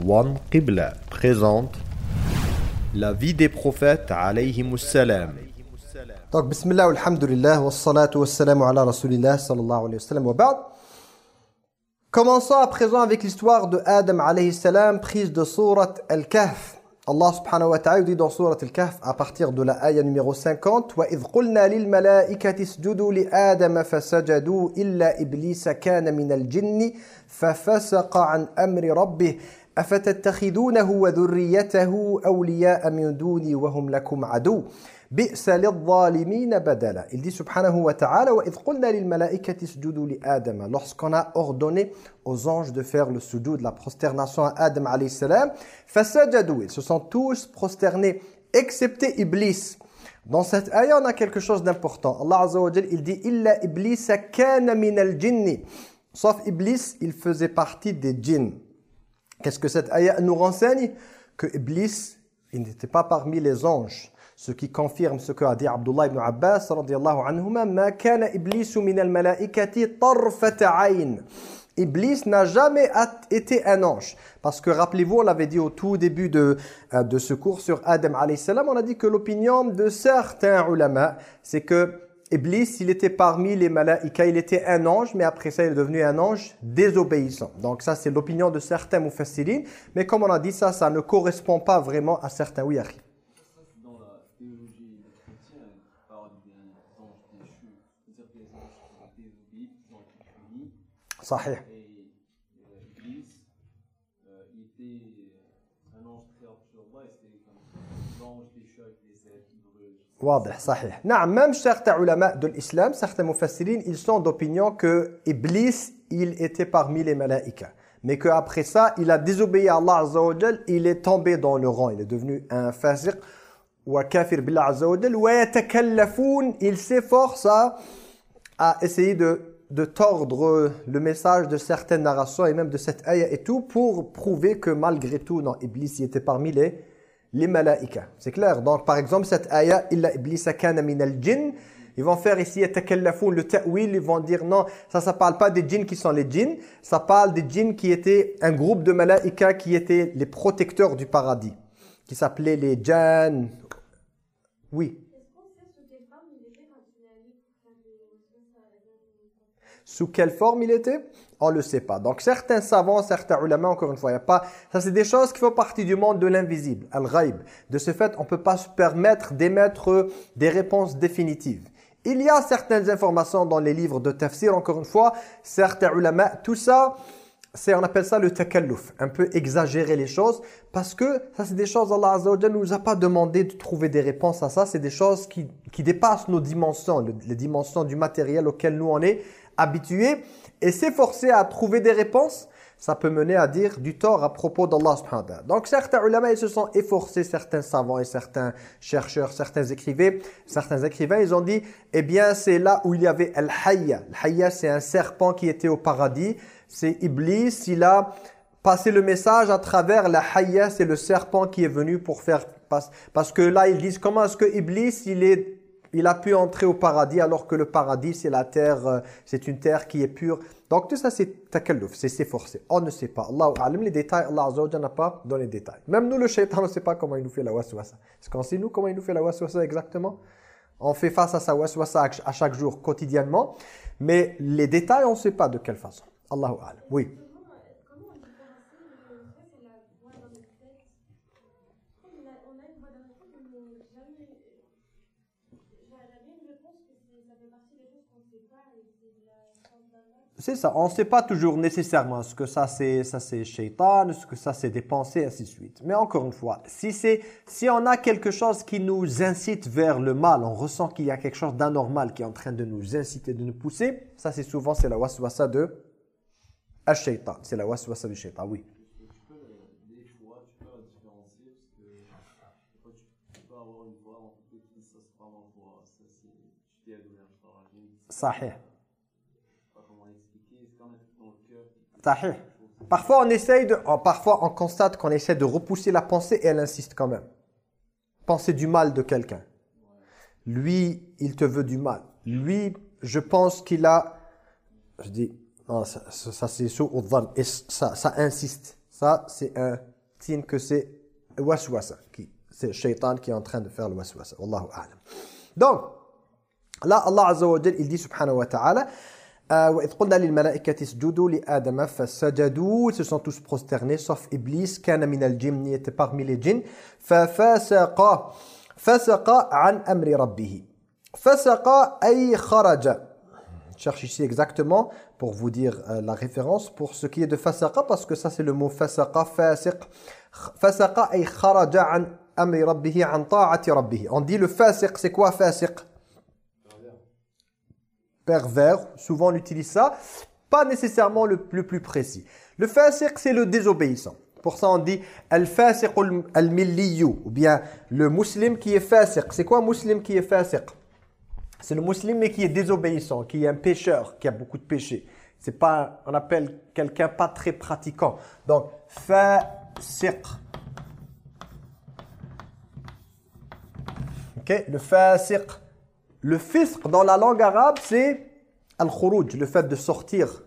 One Qibla présente la vie des prophètes alayhimus salam. Donc, bismillah, alhamdulillah, wa salatu wa salamu ala rasulillah, sallallahu alayhi wa sallam, wa ba'd. Commençons à présent avec l'histoire de Adam alayhi salam, prise de surat Al-Kahf. Allah subhanahu wa ta'ala dit dans surat Al-Kahf, à partir de la ayah numéro 50, وَإِذْ قُلْنَا لِلْمَلَائِكَةِ اسْجُدُوا لِآدَمَ فَسَجَدُوا إِلَّا إِبْلِيسَ كَانَ مِنَ الْجِنِّ فَفَسَقَ عَنْ أَمْرِ رَبِّهِ أَفَتَتَّخِذُونَهُ وَذُرِّيَّتَهُ أَوْلِيَاءَ مِنْ دُونِي وَهُمْ لَكُمْ عَدُوٌّ بِئْسَ لِلظَّالِمِينَ بدلا subhanahu wa ta'ala وَإِذْ قُلْنَا لِلْمَلَائِكَةِ اسْجُدُوا لِآدَمَ Lorsqu'on a ordonné aux anges de faire le sujoud, la prosternation à Adam alayhi salam, فَسَجَدُوا Ils se sont tous prosternés, excepté Iblis. Dans cette ayah, on a quelque chose d'important. Allah Azza wa Jal, il dit « Illa Iblis kana min al-jinni » Sauf Iblis, il faisait partie des djinns. Qu'est-ce que cette ayah nous renseigne? Que Iblis, il n'était pas parmi les anges. Ce qui confirme ce qu'a dit Abdullah ibn Abbas radiyallahu anhuma ma kana iblisu min al-mala'ikati tarfata. Iblis n'a jamais été un ange. Parce que rappelez-vous, on l'avait dit au tout début de, euh, de ce cours sur Adam on a dit que l'opinion de certains ulama, c'est que Iblis, il était parmi les malaïkas, il était un ange, mais après ça, il est devenu un ange désobéissant. Donc ça, c'est l'opinion de certains mufassirines. Mais comme on a dit ça, ça ne correspond pas vraiment à certains. Oui, Harry. dans la théologie chrétienne, on parle des anges déchus, c'est-à-dire des anges qui ont désobéi, qui ont été punis, Sahih. et euh, Iblis, euh, il était un ange créé sur Allah, et c'était comme l'ange déchu avec les ailes qui brûlent. واضح صحيح نعم même certains ulama de l'islam certains mufassirines ils sont d'opinion que Iblis il était parmi les malaïkas mais qu'après ça il a désobéi à Allah Azza wa Jal il est tombé dans le rang il est devenu un fasiq wa kafir billah Azza wa Jal wa yatakallafun il s'efforce à, à essayer de de tordre le message de certaines narrations et même de cette ayah et tout pour prouver que malgré tout non Iblis il était parmi les les malaïkas. C'est clair. Donc, par exemple, cette ayah, « Illa iblisa kana min al-jinn » Ils vont faire ici le ta'wil, ils vont dire non, ça, ça parle pas des djinns qui sont les djinns, ça parle des djinns qui étaient un groupe de malaïkas qui étaient les protecteurs du paradis, qui s'appelaient les djann. Oui. Sous quelle forme il était? On ne le sait pas. Donc certains savants, certains ulama, encore une fois, il y a pas... Ça c'est des choses qui font partie du monde de l'invisible, al-ghaib. De ce fait, on ne peut pas se permettre d'émettre des réponses définitives. Il y a certaines informations dans les livres de tafsir, encore une fois, certains ulama, tout ça, on appelle ça le takalluf, un peu exagérer les choses, parce que ça c'est des choses, Allah Azza wa Jalla nous a pas demandé de trouver des réponses à ça, c'est des choses qui, qui dépassent nos dimensions, le- les dimensions du matériel auquel nous on est habitués, et s'efforcer à trouver des réponses, ça peut mener à dire du tort à propos d'Allah subhanahu wa ta'ala. Donc certains ulama, ils se sont efforcés, certains savants et certains chercheurs, certains écrivains, certains écrivains, ils ont dit, eh bien c'est là où il y avait Al-Hayya. Al-Hayya, c'est un serpent qui était au paradis. C'est Iblis, il a passé le message à travers la Hayya, c'est le serpent qui est venu pour faire... Parce, parce que là, ils disent, comment est-ce que Iblis, il est il a pu entrer au paradis alors que le paradis c'est la terre, euh, c'est une terre qui est pure. Donc tout ça c'est takalluf, c'est s'efforcer. On ne sait pas. Allah alim les détails, Allah Azza n'a pas donné les détails. Même nous le shaitan on ne sait pas comment il nous fait la waswasa. Est-ce qu'on sait nous comment il nous fait la waswasa exactement? On fait face à sa waswasa à chaque jour quotidiennement, mais les détails on ne sait pas de quelle façon. Allahu alim. Oui. Comment on différencie le ça c'est la voix dans notre tête Comme on a, on a une voix dans notre tête, mais jamais, jamais une réponse que c'est- ça fait partie des choses qu'on ne sait pas et c'est de la forme d'un acte. C'est ça, on ne sait pas toujours nécessairement ce que ça c'est ça c'est shaitan, ce que ça c'est des pensées, ainsi de suite. Mais encore une fois, si, si on a quelque chose qui nous incite vers le mal, on ressent qu'il y a quelque chose d'anormal qui est en train de nous inciter, de nous pousser, ça c'est souvent la waswasa de shaitan c'est la waswasa du shaitan, oui. Sahih. pas comment expliquer, c'est quand même dans le cœur qui Parfois on essaye de, oh, parfois on constate qu'on essaie de repousser la pensée et elle insiste quand même. Penser du mal de quelqu'un. Lui, il te veut du mal. Lui, je pense qu'il a, je dis, non, ça, ça, ça, c'est dhann. et ça, ça insiste. Ça c'est un signe que c'est waswasa. C'est shaitan qui est en train de faire le waswasa. Wallahu a'lam. Donc, là, Allah Azza wa il dit subhanahu wa ta'ala euh, وَإِذْ قُلْنَا لِلْمَلَائِكَةِ اسْجُدُوا لِآدَمَ فَسَجَدُوا Ils se sont tous prosternés, sauf Iblis, كان من الجن, il était parmi les djinns. فَفَسَقَ فَسَقَ عَنْ أَمْرِ رَبِّهِ فَسَقَ أي خرج Je cherche ici exactement pour vous dire euh, la référence pour ce qui est de fasaqa parce que ça c'est le mot fasaqa, fasiq. Fasaqa ay kharaja an amri rabbihi an ta'ati rabbihi. On dit le fasiq, c'est quoi fasiq Pervers, souvent on utilise ça, pas nécessairement le, plus précis. Le fasiq c'est le désobéissant. Pour ça on dit al-fasiq al-milliyu ou bien le musulman qui est fasiq. C'est quoi un musulman qui est fasiq? C'est le musulman mais qui est désobéissant, qui est un pécheur, qui a beaucoup de péchés. C'est pas, on appelle quelqu'un pas très pratiquant. Donc, fasiq. Ok, le fasiq. Le fisq dans la langue arabe, c'est al-khuruj, le fait de sortir.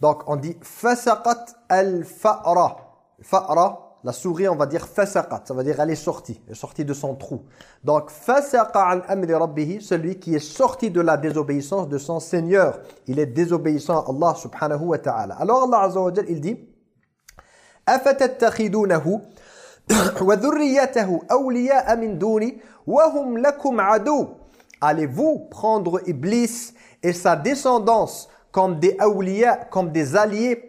Donc, on dit fasaqat al-fa'ra. Fa'ra, la souris, on va dire fasaqat, ça veut dire elle est sortie, elle est sortie de son trou. Donc, fasaqa an amri rabbihi, celui qui est sorti de la désobéissance de son Seigneur. Il est désobéissant à Allah subhanahu wa ta'ala. Alors Allah azza wa jalla, il dit أفتتخذونه وذريته أولياء من دوني وهم لكم عدو Allez-vous prendre Iblis et sa descendance comme des awliya, comme des alliés?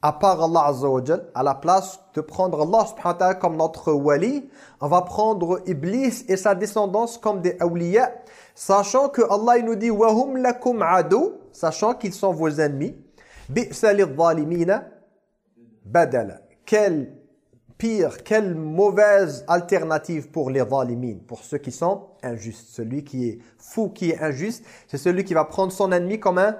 À part Allah Azza wa à la place de prendre Allah subhanahu wa ta'ala comme notre wali, on va prendre Iblis et sa descendance comme des awliya, sachant que Allah nous dit wahum lakum adu, sachant qu'ils sont vos ennemis. Bi'sa badala. Pire, quelle mauvaise alternative pour les zalimin, pour ceux qui sont injustes. Celui qui est fou, qui est injuste, c'est celui qui va prendre son ennemi comme un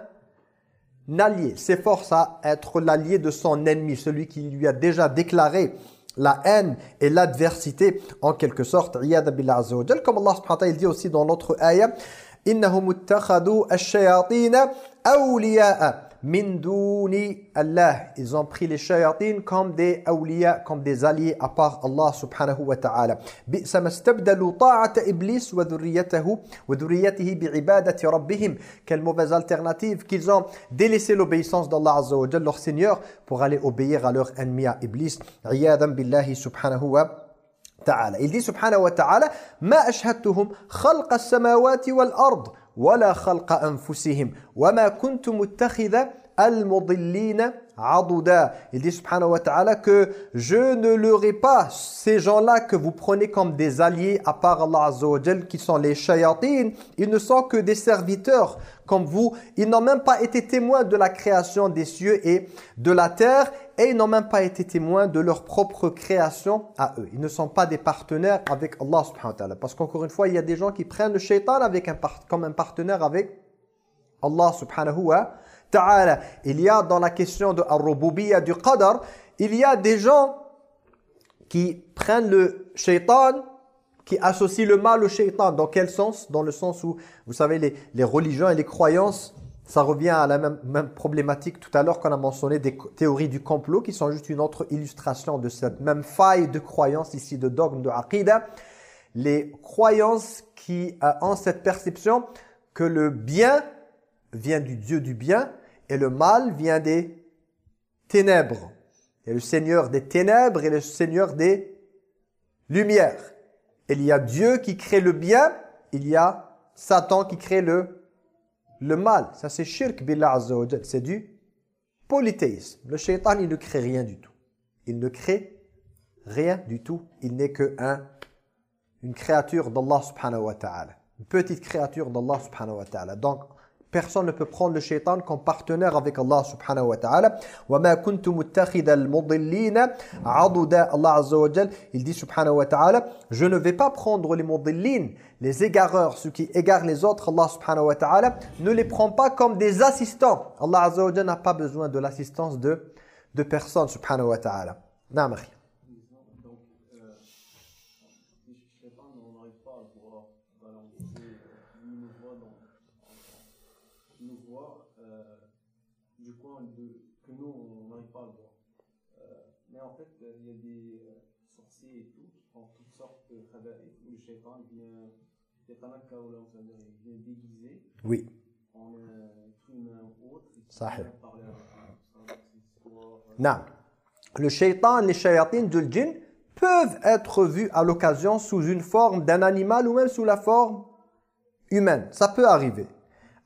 allié, s'efforce à être l'allié de son ennemi, celui qui lui a déjà déclaré la haine et l'adversité en quelque sorte. Comme Allah subhanahu wa ta'ala dit aussi dans l'autre ayah, innahum ittakhadhu ash-shayatin awliya'a min duni Allah. Ils ont pris les shayatin comme des awliya, comme des alliés à part Allah subhanahu wa ta'ala. Bi'sa mastabdalu ta'ata iblis wa dhurriyyatahu wa dhurriyyatihi bi'ibadati rabbihim. Quelle mauvaise alternative qu'ils ont délaissé l'obéissance d'Allah azza wa jalla, leur Seigneur, pour aller obéir à leur ennemi à Iblis. Iyadan billahi subhanahu wa تعالى il dit subhanahu wa ta'ala ما أشهدتهم خلق السماوات والأرض ولا خلق أنفسهم وما كنت متخذ المضلين عضدا il dit subhanahu wa ta'ala que je ne leur ai pas ces gens-là que vous prenez comme des alliés à part Allah azza wa jal qui sont les shayatin ils ne sont que des serviteurs comme vous ils n'ont même pas été témoins de la création des cieux et de la terre et ils n'ont même pas été témoins de leur propre création à eux. Ils ne sont pas des partenaires avec Allah subhanahu wa ta'ala. Parce qu'encore une fois, il y a des gens qui prennent le shaitan avec comme un partenaire avec Allah subhanahu wa ta'ala. Il y a dans la question de al du qadar, il y a des gens qui prennent le shaitan, qui associent le mal au shaitan. Dans quel sens? Dans le sens où, vous savez, les, les religions et les croyances ça revient à la même, problématique tout à l'heure qu'on a mentionné des théories du complot qui sont juste une autre illustration de cette même faille de croyance ici de dogme de aqidah. Les croyances qui euh, ont cette perception que le bien vient du Dieu du bien et le mal vient des ténèbres. A le Seigneur des ténèbres et le Seigneur des lumières. Il y a Dieu qui crée le bien, il y a Satan qui crée le le mal, ça c'est shirk billah azza c'est du polythéisme. Le shaitan, il ne crée rien du tout. Il ne crée rien du tout. Il n'est que un, une créature d'Allah subhanahu wa ta'ala. Une petite créature d'Allah subhanahu wa ta'ala. personne ne peut prendre le shaitan comme partenaire avec Allah subhanahu wa ta'ala. وَمَا كُنْتُ مُتَّخِذَ الْمُضِلِّينَ عَضُدًا Allah azza wa jal, il dit subhanahu wa ta'ala, je ne vais pas prendre les mudillin, les égareurs, ceux qui égarent les autres, Allah subhanahu wa ta'ala, ne les prend pas comme des assistants. Allah azza wa jal n'a pas besoin de l'assistance de, de personne subhanahu wa ta'ala. Naam, khaba'ith où le shaitan vient, يتنكر لهم, c'est-à-dire il vient déguisé Oui. en un être humain ou autre et qui Sahih. vient parler avec eux. Ça, c'est soit, euh, Non. Le shaitan, les shayatines de djinn peuvent être vus à l'occasion sous une forme d'un animal ou même sous la forme humaine. Ça peut arriver,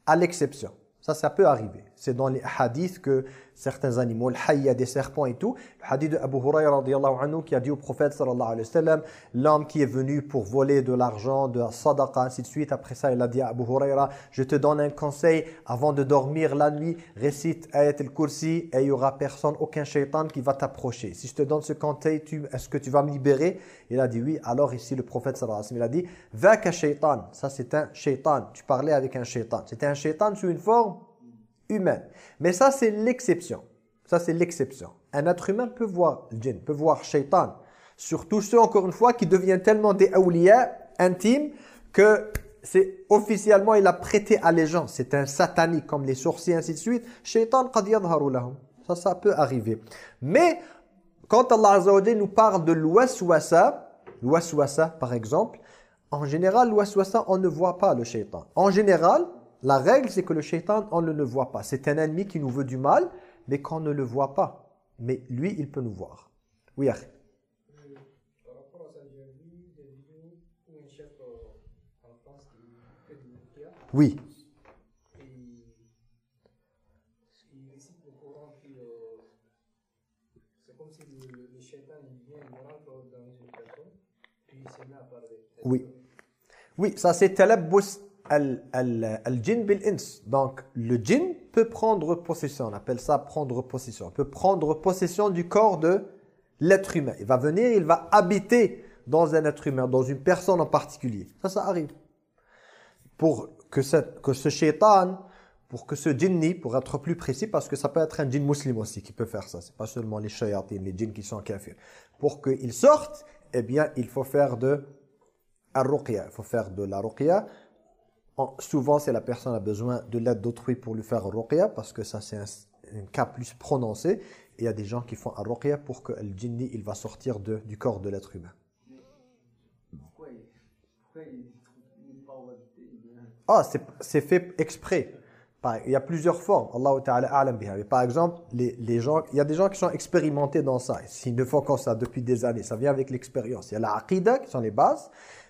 à l'exception. Ça, ça peut arriver. C'est dans les hadiths que certains animaux, le hayya des serpents et tout, le hadith de Abu Hurairah radiyallahu anhu qui a dit au prophète sallallahu alayhi wa sallam, l'homme qui est venu pour voler de l'argent, de la sadaqa, ainsi de suite. Après ça, il a dit à Abu Hurairah, je te donne un conseil, avant de dormir la nuit, récite Ayat al-Kursi et il n'y aura personne, aucun shaitan qui va t'approcher. Si je te donne ce conseil, est-ce que tu vas me libérer? Il a dit oui. Alors ici, le prophète sallallahu alayhi wa sallam, il a dit, Vaka shaitan. Ça, c'est un shaitan. Tu parlais avec un shaitan. C'était un shaitan sous une forme humaine. Mais ça, c'est l'exception. Ça, c'est l'exception. Un être humain peut voir le djinn, peut voir shaitan. Surtout ceux, encore une fois, qui deviennent tellement des awliya intimes que c'est officiellement, il a prêté allégeance. C'est un satanique, comme les sorciers, ainsi de suite. Shaitan, qad lahum. Ça, ça peut arriver. Mais, quand Allah nous parle de l'waswasa, l'waswasa, par exemple, en général, l'waswasa, on ne voit pas le shaitan. En général, la règle, c'est que le shaitan, on ne le voit pas. C'est un ennemi qui nous veut du mal, mais qu'on ne le voit pas. Mais lui, il peut nous voir. Oui, Akhi. Oui. Oui. Oui, ça c'est talabbus al-jinn bil-ins. Donc, le djinn peut prendre possession, on appelle ça prendre possession. Il peut prendre possession du corps de l'être humain. Il va venir, il va habiter dans un être humain, dans une personne en particulier. Ça, ça arrive. Pour que, cette, que ce shaitan, pour que ce djinni, pour être plus précis, parce que ça peut être un djinn musulman aussi qui peut faire ça. C'est pas seulement les shayatines, les djinns qui sont kafirs. Pour qu'il sorte, eh bien, il faut faire de il faut faire de la ruqya. En- souvent, c'est la personne a besoin de l'aide d'autrui pour lui faire ruqya parce que ça, c'est un, un cas plus prononcé. Il y a des gens qui font ruqya pour que le djinni, il va sortir de, du corps de l'être humain. Ah, c'est- c'est fait exprès. Il y a plusieurs formes. Allah Ta'ala a'lam biha. Mais Par exemple, les, les gens, il y a des gens qui sont expérimentés dans ça. Ils ne font comme ça depuis des années. Ça vient avec l'expérience. Il y a la aqidah qui sont les bases.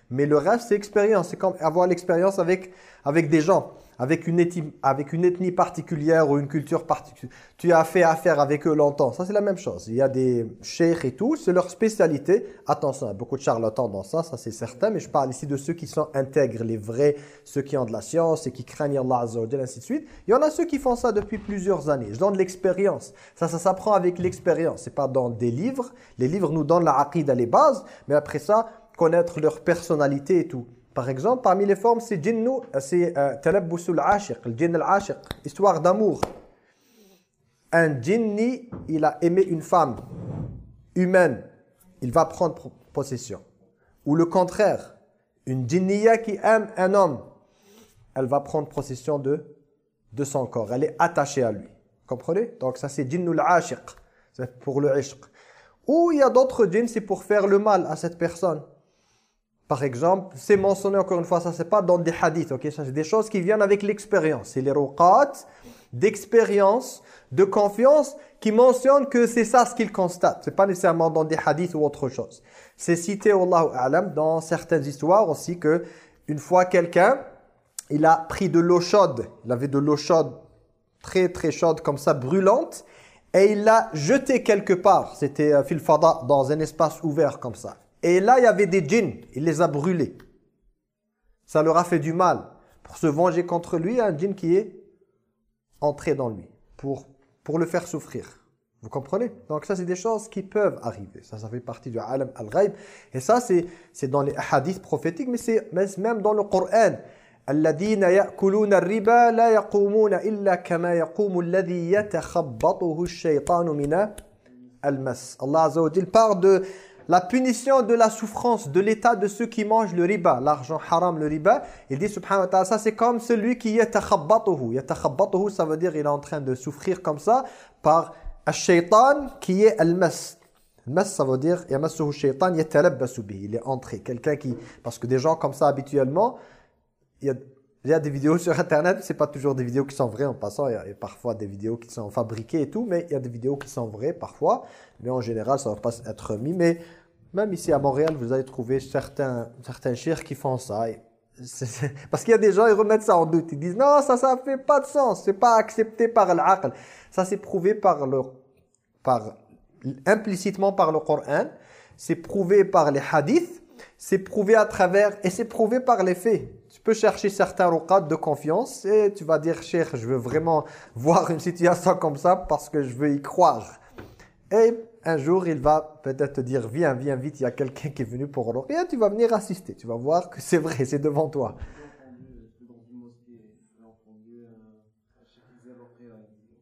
Mais le reste, c'est expérience. C'est comme avoir l'expérience avec, avec des gens, avec une, ethnie, particulière ou une culture particulière. Tu as fait affaire avec eux longtemps. Ça, c'est la même chose. Il y a des cheikhs et tout, c'est leur spécialité. Attention, il y a beaucoup de charlatans dans ça, ça c'est certain. Mais je parle ici de ceux qui sont intègres, les vrais, ceux qui ont de la science et qui craignent Allah Azza wa ainsi de suite. Il y en a ceux qui font ça depuis plusieurs années. Je donne l'expérience. Ça, ça s'apprend avec l'expérience. C'est pas dans des livres. Les livres nous donnent la aqidah, les bases. Mais après ça, connaître leur personnalité et tout. Par exemple, parmi les formes, c'est jinnu, euh, c'est euh, talabbusul ashiq, le jinn al-ashiq, histoire d'amour. Un jinni, il a aimé une femme humaine, il va prendre possession. Ou le contraire, une jinniya qui aime un homme, elle va prendre possession de, de son corps. Elle est attachée à lui. Comprenez? Donc ça c'est jinnul ashiq, c'est pour le ishq. Ou il y a d'autres djinns, c'est pour faire le mal à cette personne. Par exemple, c'est mentionné encore une fois, ça c'est pas dans des hadiths, ok? Ça c'est des choses qui viennent avec l'expérience. C'est les ruqat d'expérience, de confiance, qui mentionnent que c'est ça ce qu'ils constatent. C'est pas nécessairement dans des hadiths ou autre chose. C'est cité, Allahu A'lam, dans certaines histoires aussi que une fois quelqu'un, il a pris de l'eau chaude, il avait de l'eau chaude, très très chaude comme ça, brûlante, et il l'a jetée quelque part. C'était euh, fil fada, dans un espace ouvert comme ça. Et là, il y avait des djinns, il les a brûlés. Ça leur a fait du mal. Pour se venger contre lui, il y a un djinn qui est entré dans lui, pour, pour le faire souffrir. Vous comprenez Donc ça, c'est des choses qui peuvent arriver. Ça, ça fait partie du alam al-ghaib. Et ça, c'est c'est dans les hadiths prophétiques, mais c'est mais c'est même dans le Coran. الذين يأكلون الربا لا يقومون إلا كما يقوم الذي يتخبطه الشيطان من المس. Allah Azza wa Jal parle de la punition de la souffrance, de l'état de ceux qui mangent le riba, l'argent haram, le riba. Il dit subhanahu wa ta'ala, ça c'est comme celui qui yatakhabbatuhu. Yatakhabbatuhu, ça veut dire il est en train de souffrir comme ça par shaitan qui est al-mas. Mas, ça veut dire, yamassuhu. Il est entré. Quelqu'un qui... Parce que des gens comme ça, habituellement, il y a, il y a des vidéos sur Internet, c'est pas toujours des vidéos qui sont vraies en passant. Il y, a, parfois des vidéos qui sont fabriquées et tout, mais il y a des vidéos qui sont vraies parfois. Mais en général, ça va pas être mis. Mais même ici à Montréal, vous allez trouver certains, certains chirs qui font ça. Parce qu'il y a des gens, ils remettent ça en doute. Ils disent non, ça, ça fait pas de sens. C'est pas accepté par l'aql. Ça, c'est prouvé par le, par, implicitement par le Coran. C'est prouvé par les hadiths. C'est prouvé à travers, et c'est prouvé par les faits. Tu peux chercher certains ruqat de confiance et tu vas dire, Cheikh, je veux vraiment voir une situation comme ça parce que je veux y croire. Et un jour, il va peut-être te dire, viens, viens vite, il y a quelqu'un qui est venu pour Ruqya, tu vas venir assister. Tu vas voir que c'est vrai, c'est devant toi. J'ai entendu, j'étais dans une mosquée, j'ai entendu euh, un cheikh qui disait après, euh,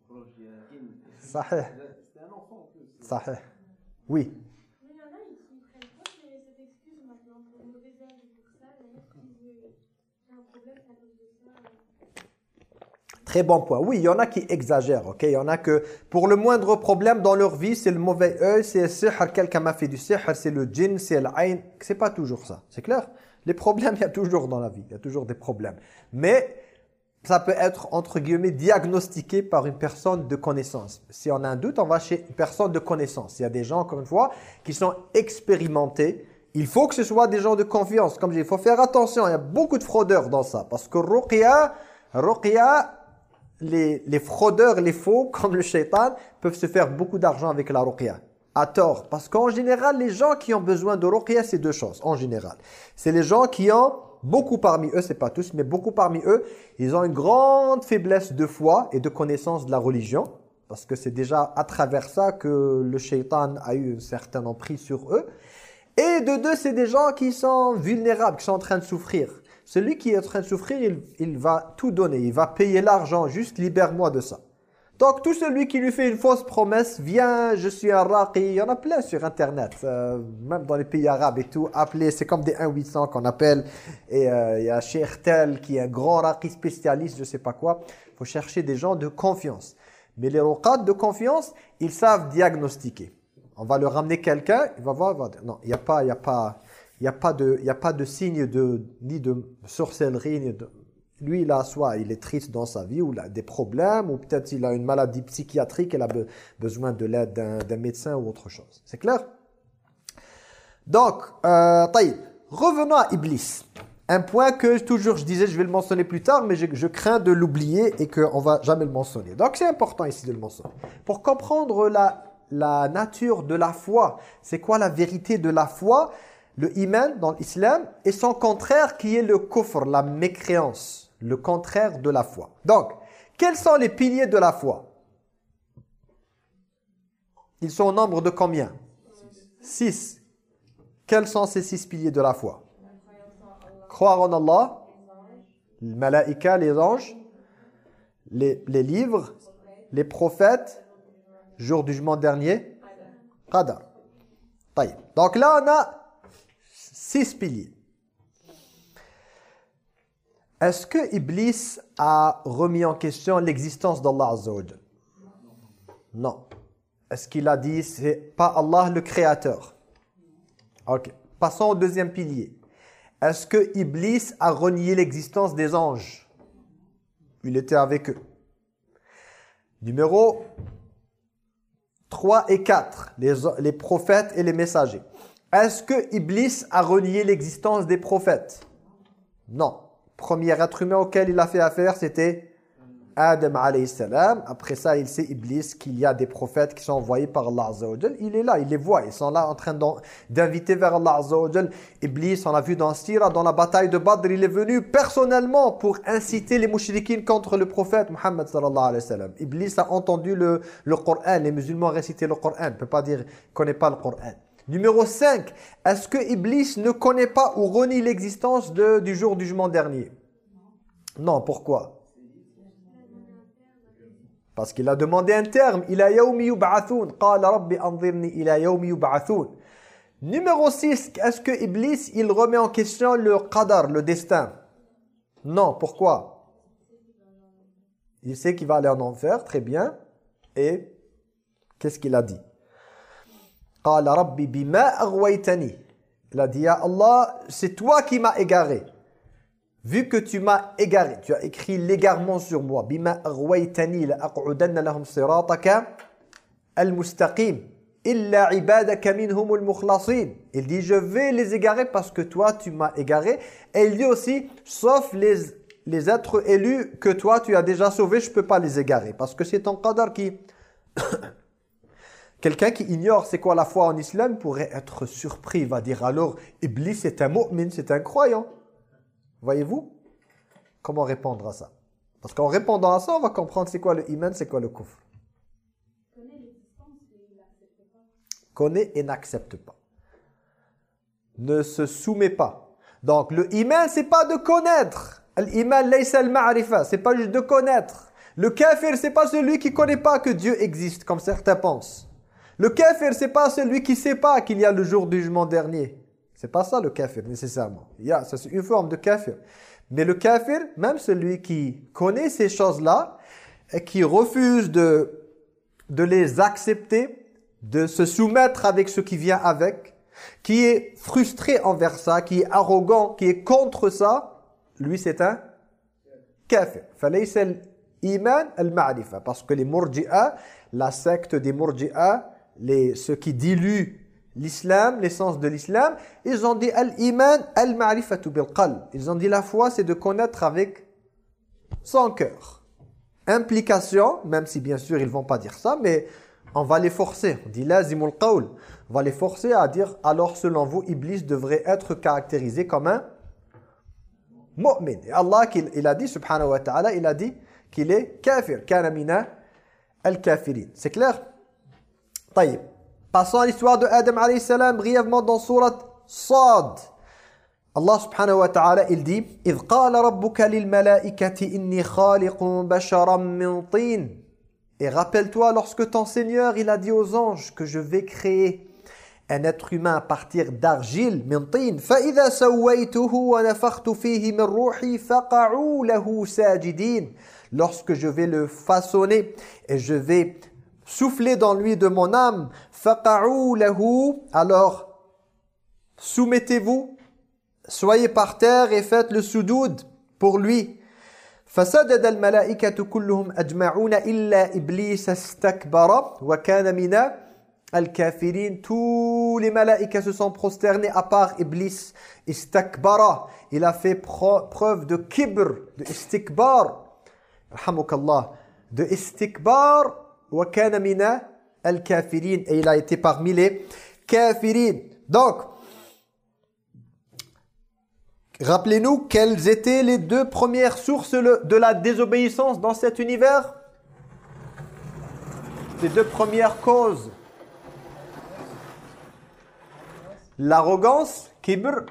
proche, il y a un hymne. Sahih. C'était un enfant en plus. Sahih. Oui. Mais il y en a qui qui prennent pas ces- cette excuse maintenant pour mauvais âge et pour ça. Il y en a qui disent euh, j'ai un problème, c'est à cause de ça. Très bon point. Oui, il y en a qui exagèrent, ok? Il y en a que, pour le moindre problème dans leur vie, c'est le mauvais œil, c'est le sihr, quelqu'un m'a fait du sihr, c'est le djinn, c'est l'ayn. C'est pas toujours ça, c'est clair? Les problèmes, il y a toujours dans la vie, il y a toujours des problèmes. Mais, ça peut être, entre guillemets, diagnostiqué par une personne de connaissance. Si on a un doute, on va chez une personne de connaissance. Il y a des gens, encore une fois, qui sont expérimentés. Il faut que ce soit des gens de confiance. Comme je dis, il faut faire attention, il y a beaucoup de fraudeurs dans ça. Parce que Ruqya, Ruqya, les, les fraudeurs, les faux, comme le shaitan, peuvent se faire beaucoup d'argent avec la ruqya. À tort. Parce qu'en général, les gens qui ont besoin de ruqya, c'est deux choses. En général. C'est les gens qui ont, beaucoup parmi eux, c'est pas tous, mais beaucoup parmi eux, ils ont une grande faiblesse de foi et de connaissance de la religion. Parce que c'est déjà à travers ça que le shaitan a eu un certain emprise sur eux. Et de deux, c'est des gens qui sont vulnérables, qui sont en train de souffrir. Celui qui est en train de souffrir, il, va tout donner, il va payer l'argent, juste libère-moi de ça. Donc tout celui qui lui fait une fausse promesse, viens, je suis un raqi, il y en a plein sur internet, euh, même dans les pays arabes et tout, appelez, c'est comme des 1-800 qu'on appelle, et euh, il y a Cheikh Tel qui est un grand raqi spécialiste, je sais pas quoi, faut chercher des gens de confiance. Mais les ruqat de confiance, ils savent diagnostiquer. On va leur ramener quelqu'un, il va voir, il va dire, non, il n'y a pas, il y a pas, il y a pas de, y a pas de signe de ni de sorcellerie, ni de. Lui, a soit il est triste dans sa vie ou il a des problèmes ou peut-être il a une maladie psychiatrique, il a be- besoin de l'aide d'un médecin ou autre chose. C'est clair? Donc, euh, revenons à Iblis. Un point que toujours je disais, je vais le mentionner plus tard, mais je, crains de l'oublier et qu'on va jamais le mentionner. Donc c'est important ici de le mentionner. Pour comprendre la, la nature de la foi, c'est quoi la vérité de la foi? Le iman dans l'islam et son contraire qui est le kufr, la mécréance, le contraire de la foi. Donc, quels sont les piliers de la foi? Ils sont au nombre de combien? Six. Quels sont ces six piliers de la foi? Croire en Allah, les malaïka, les anges, les, livres, les prophètes, jour du jugement dernier, qadar. Donc là, on a six piliers. Est-ce que Iblis a remis en question l'existence d'Allah Azza wa Jal Non. Est-ce qu'il a dit c'est pas Allah le créateur? Ok. Passons au deuxième pilier. Est-ce que Iblis a renié l'existence des anges? Il était avec eux. Numéro 3 et 4, les, les prophètes et les messagers. Est-ce que Iblis a renié l'existence des prophètes? Non. Premier être humain auquel il a fait affaire, c'était Adam alayhi salam. Après ça, il sait Iblis qu'il y a des prophètes qui sont envoyés par Allah Azza. Il est là, il les voit. Ils sont là en train d'inviter vers Allah Azza. Iblis, on l'a vu dans Sira, dans la bataille de Badr, il est venu personnellement pour inciter les mouchriquines contre le prophète Muhammad sallallahu alayhi wa sallam. Iblis a entendu le, le Coran, les musulmans réciter le Coran. Il ne peut pas dire qu'il ne connaît pas le Coran. Numéro 5, est-ce que Iblis ne connaît pas ou renie l'existence du jour du jugement dernier? Non, pourquoi? Parce qu'il a demandé un terme. Yawmi yub'athoun. Qala rabbi anzirni ila. Numéro 6. Est-ce que Iblis, il remet en question le qadar, le destin? Non. Pourquoi? Il sait qu'il va aller en enfer. Très bien. Et qu'est-ce qu'il a dit? Qala rabbi bima aghwaytani. Il a dit à Allah, c'est toi qui m'as égaré. Vu que tu m'as égaré, tu as écrit l'égarement sur moi. Il dit je vais les égarer parce que toi tu m'as égaré. Et il dit aussi sauf les les êtres élus que toi tu as déjà sauvés, je ne peux pas les égarer parce que c'est ton qadar qui Quelqu'un qui ignore c'est quoi la foi en islam pourrait être surpris. Il va dire alors, Iblis c'est un mu'min, c'est un croyant. Voyez-vous Comment répondre à ça? Parce qu'en répondant à ça, on va comprendre c'est quoi le iman, c'est quoi le kufr. connaît et n'accepte pas. Ne se soumet pas. Donc le iman, c'est pas de connaître. L'iman, al-ma'rifa, c'est pas juste de connaître. Le kafir, c'est pas celui qui connaît pas que Dieu existe, comme certains pensent. Le kafir, c'est pas celui qui sait pas qu'il y a le jour du jugement dernier. C'est pas ça le kafir, nécessairement. Il y a, ça, c'est une forme de kafir. Mais le kafir, même celui qui connaît ces choses-là, et qui refuse de, de les accepter, de se soumettre avec ce qui vient avec, qui est frustré envers ça, qui est arrogant, qui est contre ça, lui c'est un kafir. فليس الإيمان المعرفة. Parce que les murji'a, la secte des murji'a, ceux qui diluent l'islam, l'essence de l'islam, ils ont dit al-iman al-ma'rifatu Bilqal. Ils ont dit la foi, c'est de connaître avec son cœur. Implication, même si bien sûr ils vont pas dire ça, mais on va les forcer. On dit lazimul qawl. On va les forcer à dire alors selon vous, Iblis devrait être caractérisé comme un mu'min. Et Allah, il, a dit, subhanahu wa ta'ala, il a dit qu'il est kafir. Kana mina al-kafirin. C'est clair? Passons à l'histoire de Adam alayhi salam brièvement dans sourate Sad. Allah subhanahu wa ta'ala il dit إذ قال ربك للملائكة إني خالق بشرا من طين Et rappelle-toi lorsque ton Seigneur il a dit aux anges que je vais créer un être humain à partir d'argile من طين فإذا سويته ونفخت فيه من روحي فقعوا له ساجدين Lorsque je vais le façonner et je vais souffler dans lui de mon âme فقعوا له alors soumettez-vous soyez par terre et faites le soudoud pour lui فسجد الملائكة كلهم أجمعون إلا إبليس استكبر وكان من الكافرين tous les malaïkas se sont prosternés à part Iblis istakbara il a fait pro- preuve de kibr de istikbar rahmukallah de istikbar وكان من الكافرين et il a été parmi les kafirin donc Rappelez-nous quelles étaient les deux premières sources de la désobéissance dans cet univers? Les deux premières causes. L'arrogance, kibr,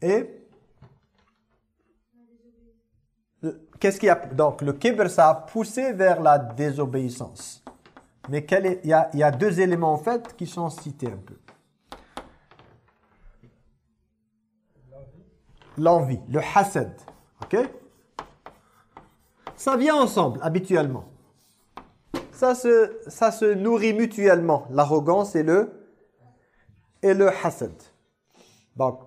et qu'est-ce qui a donc le kibr ça a poussé vers la désobéissance. Mais quel est- il y a, il y a deux éléments en fait qui sont cités un peu. l'envie, le hasad. OK? Ça vient ensemble, habituellement. Ça se, ça se nourrit mutuellement, l'arrogance et le, et le hasad. Donc,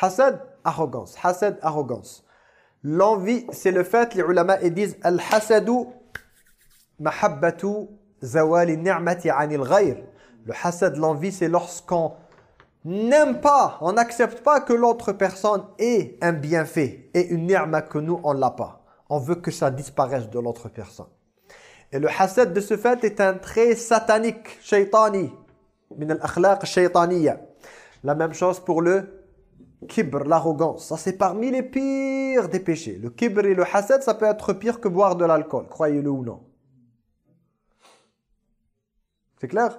hasad, arrogance. Hasad, arrogance. L'envie, c'est le fait, les ulama ils disent Al-hasadu mahabbatu zawali ni'mati anil ghayr. Le hasad, l'envie, c'est lorsqu'on n'aime pas, on n'accepte pas que l'autre personne ait un bienfait et une ni'ma que nous, on l'a pas. On veut que ça disparaisse de l'autre personne. Et le hasad de ce fait est un trait satanique, shaytaniya. La même chose pour le kibr, l'arrogance. Ça c'est parmi les pires des péchés. Le kibr et le hasad, ça peut être pire que boire de l'alcool, croyez-le ou non. C'est clair?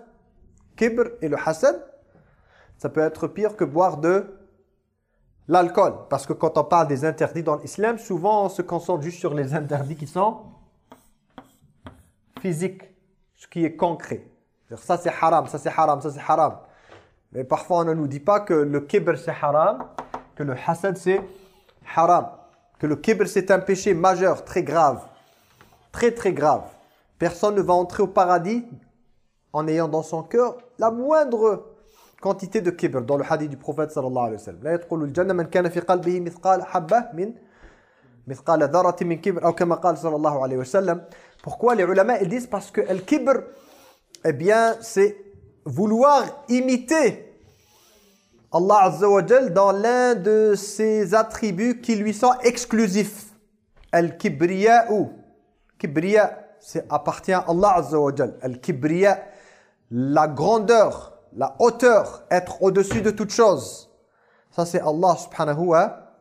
Kibr et le hasad, ça peut être pire que boire de l'alcool. Parce que quand on parle des interdits dans l'islam, souvent on se concentre juste sur les interdits qui sont physiques, ce qui est concret. Ça c'est haram, ça c'est haram, ça c'est haram. Mais parfois on ne nous dit pas que le kibr c'est haram, que le hasad c'est haram. Que le kibr c'est un péché majeur, très grave. Très très grave. Personne ne va entrer au paradis en ayant dans son cœur la moindre quantité de kibr dans le hadith du prophète sallallahu alayhi wa sallam. لا يدخل الجنة من كان في قلبه مثقال حبة من مثقال ذرة من كبر أو كما قال صلى الله عليه وسلم. Pourquoi les ulama ils disent parce que le kibr eh bien c'est vouloir imiter Allah Azza dans l'un de ses attributs qui lui sont exclusifs. Al-kibriya'u. Kibriya, c'est appartient à Allah Azza. Al-kibriya, la grandeur, la hauteur, être au-dessus de toute chose. Ça c'est Allah subhanahu wa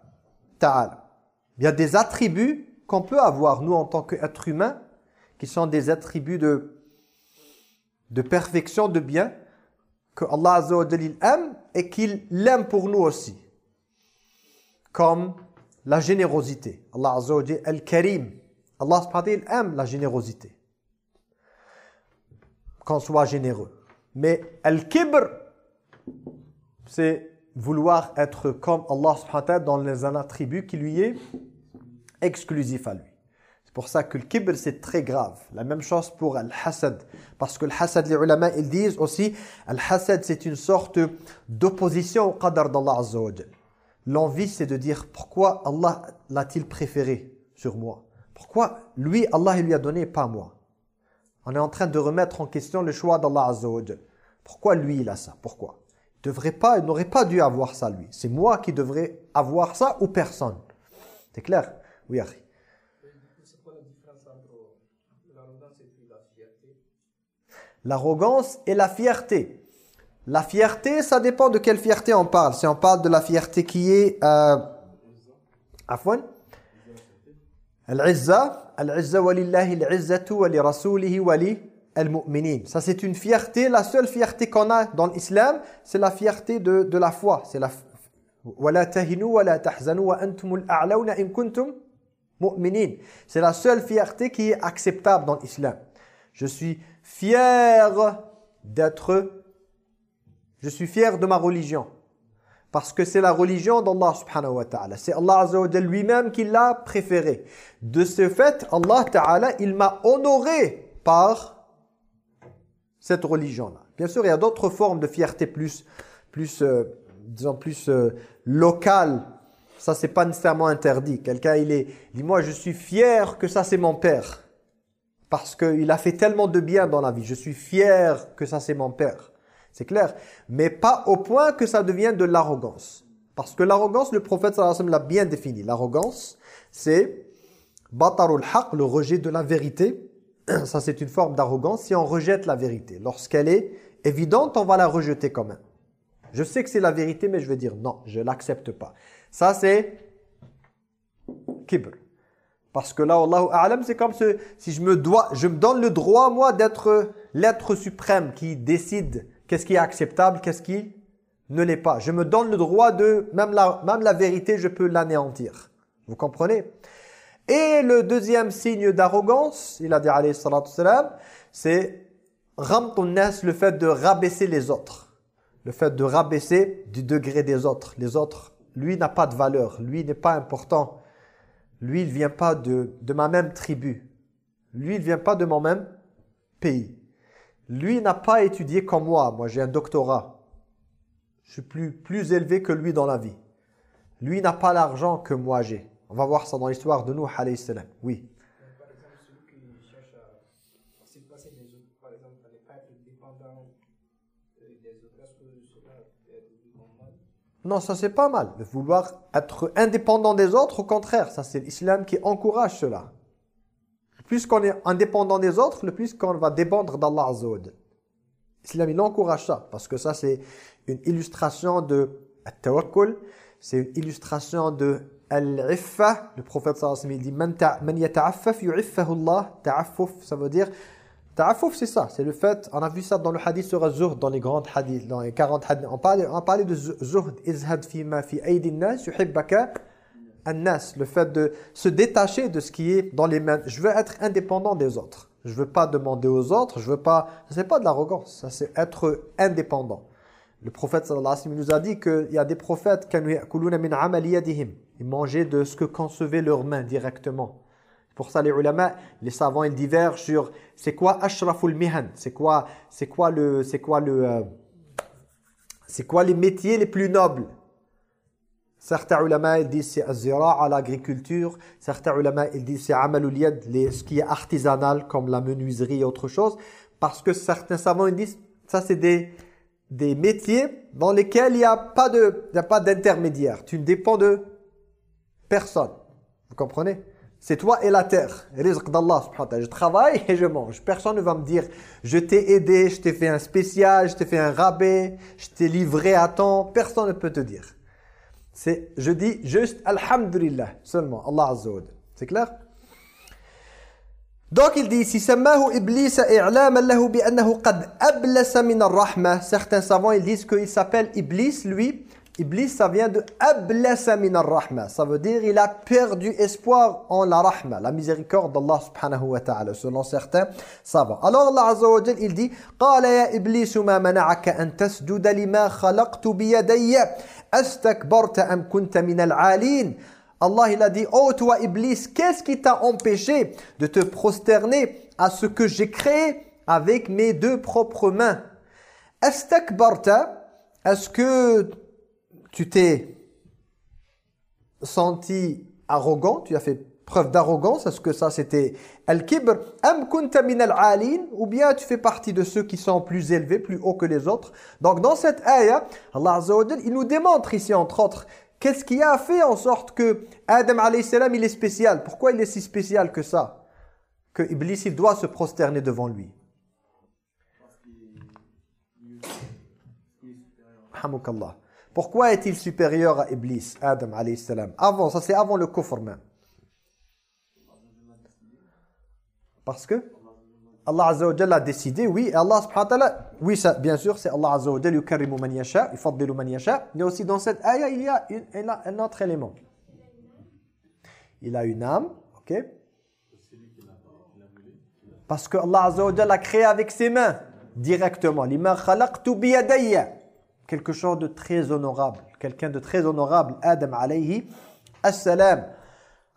ta'ala. Il y a des attributs qu'on peut avoir, nous, en tant qu'êtres humains, qui sont des attributs de, de perfection, de bien, que Allah aime et qu'il l'aime pour nous aussi. Comme la générosité. Allah Al-Karim. Allah aime la générosité. Qu'on soit généreux. Mais Al-Kibr, c'est vouloir être comme Allah wa dans les- un attribut qui lui est exclusif à lui. C'est pour ça que le kibr c'est très grave. La même chose pour al-hasad. Parce que le hasad, les ulama, ils disent aussi, al-hasad c'est une sorte d'opposition au qadar d'Allah Azza. L'envie c'est de dire, pourquoi Allah l'a-t-il préféré sur moi? Pourquoi lui, Allah il lui a donné pas moi? On est en train de remettre en question le choix d'Allah Azza. Pourquoi lui il a ça? Pourquoi? Il devrait pas, il n'aurait pas dû avoir ça lui. C'est moi qui devrais avoir ça ou personne. C'est clair? Oui, Akhi. C'est quoi la différence entre l'arrogance et puis la fierté l'arrogance et la fierté. La fierté, ça dépend de quelle fierté on parle. Si on parle de la fierté qui est... Euh, Afwan? Al-Izza, Al-Izza wa lillahi al-Izzatu wa li rasulihi wa li al-mu'minin. Ça c'est une fierté, la seule fierté qu'on a dans l'islam, c'est la fierté de, de la foi. C'est la c'est la seule fierté qui est acceptable dans l'islam. Je suis fier d'être... Je suis fier de ma religion. Parce que c'est la religion d'Allah subhanahu wa ta'ala. C'est Allah azza lui-même qui l'a préféré. De ce fait, Allah ta'ala, il m'a honoré par cette religion-là. Bien sûr, il y a d'autres formes de fierté plus, plus euh, disons, plus euh, locales. Ça, c'est pas nécessairement interdit. Quelqu'un, il est, il dit, moi, je suis fier que ça, c'est mon père. Parce qu'il a fait tellement de bien dans la vie. Je suis fier que ça, c'est mon père. C'est clair. Mais pas au point que ça devienne de l'arrogance. Parce que l'arrogance, le prophète sallallahu alayhi wa sallam l'a bien défini. L'arrogance, c'est batarul haq, le rejet de la vérité. Ça, c'est une forme d'arrogance si on rejette la vérité. Lorsqu'elle est évidente, on va la rejeter quand même. Je sais que c'est la vérité, mais je vais dire non, je l'accepte pas. Ça, c'est kibr. Parce que là, Allahu A'lam, c'est comme si je me, dois, je me donne le droit, moi, d'être l'être suprême qui décide qu'est-ce qui est acceptable, qu'est-ce qui ne l'est pas. Je me donne le droit de, même la, même la vérité, je peux l'anéantir. Vous comprenez? Et le deuxième signe d'arrogance, il a dit alayhi c'est le fait de rabaisser les autres. Le fait de rabaisser du degré des autres. Les autres, lui n'a pas de valeur, lui n'est pas important. Lui, il vient pas de, de ma même tribu. Lui, il vient pas de mon même pays. Lui n'a pas étudié comme moi. Moi, j'ai un doctorat. Je suis plus, plus élevé que lui dans la vie. Lui n'a pas l'argent que moi j'ai. On va voir ça dans l'histoire de Nuh alayhi salam. Oui. Donc, Par exemple, celui qui cherche à se passer des autres, par exemple, à ne pas être dépendant euh, des autres, est-ce que cela peut être vu comme mal Non, ça c'est pas mal. De vouloir être indépendant des autres, au contraire, ça c'est l'islam qui encourage cela. Plus qu'on est indépendant des autres, le plus qu'on va dépendre d'Allah Azza wa Jal. L'islam il encourage ça parce que ça c'est une illustration de at-tawakkul, c'est une illustration de al-iffa. Le prophète sallallahu alayhi wa sallam dit man yata'affaf yu'iffahu Allah. Ta'affuf, ça veut dire Ta'afouf, c'est ça, c'est le fait, on a vu ça dans le hadith sur Zuhd, dans les grandes hadiths, dans les 40 hadiths, on parlait, on parlait de zu- Zuhd, izhad fi ma fi aydin nas, yuhibbaka an-nas, le fait de se détacher de ce qui est dans les mains. Je veux être indépendant des autres. Je veux pas demander aux autres, je veux pas, ça c'est pas de l'arrogance, ça c'est être indépendant. Le prophète sallallahu alayhi wa sallam nous a dit qu'il y a des prophètes. Ils mangeaient de ce que concevaient leurs mains directement. Pour ça, les ulama, les savants, ils divergent sur c'est quoi ashraful mihan, c'est quoi, c'est quoi le, c'est quoi le, euh, c'est quoi les métiers les plus nobles. Certains ulama, ils disent c'est à l'agriculture. Certains ulama, ils disent c'est amalul yad, ce qui est artisanal comme la menuiserie et autre chose. Parce que certains savants, ils disent ça c'est des, des métiers dans lesquels il n'y a pas de, il y a pas d'intermédiaire. Tu ne dépends de personne. Vous comprenez? C'est toi et la terre. Rizq d'Allah Je travaille et je mange. Personne ne va me dire je t'ai aidé, je t'ai fait un spécial, je t'ai fait un rabais, je t'ai livré à temps. Personne ne peut te dire. C'est je dis juste alhamdulillah seulement. Allah Azza C'est clair? Donc il dit ici samahu iblis i'laman lahu bi annahu qad ablasa min ar-rahma. Certains savants ils disent qu'il s'appelle Iblis lui Iblis ça vient de أبلس من الرحمة Ça veut dire il a perdu espoir en la rahma La miséricorde d'Allah subhanahu wa ta'ala Selon certains savants Alors Allah Azza wa Jal il dit قال يا إبليس ما منعك أن تسجد لما خلقت بيدي أستكبرت أم كنت من العالين Allah il a dit Oh toi Iblis, qu'est-ce qui t'a empêché de te prosterner à ce que j'ai créé avec mes deux propres mains Astakbarta, est-ce que tu t'es senti arrogant, tu as fait preuve d'arrogance, est-ce que ça c'était al-kibr? Am kunta min ou bien tu fais partie de ceux qui sont plus élevés, plus hauts que les autres? Donc dans cette ayah, Allah Azza il nous démontre ici entre autres qu'est-ce qui a fait en sorte que Adam alayhi salam il est spécial. Pourquoi il est si spécial que ça? Que Iblis il doit se prosterner devant lui. Hamukallah. Pourquoi est-il supérieur à Iblis, Adam alayhi salam? Avant, ça c'est avant le kufr même. Parce que Allah Azza a décidé, oui, Allah subhanahu wa oui, bien sûr, c'est Allah Azza wa Jalla, yukarrimu man yasha, yufaddilu man yasha, mais aussi dans cette ayah, il y a un autre élément. Il a une âme, ok? Parce que Allah Azza wa a créé avec ses mains, directement. Lima khalaqtu biyadayya. Quelque chose de très honorable. Quelqu'un de très honorable, Adam alayhi assalam.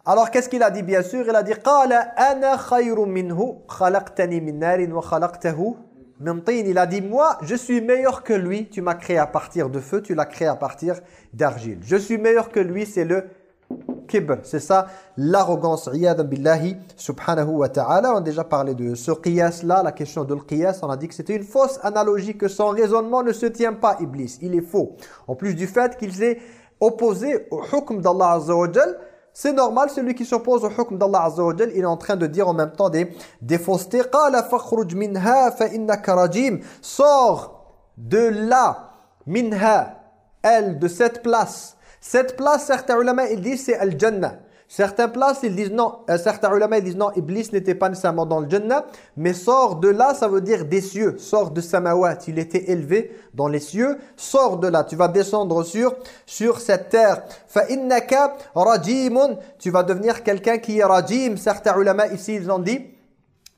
Alors qu'est-ce qu'il a dit? Bien sûr Il a dit minhu khalaqtani min wa khalaqtahu. Il a dit moi je suis meilleur que lui, tu m'as créé à partir de feu, tu l'as créé à partir d'argile. Je suis meilleur que lui, c'est le c'est ça l'arrogance. Billahi subhanahu wa ta'ala. On a déjà parlé de ce qiyas-là, la question de l'qiyas. On a dit que c'était une fausse analogie, que son raisonnement ne se tient pas, Iblis. Il est faux. En plus du fait qu'il s'est opposé au hukm d'Allah Azza c'est normal, celui qui s'oppose au hukm d'Allah Azza il est en train de dire en même temps des, des faussetés. Qala fakhruj minha fa. Sors de là, minha, elle, de cette place. Cette place, certains ulama, ils disent c'est Al-Jannah. Certains places, ils disent non. Euh, certains ulama, ils disent non, Iblis n'était pas nécessairement dans le Jannah, mais sort de là, ça veut dire des cieux. Sort de Samawat, il était élevé dans les cieux. Sort de là, tu vas descendre sur, sur cette terre. Rajimun, tu vas devenir quelqu'un qui est rajim. Certains ulama, ici, ils ont dit...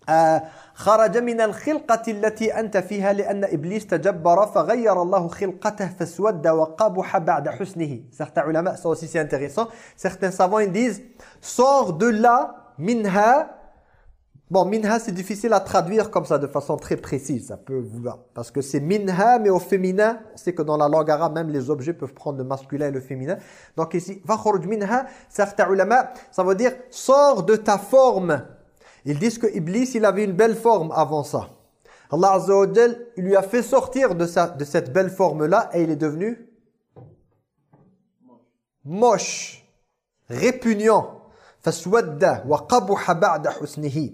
Euh, خرج من الخلقة التي أنت فيها لأن إبليس تجبر فغير الله خلقته فاسود وقبح بعد حسنه certains ulama ça aussi c'est intéressant certains savants ils disent sors de là minha bon minha c'est difficile à traduire comme ça de façon très précise ça peut vous parce que c'est minha mais au féminin c'est que dans la langue arabe même les objets peuvent prendre le masculin et le féminin donc ici fakhruj minha certains ulama ça veut dire sors de ta forme ils disent que Iblis, il avait une belle forme avant ça. Allah Azza wa Jal, il lui a fait sortir de, sa, de cette belle forme-là et il est devenu moche, répugnant. فَسْوَدَّ وَقَبُحَ بَعْدَ حُسْنِهِ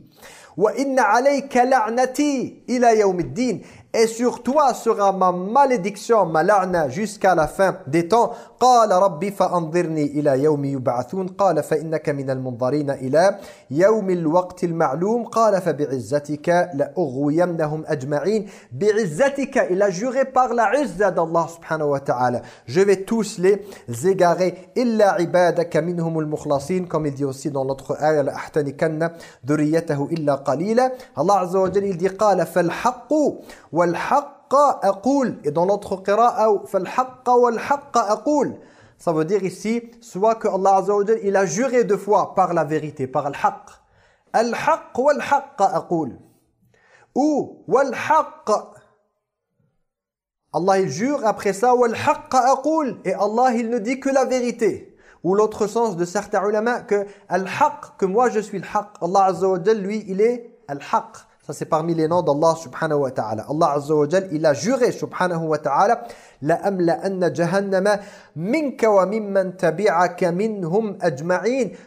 وَإِنَّ عَلَيْكَ لَعْنَتِي إِلَى يَوْمِ الدِّينِ Et sur toi sera ma malédiction, ma la'na, jusqu'à la fin des temps. قال ربي فأنظرني إلى يوم يبعثون قال فإنك من المنظرين إلى يوم الوقت المعلوم قال فبعزتك لأغوينهم أجمعين بعزتك il a juré par la d'Allah subhanahu wa ta'ala je vais tous les égarer إلا عبادك منهم المخلصين comme il dit aussi dans l'autre ayah لأحتنكن ذريته إلا قليلا Allah azza wa jalla il dit قال فالحق Et dans l'autre qira'a, Ça veut dire ici, soit que Allah il a juré deux fois par la vérité, par al-haq. Al-haq aqul. Ou, wal-haq. Allah il jure après ça, wal-haq. Et Allah il ne dit que la vérité. Ou l'autre sens de certains ulama, que al-haq, que moi je suis le haq. Allah Azza wa lui il est al-haq ça c'est parmi les noms d'Allah subhanahu wa ta'ala Allah Azza wa Jal il a juré subhanahu wa ta'ala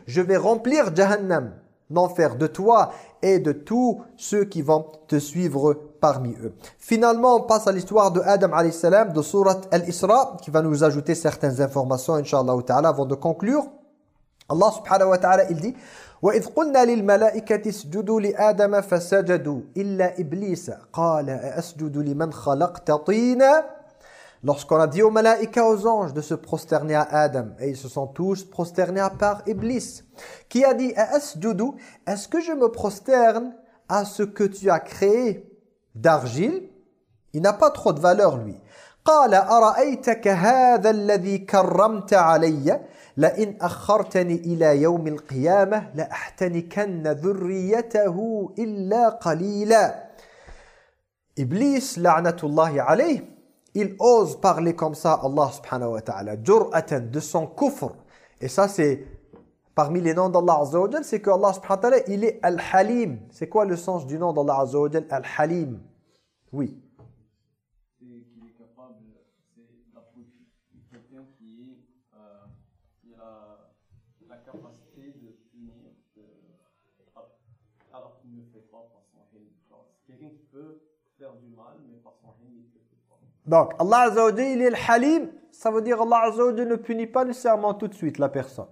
je vais remplir jahannam l'enfer de toi et de tous ceux qui vont te suivre parmi eux. Finalement, on passe à l'histoire de Adam salam de surat Al-Isra qui va nous ajouter certaines informations inshallah ta'ala avant de conclure. Allah subhanahu wa ta'ala il dit وَإِذْ قُلْنَا لِلْمَلَائِكَةِ اسْجُدُوا لِآدَمَ فَسَجَدُوا إِلَّا إِبْلِيسَ قَالَ أَأَسْجُدُ لِمَنْ خَلَقْتَ طِينًا Lorsqu'on a dit aux malaïkas, aux anges de se prosterner à Adam, et ils se sont tous prosternés à part Iblis, qui a dit, Asjudu, est-ce que je me prosterne à ce que tu as créé d'argile Il n'a pas trop de valeur, lui. قال أرأيتك هذا الذي كرمت علي لئن أخرتني إلى يوم القيامة لأحتنكن ذريته إلا قليلا Iblis, la'natullahi alayh, il ose parler comme ça Allah subhanahu wa ta'ala, jur'atan de son kufr. Et ça c'est parmi les noms d'Allah azza wa c'est que Allah subhanahu wa ta'ala, il est al-halim. C'est quoi le sens du nom d'Allah azza wa Al-halim. Oui. Donc Allah azza wa jal, il est al-halim. Ça veut dire Allah azza wa jal ne punit pas nécessairement tout de suite la personne.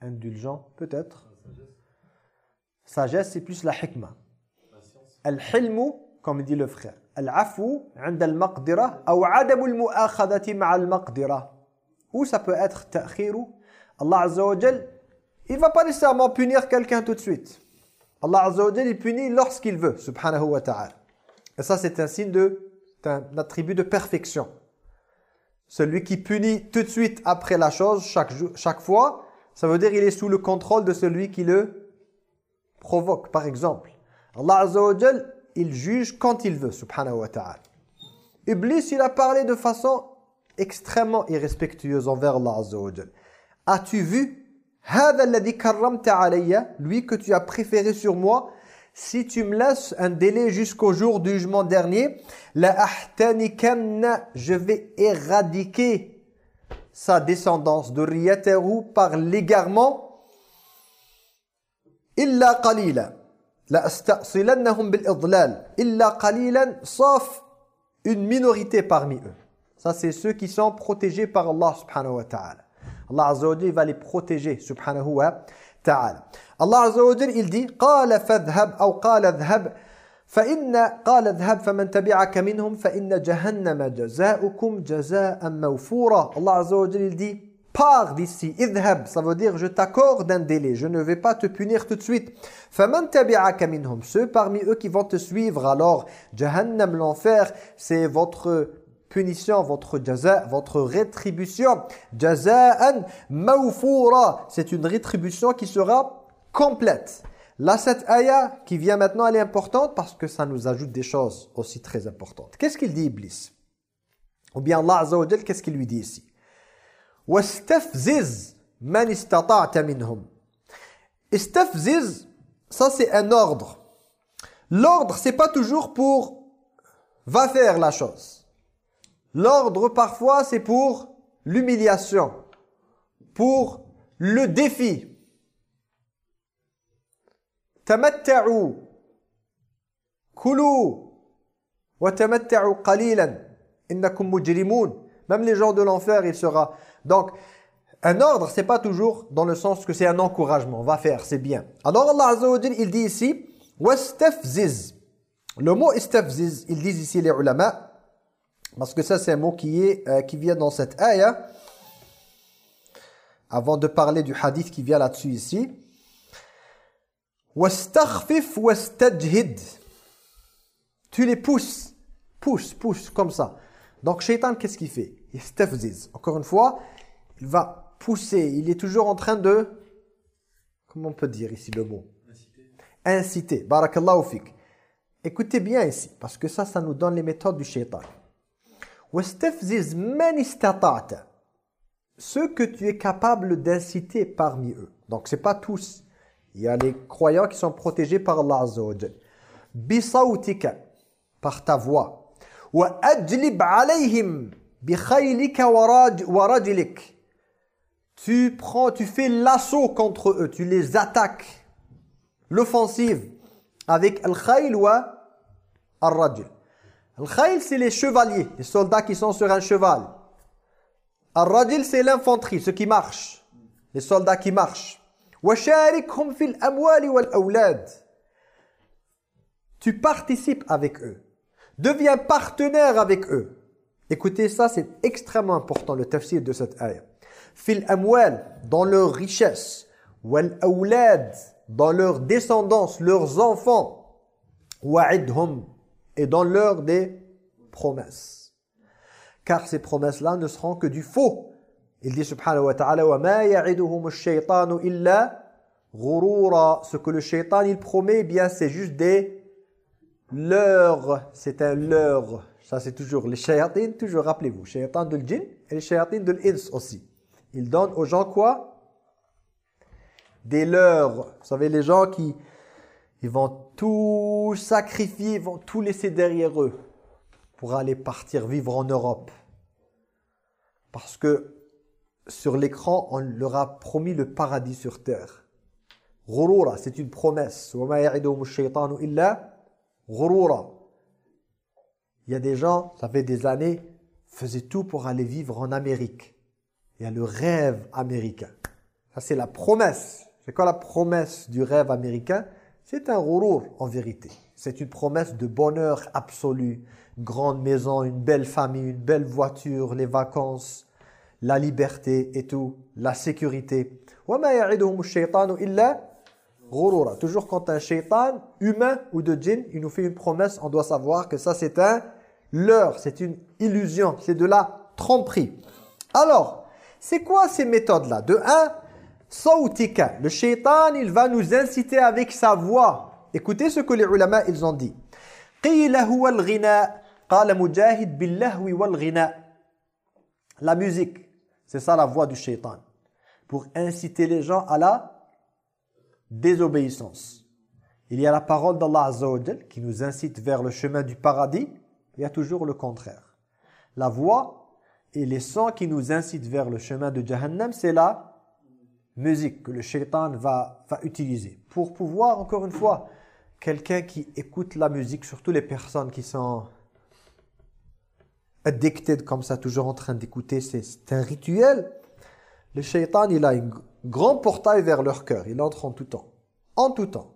Indulgent, peut-être. Sagesse, c'est plus la hikmah. Al-hilmu, comme dit le frère. Al-afu, عند المقدرة, أو عدم المؤاخذة مع المقدرة. Ou ça peut être ta'khiru. Allah Azza wa Jal, il va pas nécessairement punir quelqu'un tout de suite. Allah Azza wa Jal, il punit lorsqu'il veut, subhanahu wa ta'ala. Et ça, c'est un signe de, c'est un attribut de perfection. Celui qui punit tout de suite après la chose, chaque, chaque fois, ça veut dire il est sous le contrôle de celui qui le provoque, par exemple. Allah Azza il juge quand il veut, subhanahu wa ta'ala. Iblis, il a parlé de façon extrêmement irrespectueuse envers Allah Azza As-tu vu « Hada alladhi karramta alayya » Lui que tu as préféré sur moi si tu me laisses un délai jusqu'au jour du jugement dernier, la je vais éradiquer sa descendance de riyatahu par l'égarement. Illa qalila la asta'silannahum bil idlal. Illa qalilan sauf une minorité parmi eux. Ça c'est ceux qui sont protégés par Allah subhanahu wa ta'ala. Allah azza wa va les protéger subhanahu wa Azza wa jalla il dit qala fadhhab ou qala dhhab فإن قال اذهب فمن تبعك منهم فإن جهنم جزاؤكم جزاء Azza wa Jalla il dit pars d'ici idhab ça veut dire je t'accorde un délai je ne vais pas te punir tout de suite فمن تبعك منهم ceux parmi eux qui vont te suivre alors Jahannam l'enfer c'est votre punition, votre jaza, votre rétribution. Jaza'an mawfoura. C'est une rétribution qui sera complète. Là, cette ayah qui vient maintenant, elle est importante parce que ça nous ajoute des choses aussi très importantes. Qu'est-ce qu'il dit Iblis Ou bien Allah Azza wa Jal, qu'est-ce qu'il lui dit ici وَاسْتَفْزِزْ مَنِ اسْتَطَعْتَ مِنْهُمْ Istafziz, ça c'est un ordre. L'ordre, c'est pas toujours pour va faire la chose. L'ordre, parfois, c'est pour l'humiliation, pour le défi. Tamatta'u, kulu, wa tamatta'u qalilan, innakum mujrimoun. Même les gens de l'enfer, il sera... Donc, un ordre, c'est pas toujours dans le sens que c'est un encouragement. Va faire, c'est bien. Alors Allah Azza wa il dit ici. Le mot istafziz, ils disent ici les ulama, parce que ça, c'est un mot qui, est, euh, qui vient dans cette ayah. Avant de parler du hadith qui vient là-dessus ici. Tu les pousses. Pousse, pousse, comme ça. Donc, Shaitan, qu'est-ce qu'il fait? Il stafziz. Encore une fois, il va pousser. Il est toujours en train de... Comment on peut dire ici le mot? Inciter. Inciter. Barakallahu fik. Écoutez bien ici, parce que ça, ça nous donne les méthodes du Shaitan. وَاسْتَفْزِزْ مَنِ اسْتَطَعْتَ Ceux que tu es capable d'inciter parmi eux. Donc, c'est pas tous. Il y a les croyants qui sont protégés par Allah Azza wa Jal. بِصَوْتِكَ Par ta voix. وَأَجْلِبْ عَلَيْهِمْ بِخَيْلِكَ وَرَاج- وَرَجِلِكَ Tu prends, tu fais l'assaut contre eux, tu les attaques. L'offensive avec al-khayl wa al-rajul. Al-khayl, c'est les chevaliers, les soldats qui sont sur un cheval. Al-rajul, c'est l'infanterie, ceux qui marchent, les soldats qui marchent. وَشَارِكْهُمْ فِي الْأَمْوَالِ وَالْأَوْلَادِ Tu participes avec eux. Deviens partenaire avec eux. Écoutez ça, c'est extrêmement important, le tafsir de cette ayah. Fil amwal, dans leur richesse. Wal awlad, dans leur descendance, leurs enfants. Wa'idhum, et dans leur des promesses. Car ces promesses-là ne seront que du faux. Il dit subhanahu wa ta'ala ash-shaytanu illa. Ce que le shaitan il promet, eh bien c'est juste des leurres. C'est un leurre. Ça c'est toujours les shayatines, toujours rappelez-vous, shaytan de l'jinn et les shayatines de l'ins aussi. Ils donnent aux gens quoi? Des leurres. Vous savez les gens qui ils vont tout sacrifier, vont tout laisser derrière eux pour aller partir vivre en Europe. Parce que sur l'écran, on leur a promis le paradis sur terre. Ghurura, c'est une promesse. Il y a des gens, ça fait des années, faisaient tout pour aller vivre en Amérique. Il y a le rêve américain. Ça, c'est la promesse. C'est quoi la promesse du rêve américain? C'est un rourour en vérité. C'est une promesse de bonheur absolu. Grande maison, une belle famille, une belle voiture, les vacances, la liberté et tout, la sécurité. Toujours quand un shaitan, humain ou de djinn, il nous fait une promesse, on doit savoir que ça c'est un leurre, c'est une illusion, c'est de la tromperie. Alors, c'est quoi ces méthodes-là? De un, Sautika. Le shaitan, il va nous inciter avec sa voix. Écoutez ce que les ulama, ils ont dit. La musique, c'est ça la voix du shaitan. Pour inciter les gens à la désobéissance. Il y a la parole d'Allah Azza qui nous incite vers le chemin du paradis. Il y a toujours le contraire. La voix et les sons qui nous incitent vers le chemin de Jahannam, c'est la musique que le shaitan va, va utiliser. Pour pouvoir, encore une fois, quelqu'un qui écoute la musique, surtout les personnes qui sont addicted comme ça, toujours en train d'écouter, c'est un rituel. Le shaitan, il a un grand portail vers leur cœur. Il entre en tout temps. En tout temps.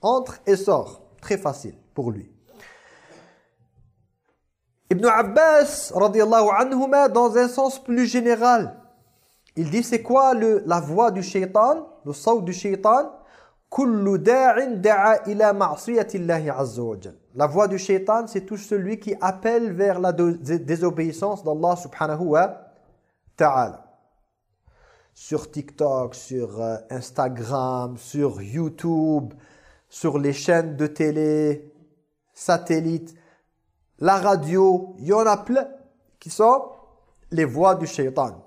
Entre et sort. Très facile pour lui. Ibn Abbas, anhuma, dans un sens plus général, il dit c'est quoi le, la voix du shaitan, le saut du shaitan. La voix du shaitan, c'est tout celui qui appelle vers la dé- désobéissance d'Allah subhanahu wa ta'ala. Sur TikTok, sur euh, Instagram, sur YouTube, sur les chaînes de télé, satellites, la radio, il y en a plein qui sont les voix du shaitan.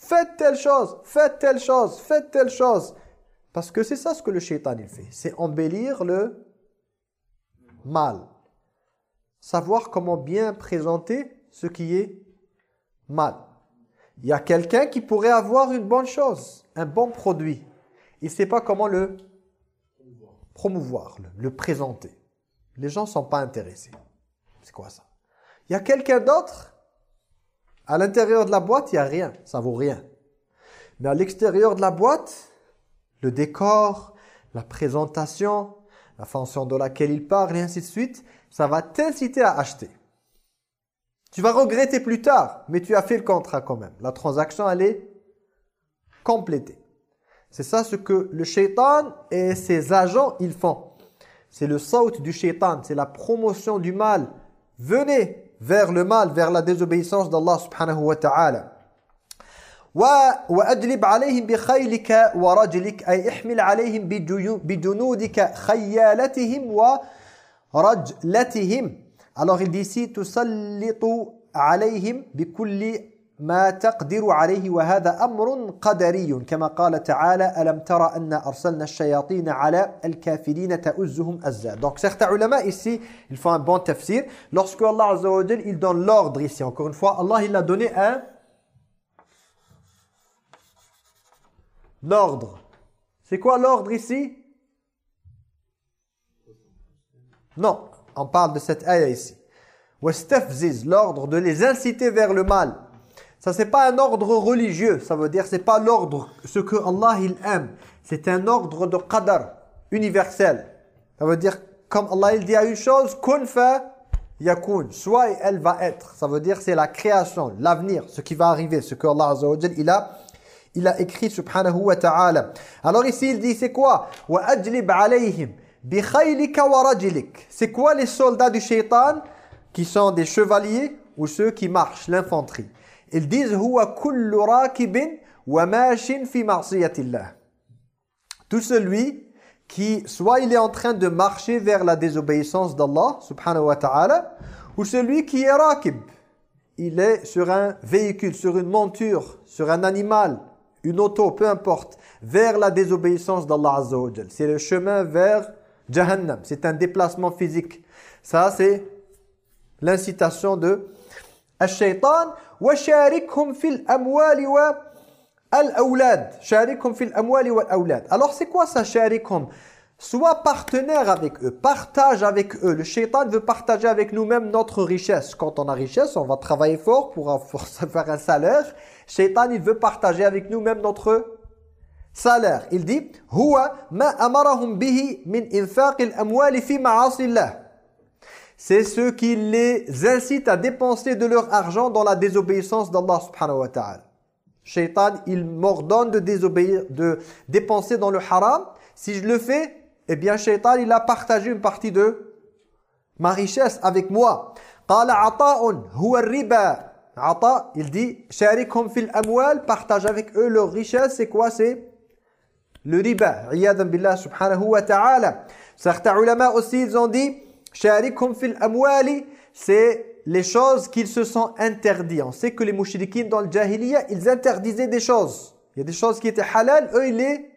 Faites telle chose, faites telle chose, faites telle chose. Parce que c'est ça ce que le shaitan il fait. C'est embellir le mal. Savoir comment bien présenter ce qui est mal. Il y a quelqu'un qui pourrait avoir une bonne chose, un bon produit. Il ne sait pas comment le promouvoir, le, le présenter. Les gens ne sont pas intéressés. C'est quoi ça? Il y a quelqu'un d'autre, à l'intérieur de la boîte, il n'y a rien, ça vaut rien. Mais à l'extérieur de la boîte, le décor, la présentation, la fonction de laquelle il parle et ainsi de suite, ça va t'inciter à acheter. Tu vas regretter plus tard, mais tu as fait le contrat quand même. La transaction, elle est complétée. C'est ça ce que le shaitan et ses agents, ils font. C'est le saut du shaitan, c'est la promotion du mal. Venez vers le mal, vers la désobéissance d'Allah subhanahu wa ta'ala. وأجلب عليهم بخيلك ورجلك أي احمل عليهم بجنودك خيالتهم ورجلتهم Alors il dit ici تسلط عليهم بكل ما تقدر عليه وهذا أمر قدري كما قال تعالى ألم ترى أن أرسلنا الشياطين على الكافرين تؤزهم أزا Donc certains ulama ici, ils font un bon tafsir. Lorsque Allah Azza wa Jal, il donne l'ordre ici, encore une fois, Allah il a donné un ordre. C'est quoi l'ordre ici Non, on parle de cette ayah ici. Wastafziz, l'ordre de les inciter vers le mal. Ça c'est pas un ordre religieux, ça veut dire c'est pas l'ordre ce que Allah il aime, c'est un ordre de qadar universel. Ça veut dire comme Allah il dit à une chose kun fa yakun, soit elle va être. Ça veut dire c'est la création, l'avenir, ce qui va arriver, ce que Allah Azza wa il a il a écrit subhanahu wa ta'ala. Alors ici il dit c'est quoi? C'est quoi les soldats du shaitan qui sont des chevaliers ou ceux qui marchent l'infanterie? Ils disent kullu rakibin wa mashin fi. Tout celui qui soit il est en train de marcher vers la désobéissance d'Allah subhanahu wa ta'ala ou celui qui est rakib. Il est sur un véhicule, sur une monture, sur un animal, une auto, peu importe, vers la désobéissance d'Allah azza C'est le chemin vers Jahannam, c'est un déplacement physique. Ça c'est l'incitation de Ash-Shaytan وشاركهم في الأموال والأولاد شاركهم في الأموال والأولاد alors c'est quoi ça شاركهم Sois partenaire avec eux, partage avec eux. Le shaitan veut partager avec nous-mêmes notre richesse. Quand on a richesse, on va travailler fort pour avoir- se faire un salaire. Shaitan, il veut partager avec nous-mêmes notre salaire. Il dit هو ما أمرهم به من إنفاق الأموال في معاصي الله c'est ceux qui les incitent à dépenser de leur argent dans la désobéissance d'Allah subhanahu wa ta'ala. Shaitan, il m'ordonne de désobéir, de dépenser dans le haram. Si je le fais, eh bien Shaitan, il a partagé une partie de ma richesse avec moi. riba. Ata, il dit sharikhum fil amwal, partage avec eux leur richesse, c'est quoi? C'est le riba. Iyadan billah subhanahu wa ta'ala. Certains aussi ils ont dit Sharikum fil c'est les choses qu'ils se sont interdits. On sait que les mouchriquins dans le jahiliya, ils interdisaient des choses. Il y a des choses qui étaient halal, eux, ils les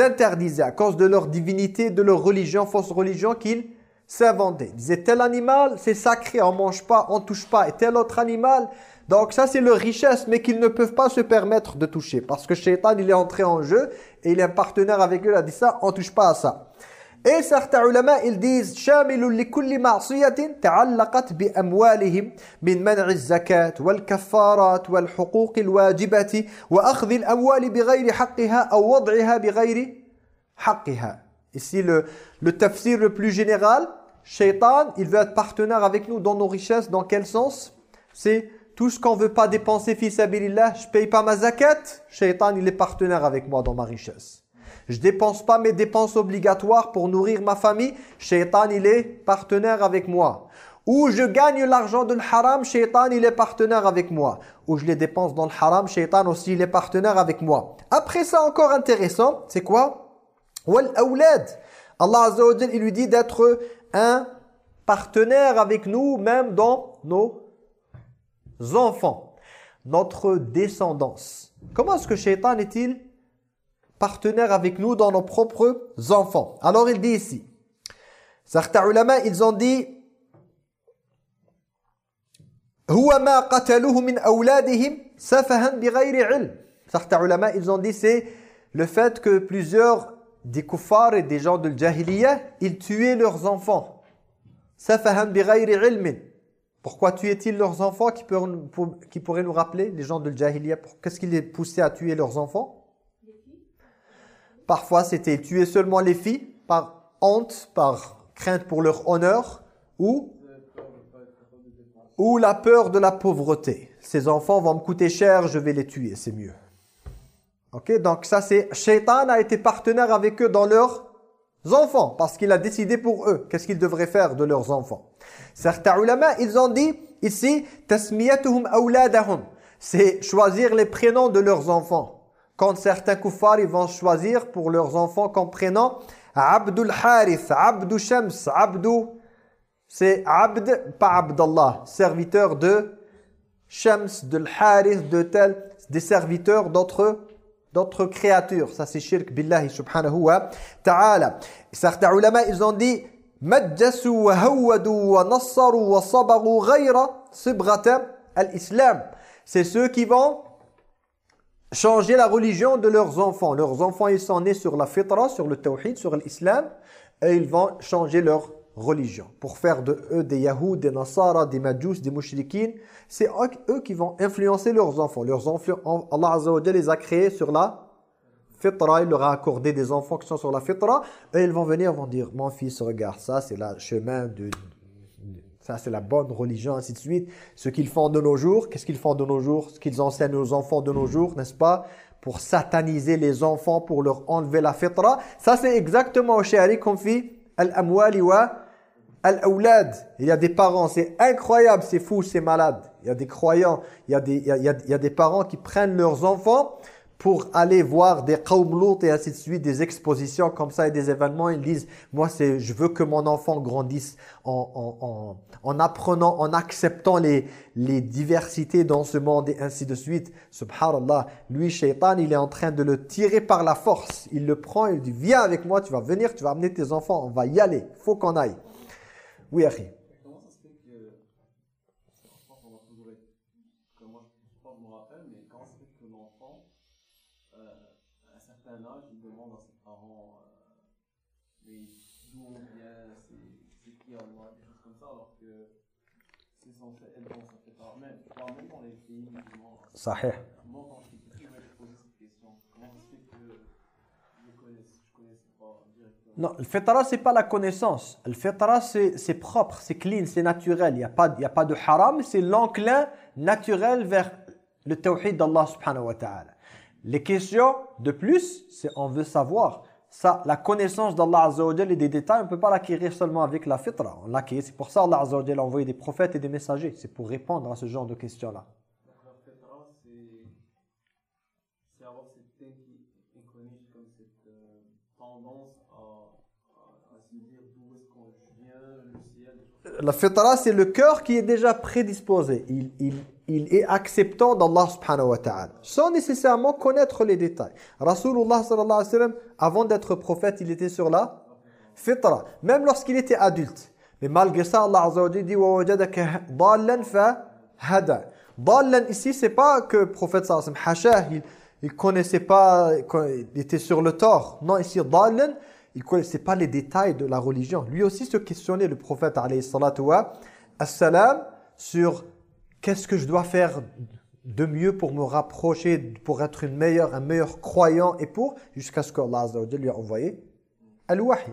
interdisaient à cause de leur divinité, de leur religion, fausse religion qu'ils s'inventaient. Ils disaient tel animal, c'est sacré, on mange pas, on touche pas. Et tel autre animal, donc ça c'est leur richesse, mais qu'ils ne peuvent pas se permettre de toucher. Parce que Shaitan, il est entré en jeu et il est un partenaire avec eux, il a dit ça, on touche pas à ça. Et certains ulama, ils disent شامل لكل معصية تعلقت بأموالهم من منع الزكاة والكفارات والحقوق الواجبة وأخذ الأموال بغير حقها أو وضعها بغير حقها. Ici, le, le tafsir le plus général, Shaitan, il veut être partenaire avec nous dans nos richesses. Dans quel sens C'est tout ce qu'on veut pas dépenser, fils sabilillah, je paye pas ma zakat. Shaitan, il est partenaire avec moi dans ma richesse. Je dépense pas mes dépenses obligatoires pour nourrir ma famille. Shaitan, il est partenaire avec moi. Ou je gagne l'argent de haram, Shaitan, il est partenaire avec moi. Ou je les dépense dans le haram, Shaitan aussi, il est partenaire avec moi. Après ça, encore intéressant, c'est quoi? Wal. Allah Azza wa il lui dit d'être un partenaire avec nous, même dans nos enfants, notre descendance. Comment est-ce que Shaitan est-il partenaire avec nous dans nos propres enfants. Alors il dit ici, certains ulama, ils ont dit Certains ulama, ils ont dit c'est le fait que plusieurs des kuffars et des gens de l'jahiliya, ils tuaient leurs enfants. Pourquoi tuaient-ils leurs enfants qui, pourraient nous rappeler, les gens de l'jahiliya, qu'est-ce qui les poussait à tuer leurs enfants? Parfois, c'était tuer seulement les filles par honte, par crainte pour leur honneur ou, ou la peur de la pauvreté. Ces enfants vont me coûter cher, je vais les tuer, c'est mieux. Ok, donc ça c'est... Shaitan a été partenaire avec eux dans leurs enfants parce qu'il a décidé pour eux qu'est-ce qu'ils devraient faire de leurs enfants. Certains ulama, ils ont dit ici « tasmiyatuhum awladahum » c'est choisir les prénoms de leurs enfants. Quand certains kuffars, ils vont choisir pour leurs enfants comme prénom Abdul Harith, Abdul Shams, Abdou. C'est Abd, pas Abdallah, serviteur de Shams, de Harith, de tel, des serviteurs d'autres d'autres créatures. Ça c'est shirk billahi subhanahu wa ta'ala. Certains ulama, ils ont dit مجسوا وهودوا ونصروا وصبغوا غير صبغة الإسلام. C'est ceux qui vont changer la religion de leurs enfants. Leurs enfants, ils sont nés sur la fitra, sur le tawhid, sur l'islam, et ils vont changer leur religion. Pour faire de eux des Yahoud, des Nasara, des Majus, des Mushrikin, c'est eux qui vont influencer leurs enfants. Leurs enfants, Allah les a créés sur la fitra, il leur a accordé des enfants qui sont sur la fitra, et ils vont venir, vont dire, mon fils, regarde ça, c'est le chemin de... Ça, c'est la bonne religion, ainsi de suite. Ce qu'ils font de nos jours, qu'est-ce qu'ils font de nos jours? Ce qu'ils enseignent aux enfants de nos jours, n'est-ce pas? Pour sataniser les enfants, pour leur enlever la fitra. Ça, c'est exactement au chéri qu'on fait al-amwali wa al-awlad. Il y a des parents, c'est incroyable, c'est fou, c'est malade. Il y a des croyants, il y a des, il y a des parents qui prennent leurs enfants pour aller voir des qawm et ainsi de suite, des expositions comme ça et des événements. Ils disent, moi, c'est, je veux que mon enfant grandisse en, en, en, en apprenant, en acceptant les, les diversités dans ce monde et ainsi de suite. Subhanallah, lui, shaitan, il est en train de le tirer par la force. Il le prend, il dit, viens avec moi, tu vas venir, tu vas amener tes enfants, on va y aller, faut qu'on aille. Oui, Akhi. Comment ça se fait que. Je pense qu'on a toujours été. Que moi, je sais pas, je me rappelle, mais comment ça se fait que l'enfant, euh, à un certain âge, il demande à ses parents euh, mais d'où on vient, c'est c'est qui Allah, des choses comme ça, alors que c'est censé être dans sa fait par même. Je parle même dans les pays musulmans. Sahih. Moi, quand j'étais petit, je me posé cette question. Comment ça se fait que je connaissais, je connaissais pas directement Non, le fitra, c'est pas la connaissance. Le fitra, c'est propre, c'est clean, c'est naturel. Il n'y a, pas- y a pas de haram, c'est l'enclin naturel vers le tawhid d'Allah subhanahu wa ta'ala. Les questions, de plus, c'est on veut savoir. Ça, la connaissance d'Allah Azza et des détails, on ne peut pas l'acquérir seulement avec la fitra. On. C'est pour ça Allah Azza a envoyé des prophètes et des messagers. C'est pour répondre à ce genre de questions-là. Donc la fitra, c'est c'est avoir cette tête qui est connue comme cette euh, tendance à, à, à se dire d'où est-ce qu'on vient, le ciel, des choses la fitra, c'est le cœur qui est déjà prédisposé. Il, est acceptant d'Allah subhanahu wa ta'ala. Sans nécessairement connaître les détails. Rasulullah sallallahu avant d'être prophète, il était sur la fitra. Même lorsqu'il était adulte. Mais malgré ça, Allah azza wa dit « Wa wajadaka dallan fa hada ». Dallan ici, c'est pas que le prophète sallallahu alayhi wa sallam, il, il connaissait pas, il était sur le tort. Non, ici, dallan, il connaissait pas les détails de la religion. Lui aussi se questionnait, le prophète assalam, sur qu'est-ce que je dois faire de mieux pour me rapprocher, pour être un meilleur croyant et pour, jusqu'à ce qu'Allah lui a envoyé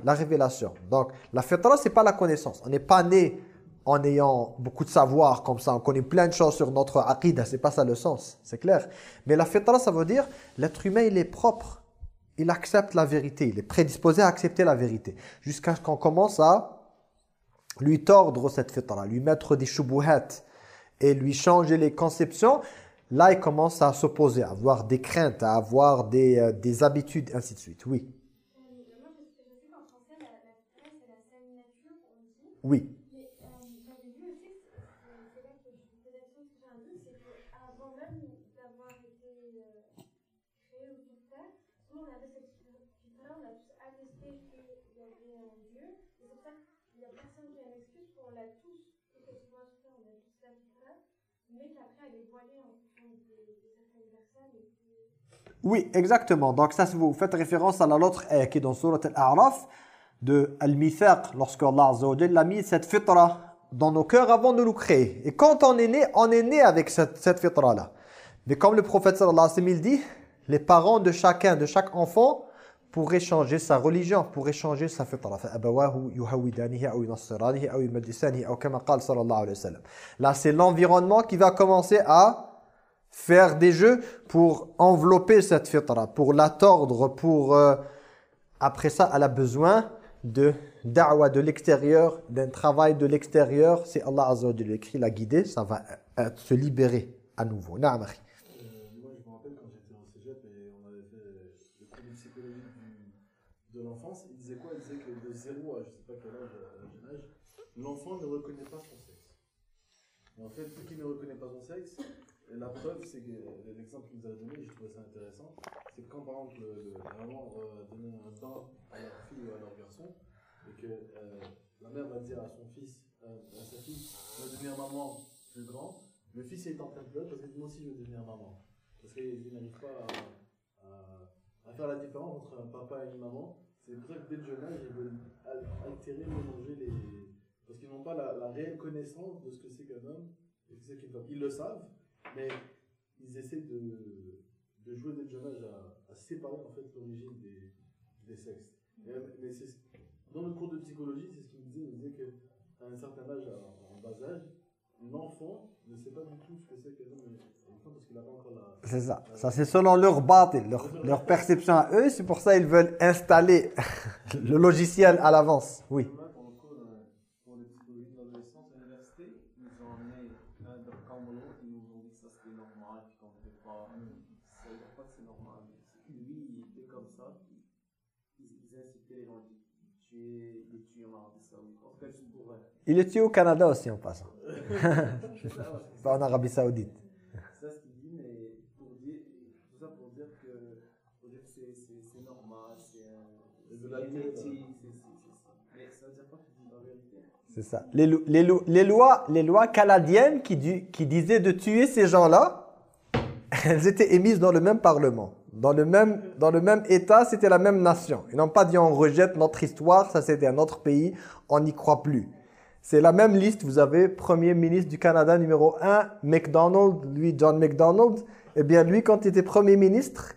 la révélation. Donc, la fitra, c'est pas la connaissance. On n'est pas né en ayant beaucoup de savoir comme ça. On connaît plein de choses sur notre aqidah. C'est pas ça le sens. C'est clair. Mais la fitra, ça veut dire l'être humain, il est propre. Il accepte la vérité. Il est prédisposé à accepter la vérité. Jusqu'à ce qu'on commence à lui tordre cette fitra, lui mettre des shubuhat et lui changer les conceptions. Là, il commence à s'opposer, à avoir des craintes, à avoir des, euh, des habitudes, ainsi de suite. Oui. Euh, moi, je, je sais qu'en français, la, la fitra, c'est la saine nature, on dit. Oui. Mais euh, j'avais vu aussi, que, euh, c'est là que je me pose la question, que j'ai un doute, c'est qu'avant même d'avoir été euh, créé ou tout ça, nous, on avait cette fitra, on a tous attesté qu'il y avait un Dieu. Et c'est pour ça qu'il n'y a personne qui a une excuse pour on l'a tous, effectivement, tout ça, on a tous la fitra, mais qu'après, elle est voilée en fonction de, de certaines personnes. Et puis, oui, exactement. Donc ça, vous faites référence à la l'autre e qui est dans Surat Al-A'raf de Al-Mithaq, lorsque Allah Azza a mis cette fitra dans nos cœurs avant de nous créer. Et quand on est né, on est né avec cette, cette fitra-là. Mais comme le prophète sallallahu alayhi wa sallam dit, les parents de chacun, de chaque enfant, pour échanger sa religion, pour échanger sa fitra. Là, c'est l'environnement qui va commencer à faire des jeux pour envelopper cette fitra, pour la tordre, pour... euh, après ça, elle a besoin de da'wa de l'extérieur, d'un travail de l'extérieur. C'est Allah Azza wa Jalla qui l'a guidée, ça va se libérer à nouveau. Naam. Euh, de l'enfance, il disait quoi? Il disait que de 0 à je sais pas quel jeune âge, l'enfant ne reconnaît pas son sexe. Et en fait, vu qu'il ne reconnaît pas son sexe, et la preuve, c'est que l'exemple qu'il nous a donné, je trouvais ça intéressant, c'est que quand par exemple le, la maman euh, donnait un bain à leur fille ou à leur garçon, et que euh, la mère va dire à son fils, euh, à sa fille, vas devenir maman plus grand, le fils est en train de pleurer parce dit moi aussi je veux devenir maman. Parce qu'il n'arrive pas à, faire la différence entre un papa et une maman. C'est pour ça que dès le jeune âge, ils veulent al- altérer, mélanger les. Parce qu'ils n'ont pas la, la réelle connaissance de ce que c'est qu'un homme et ce que c'est qu'une femme. Ils le savent, mais ils essaient de, de jouer dès le jeune âge à, à séparer en fait l'origine des, des sexes. Et, mais c'est- dans le cours de psychologie, c'est ce qu'il me disait. Il me disait qu'à un certain âge, en, en bas âge, l'enfant ne sait pas du tout ce que c'est qu'un homme parce qu'il n'a pas encore la. C'est ça. Ça, c'est selon leur batil, leur, leur perception à eux. C'est pour ça qu'ils veulent installer le logiciel à l'avance. Oui. Là, pour le coup, euh, psychologies de l'adolescence à l'université, ils nous ont emmené l'un de camp de l'autre, ils nous ont dit que ça c'était normal, puis qu'on ne devait pas. Ça veut dire pas que c'est normal. Lui, il était comme ça, puis ils, ils incitaient les gens à tuer, les tuer en Arabie Saoudite. En tout cas, juste pour. euh, Il est tué au Canada aussi en passant. Pas en Arabie Saoudite. C'est ça ce qu'il dit, mais pour dire, tout ça pour dire que, c'est, normal, c'est un. de la C'est ça. Les, les, les lois, les lois canadiennes qui, qui disaient de tuer ces gens-là, elles étaient émises dans le même parlement. Dans le même, dans le même État, c'était la même nation. Ils n'ont pas dit on rejette notre histoire, ça c'était un autre pays, on n'y croit plus. C'est la même liste, vous avez Premier ministre du Canada numéro 1, McDonald, lui, John McDonald. Eh bien lui, quand il était Premier ministre,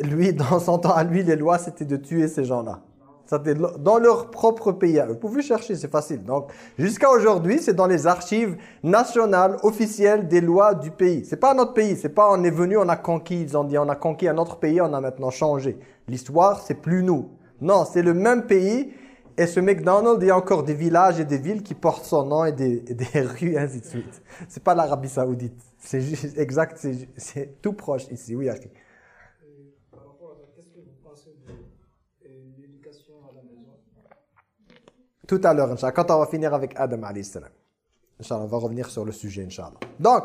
lui, dans son temps à lui, les lois, c'était de tuer ces gens-là. Ça, dans leur propre pays. Vous pouvez chercher, c'est facile. Donc, jusqu'à aujourd'hui, c'est dans les archives nationales, officielles des lois du pays. C'est pas notre pays. C'est pas on est venu, on a conquis. Ils ont dit on a conquis un autre pays, on a maintenant changé. L'histoire, c'est plus nous. Non, c'est le même pays. Et ce McDonald's, il y a encore des villages et des villes qui portent son nom et des, des rues, ainsi de suite. C'est pas l'Arabie Saoudite. C'est juste exact, c'est tout proche ici. Oui. Et par rapport à ça, qu'est-ce que vous pensez de euh, l'éducation à la maison Tout à l'heure, Inch'Allah, quand on va finir avec Adam, alayhi salam. Inch'Allah, on va revenir sur le sujet, Inch'Allah. Donc,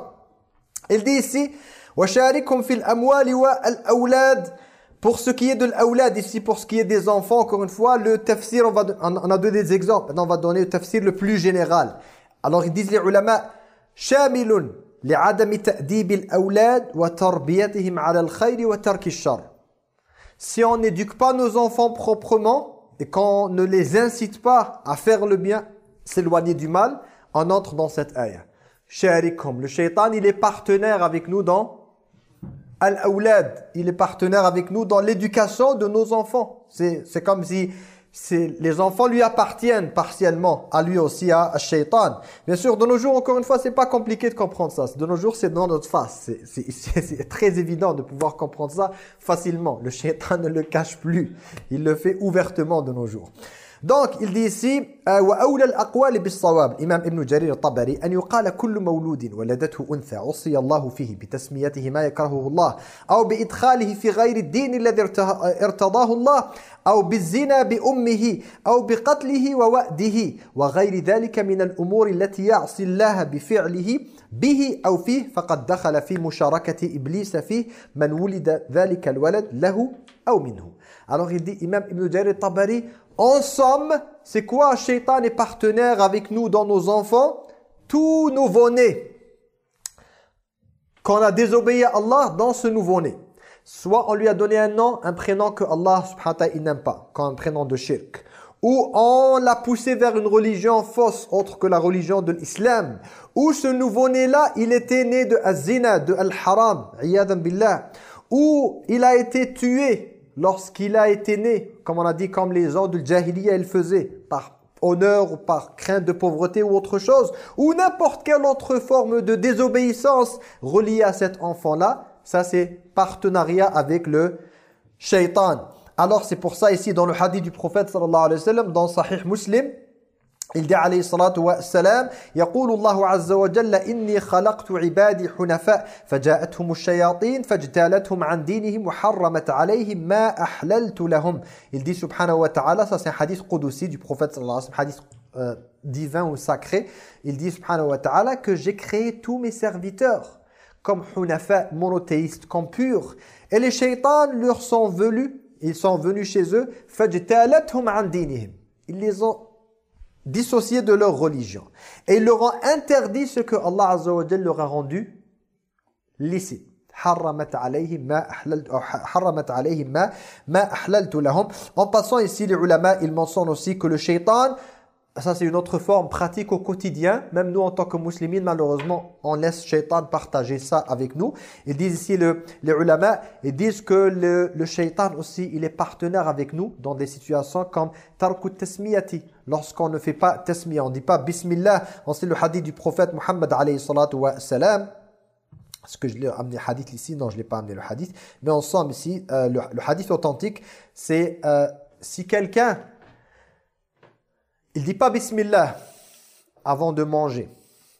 il dit ici, وَشَارِكُمْ فِي الْأَمْوَالِ وَالْأَوْلَادِ Pour ce qui est de l'awlad, ici, pour ce qui est des enfants, encore une fois, le tafsir, on, va, on on a donné des exemples. Maintenant, on va donner le tafsir le plus général. Alors, ils disent les ulama, شامل لعدم تأديب الأولاد وتربيتهم على الخير وترك الشر si on n'éduque pas nos enfants proprement et qu'on ne les incite pas à faire le bien, s'éloigner du mal, on entre dans cette ayah. Le shaitan, il est partenaire avec nous dans Al-Awlad, il est partenaire avec nous dans l'éducation de nos enfants. C'est comme si les enfants lui appartiennent partiellement, à lui aussi, à, à Shaitan. Bien sûr, de nos jours, encore une fois, c'est pas compliqué de comprendre ça. De nos jours, c'est dans notre face. C'est- très évident de pouvoir comprendre ça facilement. Le Shaitan ne le cache plus. Il le fait ouvertement de nos jours. Donc, il dit ici, euh, وأولى الأقوال بالصواب. إمام ابن جرير الطبري أن يقال كل مولود ولدته أنثى عصي الله فيه بتسميته ما يكرهه الله أو بإدخاله في غير الدين الذي ارتضاه الله أو بالزنا بأمه أو بقتله ووأده وغير ذلك من الأمور التي يعصي الله بفعله به أو فيه فقد دخل في مشاركة إبليس فيه من ولد ذلك الولد له أو منه. Alors il dit, Imam Ibn Jarir Tabari, en somme, c'est quoi shaitan est partenaire avec nous dans nos enfants? Tout nouveau-né. Qu'on a désobéi à Allah dans ce nouveau-né. Soit on lui a donné un nom, un prénom que Allah subhanahu wa ta'ala il n'aime pas, comme un prénom de shirk. Ou on l'a poussé vers une religion fausse, autre que la religion de l'islam. Ou ce nouveau-né-là, il était né de az-zina, de al-haram, billah. Ou il a été tué lorsqu'il a été né, comme on a dit, comme les gens du Jahiliya ils faisaient, par honneur ou par crainte de pauvreté ou autre chose, ou n'importe quelle autre forme de désobéissance reliée à cet enfant-là, ça c'est partenariat avec le shaitan. Alors c'est pour ça ici dans le hadith du prophète sallallahu alayhi wa sallam, dans Sahih Muslim, Dit عليه الصلاة والسلام يقول الله عز وجل إني خلقت عبادي حنفاء فجاءتهم الشياطين فاجتالتهم عن دينهم وحرمت عليهم ما أحللت لهم Il dit subhanahu wa ta'ala, ça c'est un hadith qudussi du prophète sallallahu alayhi wa sallam, hadith euh, divin ou sacré. Il dit subhanahu wa ta'ala que j'ai créé tous mes serviteurs comme hunafa, monothéistes, comme purs. Et les shaitans leur sont venus, ils sont venus chez eux, فاجتالتهم عن دينهم. Ils les ont dissociés de leur religion. Et il leur ont interdit ce que Allah Azza leur a rendu licite. Euh, en passant ici, les ulama, ils mentionnent aussi que le shaitan, ça c'est une autre forme pratique au quotidien. Même nous en tant que musulmans, malheureusement, on laisse shaitan partager ça avec nous. Ils disent ici, les ulama, ils disent que le, le shaitan aussi, il est partenaire avec nous dans des situations comme tarkut tasmiyati Lorsqu'on ne fait pas tasmiyah, on ne dit pas bismillah. On sait le hadith du prophète Muhammad alayhi salatu wa salam. Est-ce que je l'ai amené le hadith ici Non, je ne l'ai pas amené le hadith. Mais ensemble ici, euh, le, le hadith authentique, c'est euh, si quelqu'un, il dit pas Bismillah avant de manger,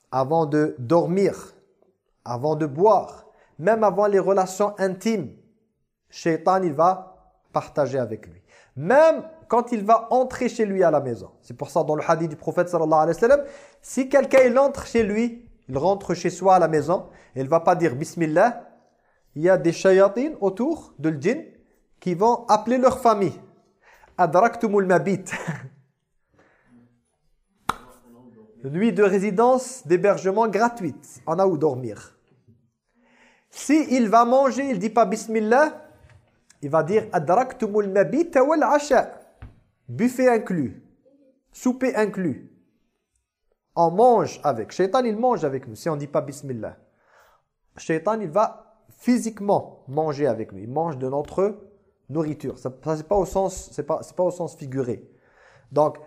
avant de dormir, avant de boire, même avant les relations intimes, Shaitan, il va partager avec lui. Même quand il va entrer chez lui à la maison. C'est pour ça dans le hadith du prophète sallallahu alayhi wa sallam, si quelqu'un il entre chez lui, il rentre chez soi à la maison, il ne va pas dire Bismillah, il y a des shayatines autour de le djinn qui vont appeler leur famille. Adraktumul mabit. Nuit de résidence, d'hébergement gratuite. On a où dormir. Si il va manger, il dit pas Bismillah, il va dire Adraktumul mabit wal asha. Buffet inclus. Souper inclus. On mange avec. Shaitan, il mange avec nous si on ne dit pas Bismillah. Shaitan, il va physiquement manger avec nous. Il mange de notre nourriture. Ça, ça c'est pas au sens, c'est pas, pas au sens figuré. Donc,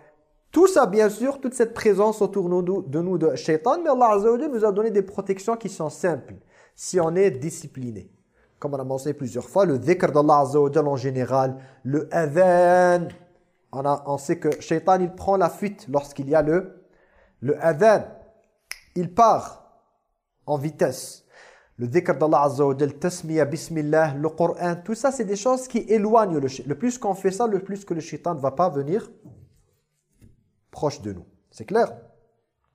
tout ça, bien sûr, toute cette présence autour de nous de, Shaitan, mais Allah nous a donné des protections qui sont simples, si on est discipliné. Comme on a mentionné plusieurs fois, le dhikr d'Allah Azza en général, le adhan, on, sait que Shaitan, il prend la fuite lorsqu'il y a le, le adhan. Il part en vitesse. Le dhikr d'Allah Azza wa tasmiya, le Coran, tout ça, c'est des choses qui éloignent le. Le plus qu'on fait ça, le plus que le shaitan ne va pas venir proche de nous. C'est clair?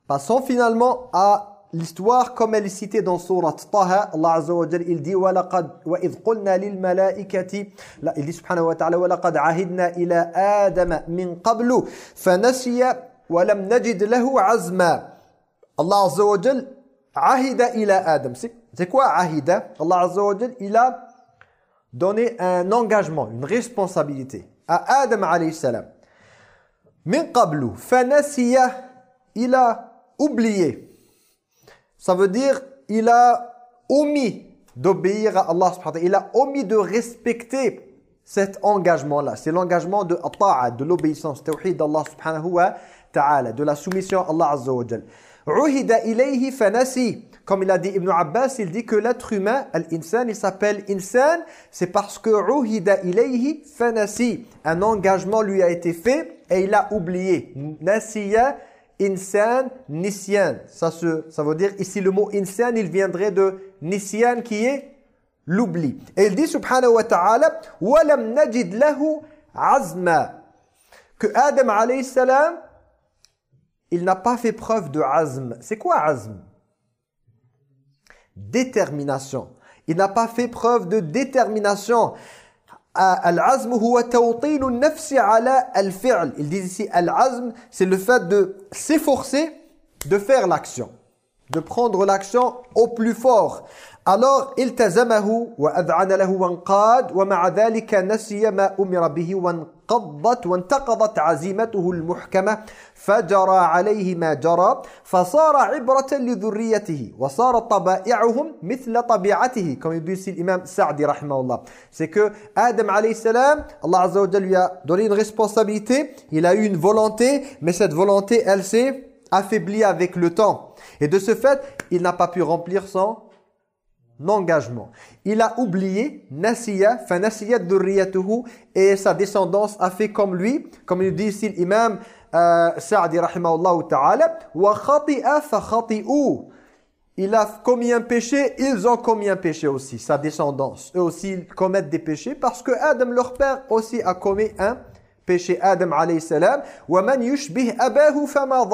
Passons finalement à l'histoire comme elle est citée dans surat Taha. Allah Azza wa Jalla, il dit وَلَقَدْ وَإِذْ قُلْنَا لِلْمَلَائِكَةِ il dit subhanahu wa ta'ala وَلَقَدْ عَهِدْنَا إِلَى آدَمَ مِنْ قَبْلُ فَنَسِيَ وَلَمْ نَجِدْ لَهُ عَزْمًا Allah Azza wa Jalla عَهِدَ إِلى آدَم C'est quoi عَهِدَ Allah Azza wa Jalla, il a donné un engagement, une responsabilité à Adam alayhi salam. Min qablu, fanasiya, il a oublié. Ça veut dire, il a omis d'obéir à Allah. Il a omis de respecter cet engagement-là. C'est l'engagement de ta'a, de l'obéissance, tawhid d'Allah subhanahu wa ta'ala, de la soumission à Allah azza wa jal. Ilayhi fanasi. Comme il a dit Ibn Abbas, il dit que l'être humain, l'insan, il s'appelle insan, c'est parce que uhida ilayhi fanasi. Un engagement lui a été fait et il a oublié. Nasiya, insan, nisyan. Ça, se, ça veut dire, ici le mot insan, il viendrait de nisyan qui est l'oubli. Et il dit subhanahu wa ta'ala, وَلَمْ نَجِدْ لَهُ عَزْمًا Que Adam alayhi salam, il n'a pas fait preuve de azm. C'est quoi azm Détermination. Il n'a pas fait preuve de détermination. Al-azm huwa tawtil an-nafs ala al-fi'l. Il dit ici al-azm, c'est le fait de s'efforcer de faire l'action, de prendre l'action au plus fort. Alors, التزمه وأذعن له وانقاد ومع ذلك نسي ما أمر به وانقضت وانتقضت عزيمته المحكمة فجرى عليه ما جرى فصار عبرة لذريته وصار طبائعهم مثل طبيعته comme il dit l'imam Sa'di rahimahullah c'est que Adam alayhi salam Allah azza wa jalla lui a donné une responsabilité il a eu une volonté mais cette volonté elle s'est affaiblie avec le temps et de ce fait il n'a pas pu remplir son engagement. Il a oublié Nasiya, fanasiyat durriyatuhu et sa descendance a fait comme lui, comme il dit ici l'imam euh, Sa'di rahimahullah ta'ala, wa khati'a fa khati'u. Il a commis un péché, ils ont commis un péché aussi, sa descendance. Eux aussi commettent des péchés parce que Adam, leur père, aussi a commis un péché. Adam alayhi salam, wa man yushbih abahu fama.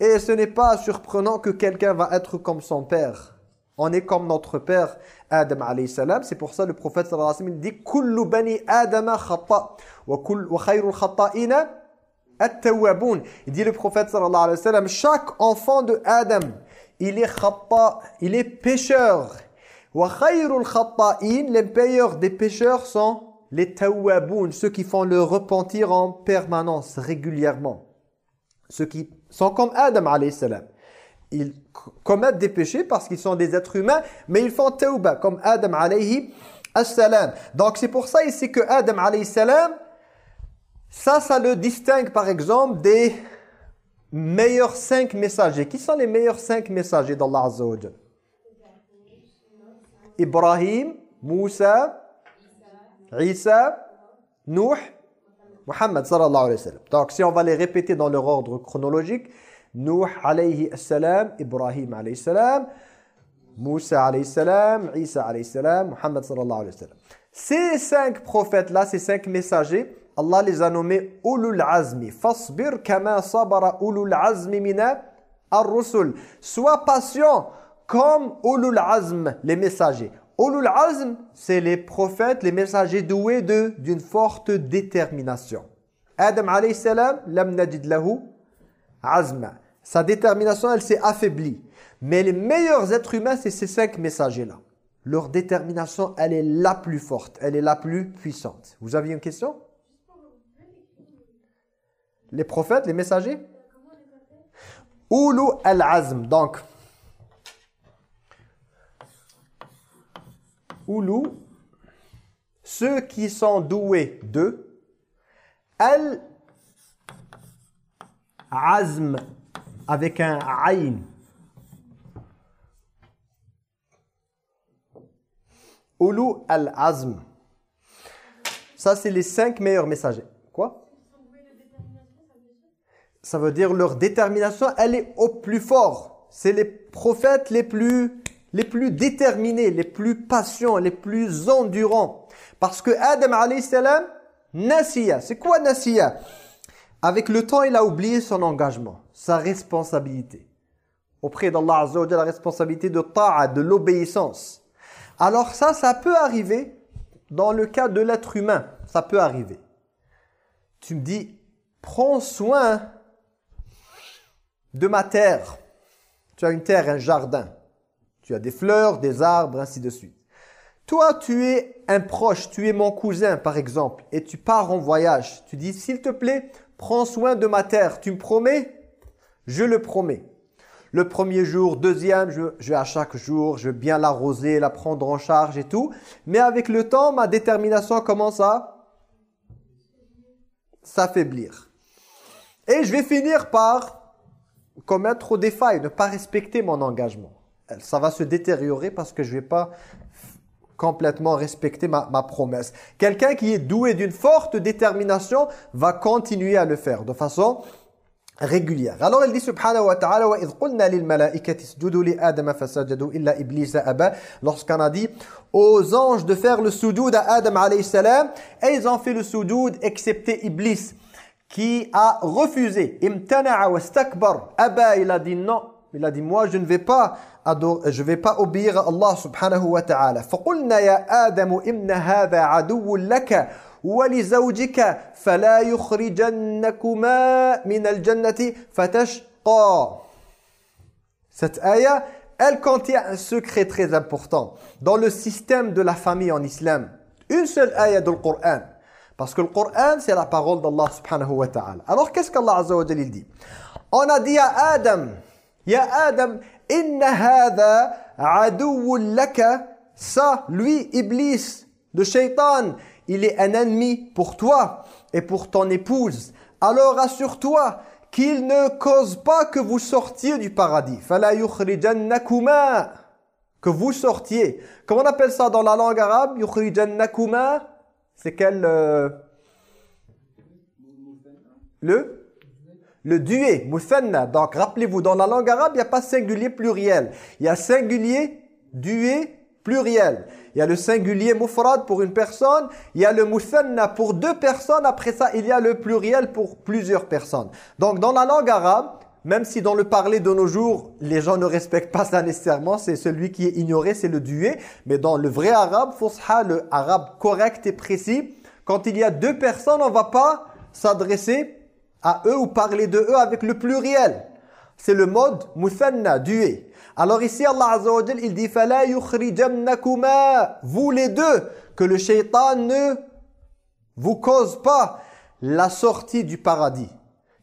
Et ce n'est pas surprenant que quelqu'un va être comme son père. On est comme notre père Adam alayhi salam. C'est pour ça le prophète sallallahu alayhi wa sallam dit kullu bani adama khata wa kull wa khayrul khata'ina at-tawwabun. Il dit le prophète sallallahu alayhi wa sallam chaque enfant de Adam, il est khata, il est pécheur. Wa khayrul khata'in, les meilleurs des pécheurs sont les tawwabun, ceux qui font le repentir en permanence, régulièrement. Ceux qui sont comme Adam alayhi salam. Ils commettent des péchés parce qu'ils sont des êtres humains, mais ils font tawba comme Adam alayhi salam. Donc c'est pour ça ici que Adam alayhi salam, ça, ça le distingue par exemple des meilleurs cinq messagers. Qui sont les meilleurs cinq messagers d'Allah Azza wa Ibrahim, Moussa, Isa, Nuh, Muhammad sallallahu alayhi wa sallam. Donc si on va les répéter dans leur ordre chronologique, Nuh alayhi salam, Ibrahim alayhi salam, Moussa alayhi salam, Isa alayhi salam, Muhammad sallallahu alayhi wa sallam. Ces cinq prophètes-là, ces cinq messagers, Allah les a nommés Ulul Azmi. Fasbir kama sabara Ulul Azmi mina ar-rusul. Sois patient comme Ulul Azm, les messagers. Ulul Azm, c'est les prophètes, les messagers doués d'une forte détermination. Adam alayhi salam, lam najid lahu azma. Sa détermination, elle s'est affaiblie. Mais les meilleurs êtres humains, c'est ces cinq messagers-là. Leur détermination, elle est la plus forte, elle est la plus puissante. Vous aviez une question? Les prophètes, les messagers? Ulu al-azm. Donc, Ulu, ceux qui sont doués de al-azm avec un aïn. Ulu al-azm. Ça, c'est les cinq meilleurs messagers. Quoi? Ça veut dire leur détermination, elle est au plus fort. C'est les prophètes les plus, les plus déterminés, les plus patients, les plus endurants. Parce que Adam alayhi salam. C'est quoi nasiya? Avec le temps, il a oublié son engagement, sa responsabilité. Auprès d'Allah Azza wa la responsabilité de ta'a, de l'obéissance. Alors ça, ça peut arriver dans le cas de l'être humain. Ça peut arriver. Tu me dis, prends soin de ma terre. Tu as une terre, un jardin. Tu as des fleurs, des arbres, ainsi de suite. Toi, tu es un proche, tu es mon cousin par exemple, et tu pars en voyage. Tu dis, s'il te plaît, prends soin de ma terre. Tu me promets Je le promets. Le premier jour, deuxième, je, je à chaque jour, je vais bien l'arroser, la prendre en charge et tout. Mais avec le temps, ma détermination commence à s'affaiblir. Et je vais finir par commettre des failles, ne pas respecter mon engagement. Ça va se détériorer parce que je ne vais pas complètement respecter ma, ma promesse. Quelqu'un qui est doué d'une forte détermination va continuer à le faire de façon régulière. Alors il dit subhanahu wa ta'ala wa idh qulna lil malaikati isjudu li adama fasajadu illa iblisa aba lorsqu'on a dit aux anges de faire le sujoud à Adam alayhi salam et ils ont fait le sujoud excepté Iblis qui a refusé imtana'a wastakbar aba il a dit non il a dit moi je ne vais pas adorer, je vais pas obéir à Allah subhanahu wa ta'ala فقلنا يا آدم إن هذا عدو لك ولزوجك فلا يخرجنكما من الجنة فتشقى Cette ayah, elle contient un secret très important dans le système de la famille en islam. Une seule ayah du Coran. Parce que le Coran, c'est la parole d'Allah subhanahu wa ta'ala. Alors, qu'est-ce qu'Allah azza wa jalla dit On a dit à Adam, Ya Adam, inna hadha aduwwun laka, ça, lui, Iblis, de shaitan, il est un ennemi pour toi et pour ton épouse. Alors assure-toi qu'il ne cause pas que vous sortiez du paradis. Fala yukhrijannakuma que vous sortiez. Comment on appelle ça dans la langue arabe Yukhrijannakuma? C'est quel euh, le? Le muthanna. Donc rappelez-vous, dans la langue arabe, il n'y a pas singulier pluriel. Il y a singulier, dué, pluriel. Il y a le singulier mufrad pour une personne, il y a le muthanna pour deux personnes, après ça il y a le pluriel pour plusieurs personnes. Donc dans la langue arabe, même si dans le parler de nos jours, les gens ne respectent pas ça nécessairement, c'est celui qui est ignoré, c'est le dué. Mais dans le vrai arabe, fusha, le arabe correct et précis, quand il y a deux personnes, on ne va pas s'adresser à eux ou parler de eux avec le pluriel. C'est le mode muthanna, dué. Alors ici, Allah Azza wa il dit « Vous les deux, que le shaitan ne vous cause pas la sortie du paradis.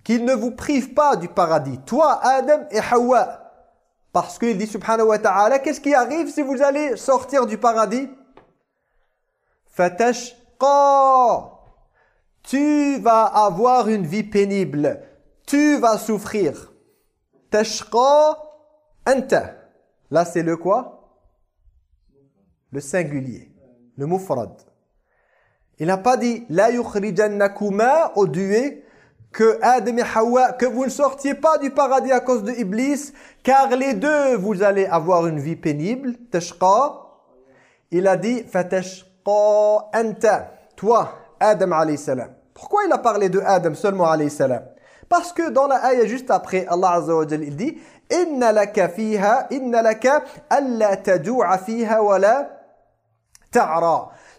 Qu'il ne vous prive pas du paradis. Toi, Adam et Hawa. Parce qu'il dit, subhanahu wa ta'ala, qu'est-ce qui arrive si vous allez sortir du paradis? Fatashqa. Tu vas avoir une vie pénible. Tu vas souffrir. Tashqa anta. Là, c'est le quoi? Le singulier. Le mufrad. Il n'a pas dit la yukhrijannakuma au duet que Adam et Hawa, que vous ne sortiez pas du paradis à cause de Iblis, car les deux, vous allez avoir une vie pénible. Tashqa. Il a dit fatashqa anta. Toi, Adam alayhi salam. Pourquoi il a parlé de Adam seulement alayhi salam? Parce que dans la ayah juste après, Allah Azza il dit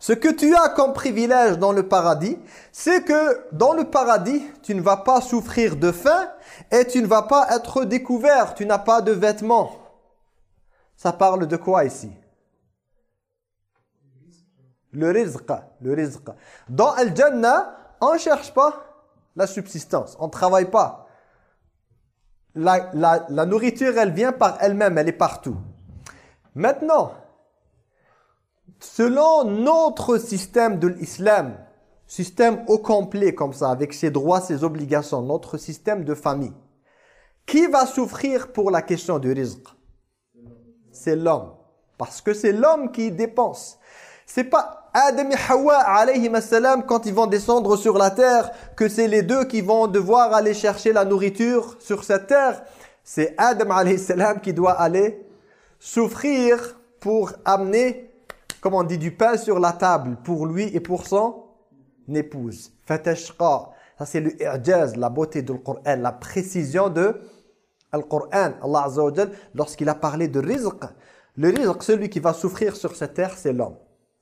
Ce que tu as comme privilège dans le paradis, c'est que dans le paradis, tu ne vas pas souffrir de faim et tu ne vas pas être découvert, tu n'as pas de vêtements. Ça parle de quoi ici? Le rizq, le. Dans Al-Jannah, on ne cherche pas la subsistance, on ne travaille pas. La, la- la nourriture, elle vient par elle-même, elle est partout. Maintenant, selon notre système de l'islam, système au complet comme ça, avec ses droits, ses obligations, notre système de famille, qui va souffrir pour la question du rizq? C'est l'homme. Parce que c'est l'homme qui dépense. C'est pas Adam et Hawa alayhi salam quand ils vont descendre sur la terre que c'est les deux qui vont devoir aller chercher la nourriture sur cette terre. C'est Adam alayhi salam qui doit aller souffrir pour amener, comme on dit, du pain sur la table pour lui et pour son épouse. Fatashqa. Ça c'est le i'jaz, la beauté du Coran, la précision de Al-Qur'an. Allah Azza lorsqu'il a parlé de rizq, le rizq, celui qui va souffrir sur cette terre, c'est l'homme.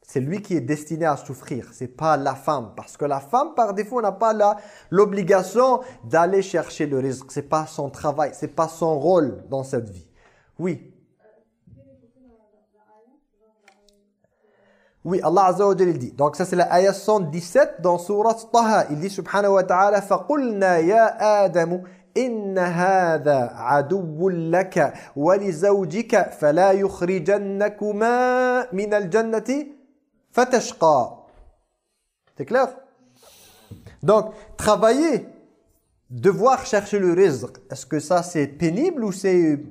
C'est lui qui est destiné à souffrir, c'est pas la femme. Parce que la femme, par défaut, n'a pas la- l'obligation d'aller chercher le rizq. C'est pas son travail, c'est pas son rôle dans cette vie. Oui. Oui, Allah Azza wa Jalla il dit. Donc ça c'est la ayah 117 dans surat Taha. Il dit subhanahu wa ta'ala فَقُلْنَا يَا آدَمُ إِنَّ هَذَا عَدُوٌّ لَكَ وَلِزَوْجِكَ فَلَا يُخْرِجَنَّكُمَا مِنَ الْجَنَّةِ Fatashqa. C'est clair? Donc, travailler, devoir chercher le rizq, est-ce que ça c'est pénible ou c'est...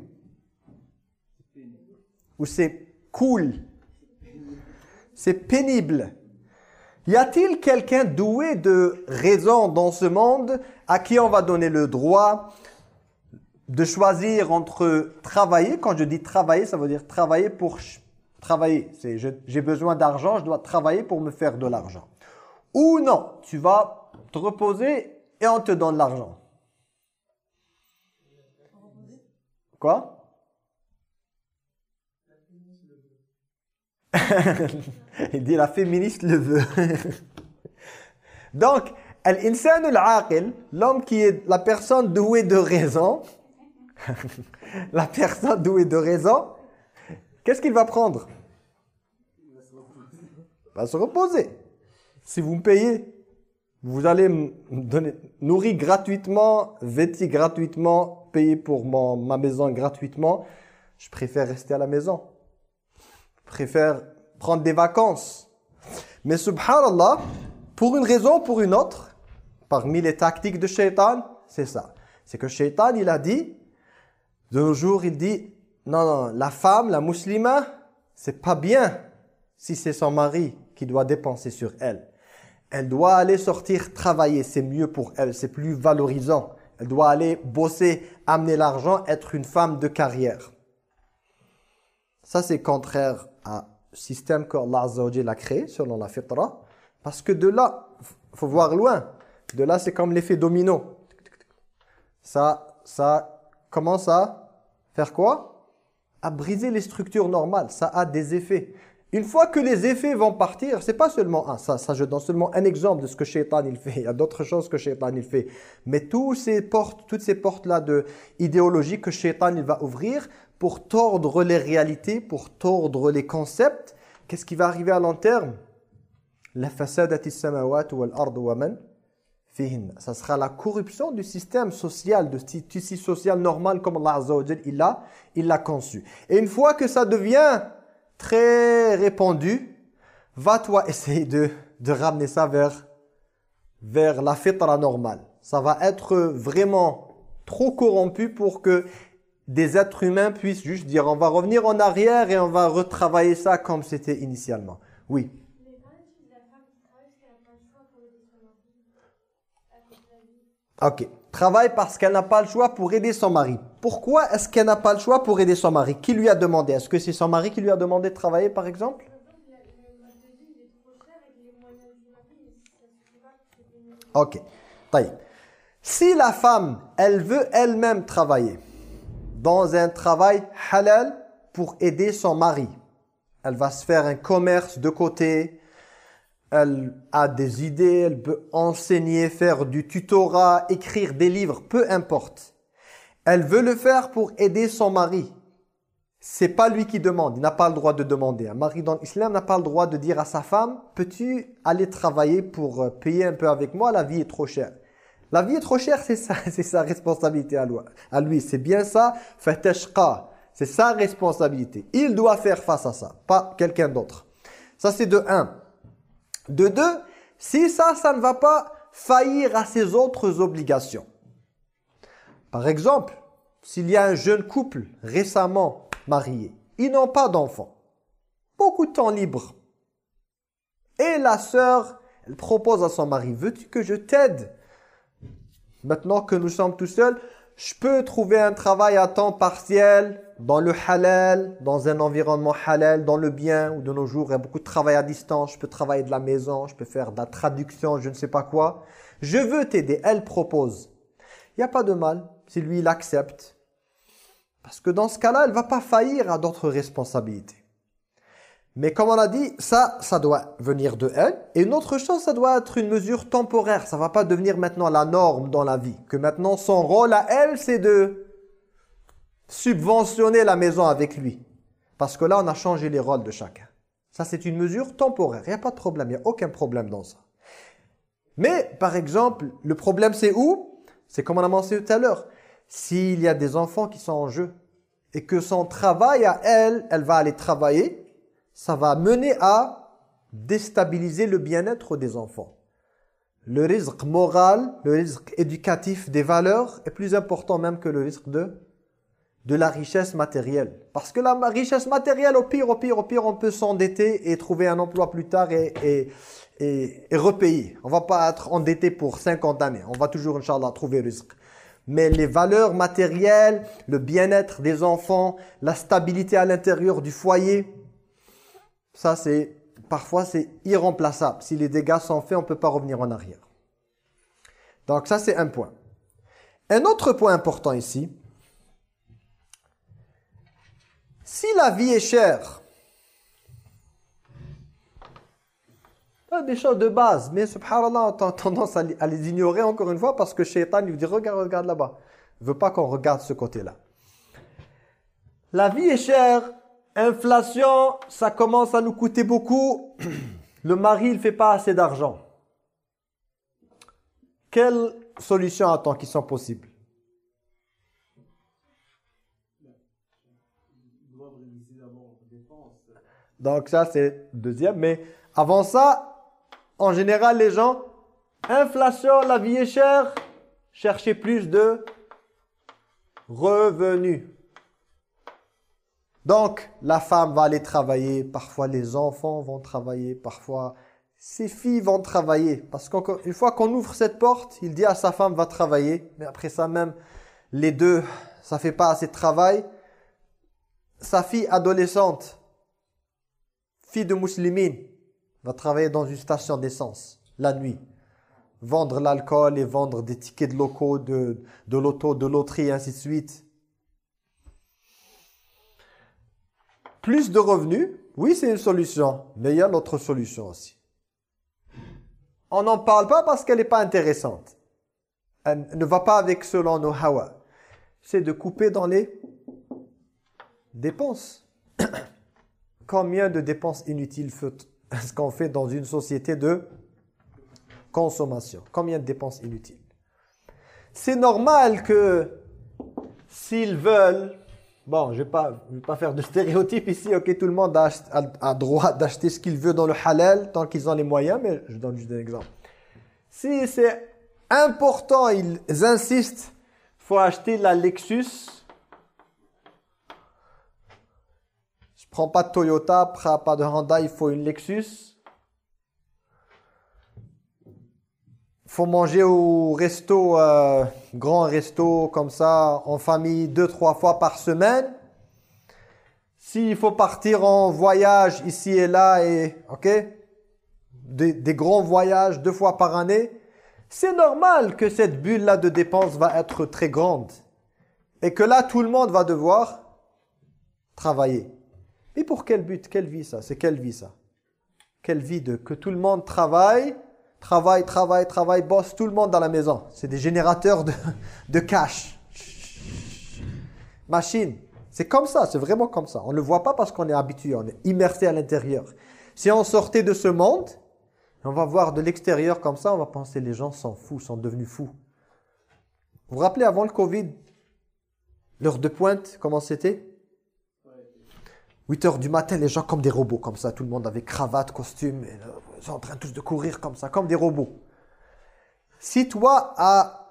Ou c'est cool? C'est pénible. Y a-t-il quelqu'un doué de raison dans ce monde à qui on va donner le droit de choisir entre travailler, quand je dis travailler, ça veut dire travailler pour travailler. C'est j'ai besoin d'argent, je dois travailler pour me faire de l'argent. Ou non, tu vas te reposer et on te donne l'argent. Quoi? Il dit la féministe le veut. Donc, l'insan al-aqil, l'homme qui est la personne douée de raison, la personne douée de raison, qu'est-ce qu'il va prendre? Il va se reposer. Si vous me payez, vous allez me donner nourrir gratuitement, vêtir gratuitement, payer pour mon, ma maison gratuitement. Je préfère rester à la maison. Je préfère prendre des vacances. Mais subhanallah, pour une raison ou pour une autre, parmi les tactiques de shaitan, c'est ça. C'est que shaitan, il a dit, de nos jours, il dit, non, non, la femme, la musulmane, c'est pas bien si c'est son mari qui doit dépenser sur elle. Elle doit aller sortir travailler, c'est mieux pour elle, c'est plus valorisant. Elle doit aller bosser, amener l'argent, être une femme de carrière. Ça, c'est contraire à système wa Jalla a créé, selon la fitra. Parce que de là, faut voir loin. De là, c'est comme l'effet domino. Ça, ça commence à faire quoi? À briser les structures normales. Ça a des effets. Une fois que les effets vont partir, c'est pas seulement un. Ça, ça, je donne seulement un exemple de ce que Shaitan il fait. Il y a d'autres choses que Shaitan il fait. Mais tous ces portes, toutes ces portes-là de idéologie que Shaitan il va ouvrir pour tordre les réalités, pour tordre les concepts, qu'est-ce qui va arriver à long terme? La fasadati samawat wal ard wa man fihin. Ça sera la corruption du système social, du tissu social normal comme Allah Azza il l'a conçu. Et une fois que ça devient très répandu, va toi essayer de, ramener ça vers, vers la fitra normale. Ça va être vraiment trop corrompu pour que des êtres humains puissent juste dire on va revenir en arrière et on va retravailler ça comme c'était initialement. Oui. Mais qu'en est-il de la femme qui travaille parce qu'elle n'a pas le choix pour aider son mari à cause de la vie Ok. Travaille parce qu'elle n'a pas le choix pour aider son mari. Pourquoi est-ce qu'elle n'a pas le choix pour aider son mari? Qui lui a demandé? Est-ce que c'est son mari qui lui a demandé de travailler par exemple? Ok. Taïb. Si la femme, elle veut elle-même travailler dans un travail halal pour aider son mari, elle va se faire un commerce de côté, elle a des idées, elle peut enseigner, faire du tutorat, écrire des livres, peu importe. Elle veut le faire pour aider son mari. C'est pas lui qui demande, il n'a pas le droit de demander. Un mari dans l'islam n'a pas le droit de dire à sa femme « Peux-tu aller travailler pour euh, payer un peu avec moi? La vie est trop chère. » La vie est trop chère, c'est c'est sa responsabilité à lui. C'est bien ça. Fatashqa, c'est sa responsabilité. Il doit faire face à ça, pas quelqu'un d'autre. Ça c'est de un. De deux, si ça, ça ne va pas faillir à ses autres obligations. Par exemple, s'il y a un jeune couple récemment marié, ils n'ont pas d'enfants, beaucoup de temps libre. Et la sœur, elle propose à son mari, veux-tu que je t'aide? Maintenant que nous sommes tout seuls, je peux trouver un travail à temps partiel dans le halal, dans un environnement halal, dans le bien, ou de nos jours, il y a beaucoup de travail à distance, je peux travailler de la maison, je peux faire de la traduction, je ne sais pas quoi. Je veux t'aider, elle propose. Il n'y a pas de mal si lui, il accepte. Parce que dans ce cas-là, elle ne va pas faillir à d'autres responsabilités. Mais comme on a dit, ça, ça doit venir de elle. Et une autre chose, ça doit être une mesure temporaire. Ça ne va pas devenir maintenant la norme dans la vie. Que maintenant, son rôle à elle, c'est de subventionner la maison avec lui. Parce que là, on a changé les rôles de chacun. Ça, c'est une mesure temporaire. Il n'y a pas de problème. Il n'y a aucun problème dans ça. Mais, par exemple, le problème, c'est où? C'est comme on a mentionné tout à l'heure. S'il y a des enfants qui sont en jeu et que son travail à elle, elle va aller travailler, ça va mener à déstabiliser le bien-être des enfants. Le risque moral, le risque éducatif des valeurs est plus important même que le risque de, de la richesse matérielle. Parce que la richesse matérielle, au pire, au pire, au pire, on peut s'endetter et trouver un emploi plus tard et, et, et, et repayer. On va pas être endetté pour 50 années. On va toujours, Inch'Allah, trouver risque. Mais les valeurs matérielles, le bien-être des enfants, la stabilité à l'intérieur du foyer, ça c'est parfois c'est irremplaçable. Si les dégâts sont faits, on ne peut pas revenir en arrière. Donc ça c'est un point. Un autre point important ici, si la vie est chère, des choses de base, mais subhanallah, on a tendance à, les ignorer encore une fois parce que Shaitan vous dit regarde, regarde là-bas. Il veut pas qu'on regarde ce côté-là. La vie est chère, inflation, ça commence à nous coûter beaucoup. Le mari, il fait pas assez d'argent. Quelles solutions attend qui sont possibles? Donc ça, c'est deuxième. Mais avant ça, en général, les gens, inflation, la vie est chère, cherchez plus de revenus. Donc, la femme va aller travailler, parfois les enfants vont travailler, parfois Ses filles vont travailler. Parce qu'une fois qu'on ouvre cette porte, il dit à sa femme va travailler. Mais après ça même, les deux, ça fait pas assez de travail. Sa fille adolescente, fille de musulmane, va travailler dans une station d'essence la nuit. Vendre l'alcool et vendre des tickets de locaux, de, l'auto, de loterie, ainsi de suite. Plus de revenus, oui c'est une solution, mais il y a l'autre solution aussi. On n'en parle pas parce qu'elle n'est pas intéressante. Elle ne va pas avec selon nos hawa. C'est de couper dans les dépenses. Combien de dépenses inutiles est-ce qu'on fait dans une société de consommation? Combien de dépenses inutiles? C'est normal que s'ils veulent Bon, je ne vais, pas faire de stéréotypes ici. Ok, tout le monde a, droit d'acheter ce qu'il veut dans le halal tant qu'ils ont les moyens, mais je donne juste un exemple. Si c'est important, ils insistent, il faut acheter la Lexus. Je prends pas de Toyota, pas de Honda, il faut une Lexus. faut manger au resto, euh, grand resto comme ça, en famille, deux, trois fois par semaine. S'il faut partir en voyage ici et là, et ok, des, grands voyages deux fois par année, c'est normal que cette bulle-là de dépenses va être très grande. Et que là, tout le monde va devoir travailler. Et pour quel but? Quelle vie ça? C'est quelle vie ça? Quelle vie de que tout le monde travaille Travail, travail, travail, bosse, tout le monde dans la maison. C'est des générateurs de, cash. Machine. C'est comme ça, c'est vraiment comme ça. On ne le voit pas parce qu'on est habitué, on est immersé à l'intérieur. Si on sortait de ce monde, on va voir de l'extérieur comme ça, on va penser les gens sont fous, sont devenus fous. Vous vous rappelez avant le Covid, l'heure de pointe, comment c'était? 8 heures du matin, les gens comme des robots, comme ça, tout le monde avec cravate, costume, sont en train tous de courir comme ça, comme des robots. Si toi, à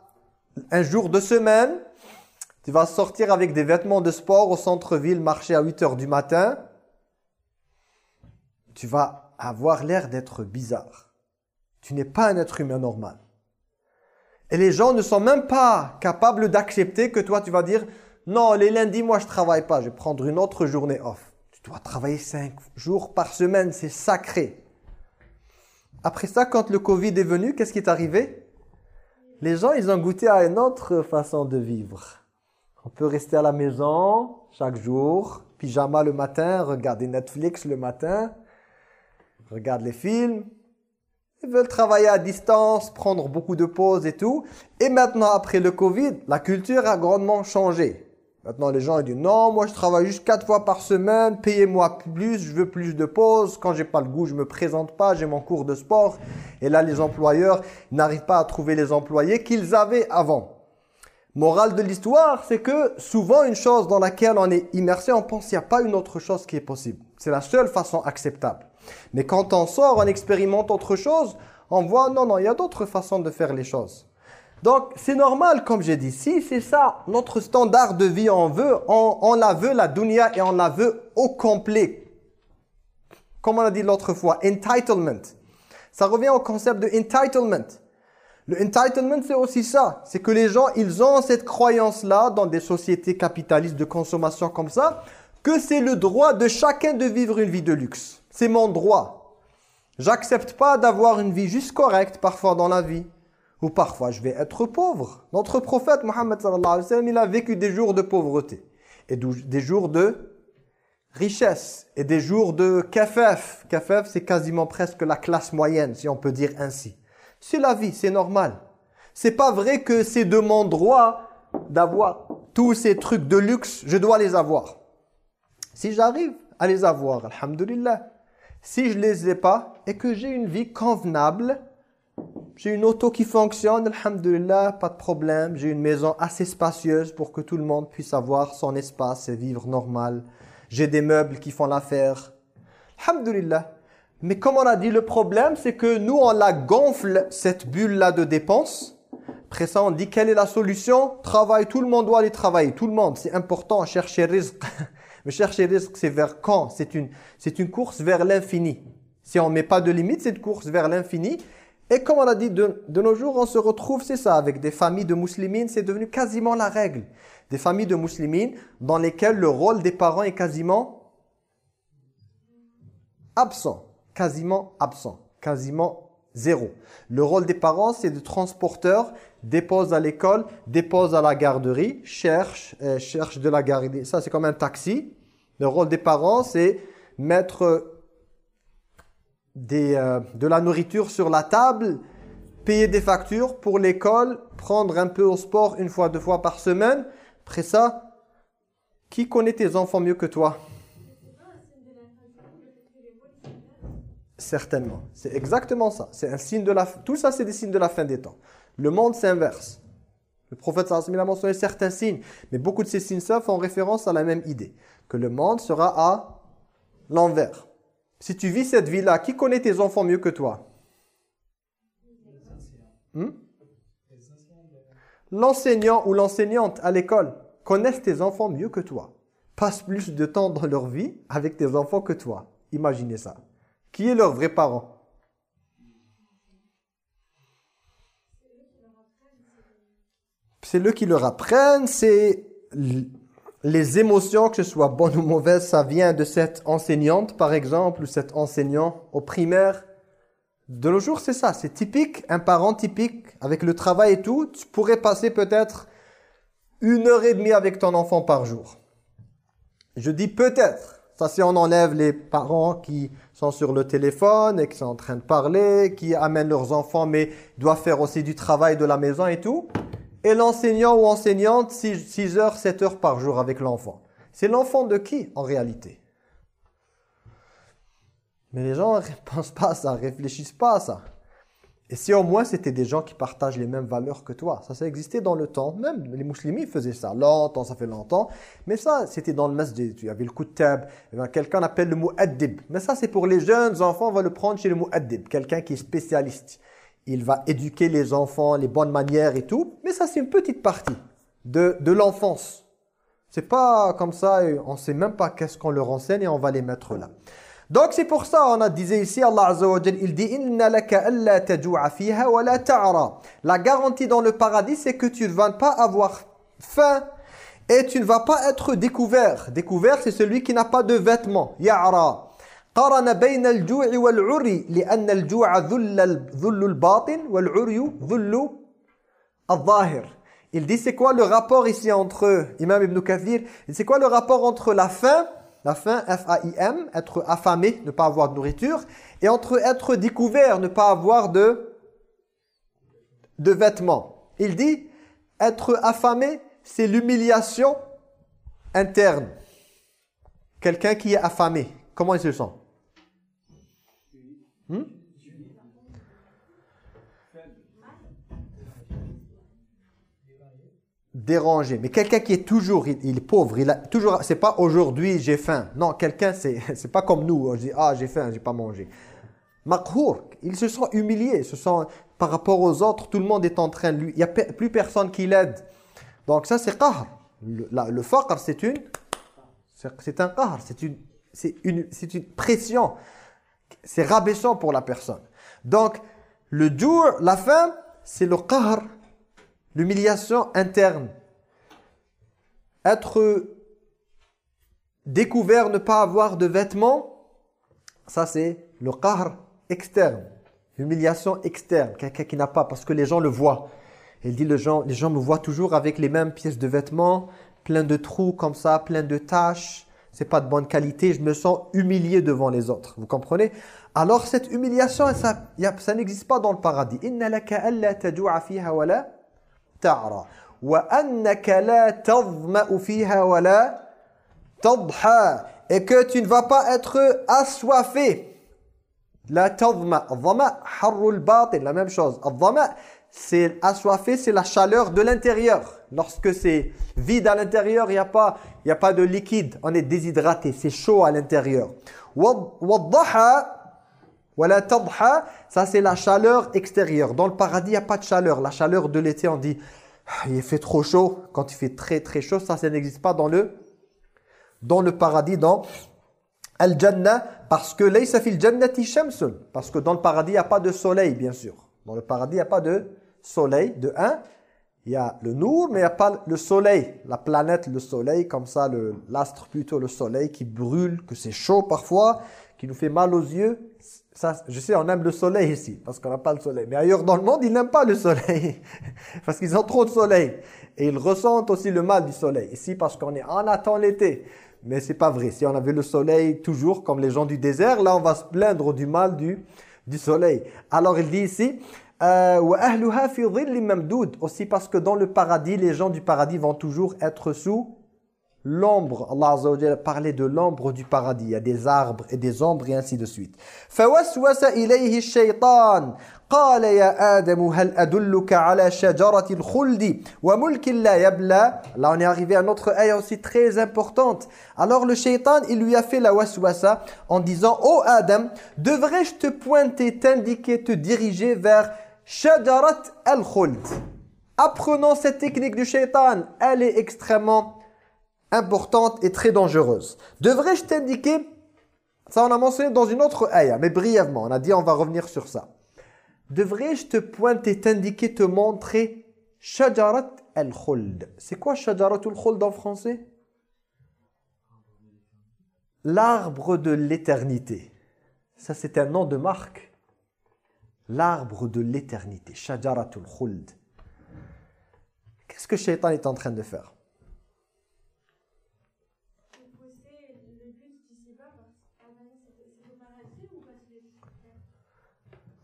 un jour de semaine, tu vas sortir avec des vêtements de sport au centre-ville, marcher à 8 heures du matin, tu vas avoir l'air d'être bizarre. Tu n'es pas un être humain normal. Et les gens ne sont même pas capables d'accepter que toi, tu vas dire « Non, les lundis, moi, je travaille pas. Je vais prendre une autre journée off. » Tu dois travailler cinq jours par semaine, c'est sacré. Après ça, quand le Covid est venu, qu'est-ce qui est arrivé? Les gens, ils ont goûté à une autre façon de vivre. On peut rester à la maison chaque jour, pyjama le matin, regarder Netflix le matin, regarder les films. Ils veulent travailler à distance, prendre beaucoup de pauses et tout. Et maintenant, après le Covid, la culture a grandement changé. Maintenant, les gens ils disent non, moi je travaille juste quatre fois par semaine, payez-moi plus, je veux plus de pauses. Quand j'ai pas le goût, je me présente pas, j'ai mon cours de sport. Et là, les employeurs n'arrivent pas à trouver les employés qu'ils avaient avant. Morale de l'histoire, c'est que souvent une chose dans laquelle on est immersé, on pense qu'il n'y a pas une autre chose qui est possible. C'est la seule façon acceptable. Mais quand on sort, on expérimente autre chose, on voit non, non, il y a d'autres façons de faire les choses. Donc, c'est normal, comme j'ai dit. Si c'est ça, notre standard de vie, on veut, on, la veut, la dunya, et on la veut au complet. Comme on a dit l'autre fois, entitlement. Ça revient au concept de entitlement. Le entitlement, c'est aussi ça. C'est que les gens, ils ont cette croyance-là dans des sociétés capitalistes de consommation comme ça, que c'est le droit de chacun de vivre une vie de luxe. C'est mon droit. J'accepte pas d'avoir une vie juste correcte parfois dans la vie. Ou parfois, je vais être pauvre. Notre prophète Mohammed sallallahu alayhi wa sallam, il a vécu des jours de pauvreté. Et des jours de richesse. Et des jours de kafaf. Kafaf, c'est quasiment presque la classe moyenne, si on peut dire ainsi. C'est la vie, c'est normal. C'est pas vrai que c'est de mon droit d'avoir tous ces trucs de luxe, je dois les avoir. Si j'arrive à les avoir, alhamdulillah. Si je les ai pas et que j'ai une vie convenable, j'ai une auto qui fonctionne, alhamdulillah, pas de problème. J'ai une maison assez spacieuse pour que tout le monde puisse avoir son espace et vivre normal. J'ai des meubles qui font l'affaire. Alhamdulillah. Mais comme on a dit, le problème, c'est que nous, on la gonfle, cette bulle-là de dépenses. Après ça, on dit, quelle est la solution? Travail, tout le monde doit aller travailler. Tout le monde, c'est important, chercher risque. Mais chercher risque, c'est vers quand? C'est une, une course vers l'infini. Si on met pas de limite, c'est une course vers l'infini. Et comme on a dit, de, nos jours, on se retrouve, c'est ça, avec des familles de musulmines, c'est devenu quasiment la règle. Des familles de musulmines dans lesquelles le rôle des parents est quasiment absent. Quasiment absent. Quasiment zéro. Le rôle des parents, c'est de transporteur, dépose à l'école, dépose à la garderie, cherche, euh, cherche de la garderie. Ça, c'est comme un taxi. Le rôle des parents, c'est mettre euh, de la nourriture sur la table, payer des factures pour l'école, prendre un peu au sport une fois, deux fois par semaine. Après ça, qui connaît tes enfants mieux que toi? Certainement. C'est exactement ça. C'est un signe de la Tout ça, c'est des signes de la fin des temps. Le monde s'inverse. Le prophète sallallahu a mentionné certains signes, mais beaucoup de ces signes-là font référence à la même idée, que le monde sera à l'envers. Si tu vis cette vie-là, qui connaît tes enfants mieux que toi? Hmm? L'enseignant ou l'enseignante à l'école connaissent tes enfants mieux que toi. Passent plus de temps dans leur vie avec tes enfants que toi. Imaginez ça. Qui est leur vrai parent? C'est eux qui leur apprennent, c'est les émotions, que ce soit bonnes ou mauvaises, ça vient de cette enseignante, par exemple, ou cet enseignant au primaire. De nos jours, c'est ça, c'est typique, un parent typique, avec le travail et tout, tu pourrais passer peut-être une heure et demie avec ton enfant par jour. Je dis peut-être, ça si on enlève les parents qui sont sur le téléphone et qui sont en train de parler, qui amènent leurs enfants mais doivent faire aussi du travail de la maison et tout. Et l'enseignant ou enseignante, 6 heures, 7 heures par jour avec l'enfant. C'est l'enfant de qui en réalité? Mais les gens ne pensent pas à ça, réfléchissent pas à ça. Et si au moins c'était des gens qui partagent les mêmes valeurs que toi, ça, ça existait dans le temps, même. Les musulmans faisaient ça, longtemps, ça fait longtemps, mais ça c'était dans le masjid, il y avait le kutab, quelqu'un appelle le mu'addib, mais ça c'est pour les jeunes enfants, on va le prendre chez le mu'addib, quelqu'un qui est spécialiste. Il va éduquer les enfants, les bonnes manières et tout, mais ça c'est une petite partie de, de l'enfance. C'est pas comme ça, on sait même pas qu'est-ce qu'on leur enseigne et on va les mettre là. Donc c'est pour ça on a disait ici Allah Azza wa il dit inna laka alla wa la. La garantie dans le paradis c'est que tu ne vas pas avoir faim et tu ne vas pas être découvert. Découvert c'est celui qui n'a pas de vêtements. Ya'ra. قارن بين الجوع والعري لأن الجوع ذل ذل الباطن والعري ذل الظاهر. Il dit c'est quoi le rapport ici entre Imam Ibn Kathir C'est quoi le rapport entre la faim la faim, F-A-I-M, être affamé, ne pas avoir de nourriture, et entre être découvert, ne pas avoir de, de vêtements. Il dit, être affamé, c'est l'humiliation interne. Quelqu'un qui est affamé, comment il se sent Hmm? dérangé. Mais quelqu'un qui est toujours, il, est pauvre, il a toujours, c'est pas aujourd'hui j'ai faim. Non, quelqu'un c'est pas comme nous, on dit ah j'ai faim, j'ai pas mangé. Makhour, il se sent humilié, se sent par rapport aux autres, tout le monde est en train de lui, il y a plus personne qui l'aide. Donc ça c'est qahr. Le, le faqr c'est une c'est un qahr, c'est une c'est une c'est une pression. C'est rabaissant pour la personne. Donc le dur, la faim, c'est le qahr L'humiliation interne. Être découvert, ne pas avoir de vêtements, ça c'est le qahr externe. Humiliation externe, quelqu'un qui n'a pas, parce que les gens le voient. Il dit, gens, les gens me voient toujours avec les mêmes pièces de vêtements, plein de trous comme ça, plein de taches, c'est pas de bonne qualité, je me sens humilié devant les autres. Vous comprenez? Alors cette humiliation, ça, ça n'existe pas dans le paradis. Inna laka alla fiha wa la ta'ra wa annaka la tadma'u fiha wa la tadha et que tu ne vas pas être assoiffé. La tadma, dhama harrul la même chose c'est assoiffé c'est la chaleur de l'intérieur lorsque c'est vide à l'intérieur il n'y a pas a pas de liquide on est déshydraté c'est chaud à l'intérieur ça c'est la chaleur extérieure. Dans le paradis, il n'y a pas de chaleur. La chaleur de l'été, on dit, ah, il fait trop chaud. Quand il fait très très chaud, ça, ça n'existe pas dans le, dans le paradis, dans Al-Jannah, parce que. Parce que dans le paradis, il n'y a pas de soleil, bien sûr. Dans le paradis, il n'y a pas de soleil. De un, il y a le nour, mais il n'y a pas le soleil. La planète, le soleil, comme ça, l'astre plutôt, le soleil qui brûle, que c'est chaud parfois, qui nous fait mal aux yeux. Ça, je sais, on aime le soleil ici, parce qu'on n'a pas le soleil. Mais ailleurs dans le monde, ils n'aiment pas le soleil, parce qu'ils ont trop de soleil. Et ils ressentent aussi le mal du soleil. Ici, parce qu'on est en attend l'été. Mais c'est pas vrai. Si on avait le soleil toujours, comme les gens du désert, là, on va se plaindre du mal du, du soleil. Alors, il dit ici, euh, وَأَهْلُهَا فِي ظِلٍّ مَمْدُودٍ Aussi parce que dans le paradis, les gens du paradis vont toujours être sous l'ombre. Allah Azza wa Jalla parlait de l'ombre du paradis. Il y a des arbres et des ombres et ainsi de suite. فَوَسْوَسَ إِلَيْهِ الشَّيْطَانِ قال يا آدم هل أدلك على شجرة الخلد وملك لا يبلى Là on est arrivé à notre ayah aussi très importante. Alors le shaitan il lui a fait la waswasa en disant Oh Adam, devrais-je te pointer, t'indiquer, te diriger vers shajarat al-khuld Apprenons cette technique du shaitan. Elle est extrêmement importante et très dangereuse. Devrais-je t'indiquer Ça on a mentionné dans une autre ayah, mais brièvement. On a dit on va revenir sur ça. Devrais-je te pointer, t'indiquer, te montrer Shajarat al-Khuld? C'est quoi Shajarat al-Khuld en français? L'arbre de l'éternité. Ça c'est un nom de marque. L'arbre de l'éternité. Shajarat al-Khuld. Qu'est-ce que Shaitan est en train de faire?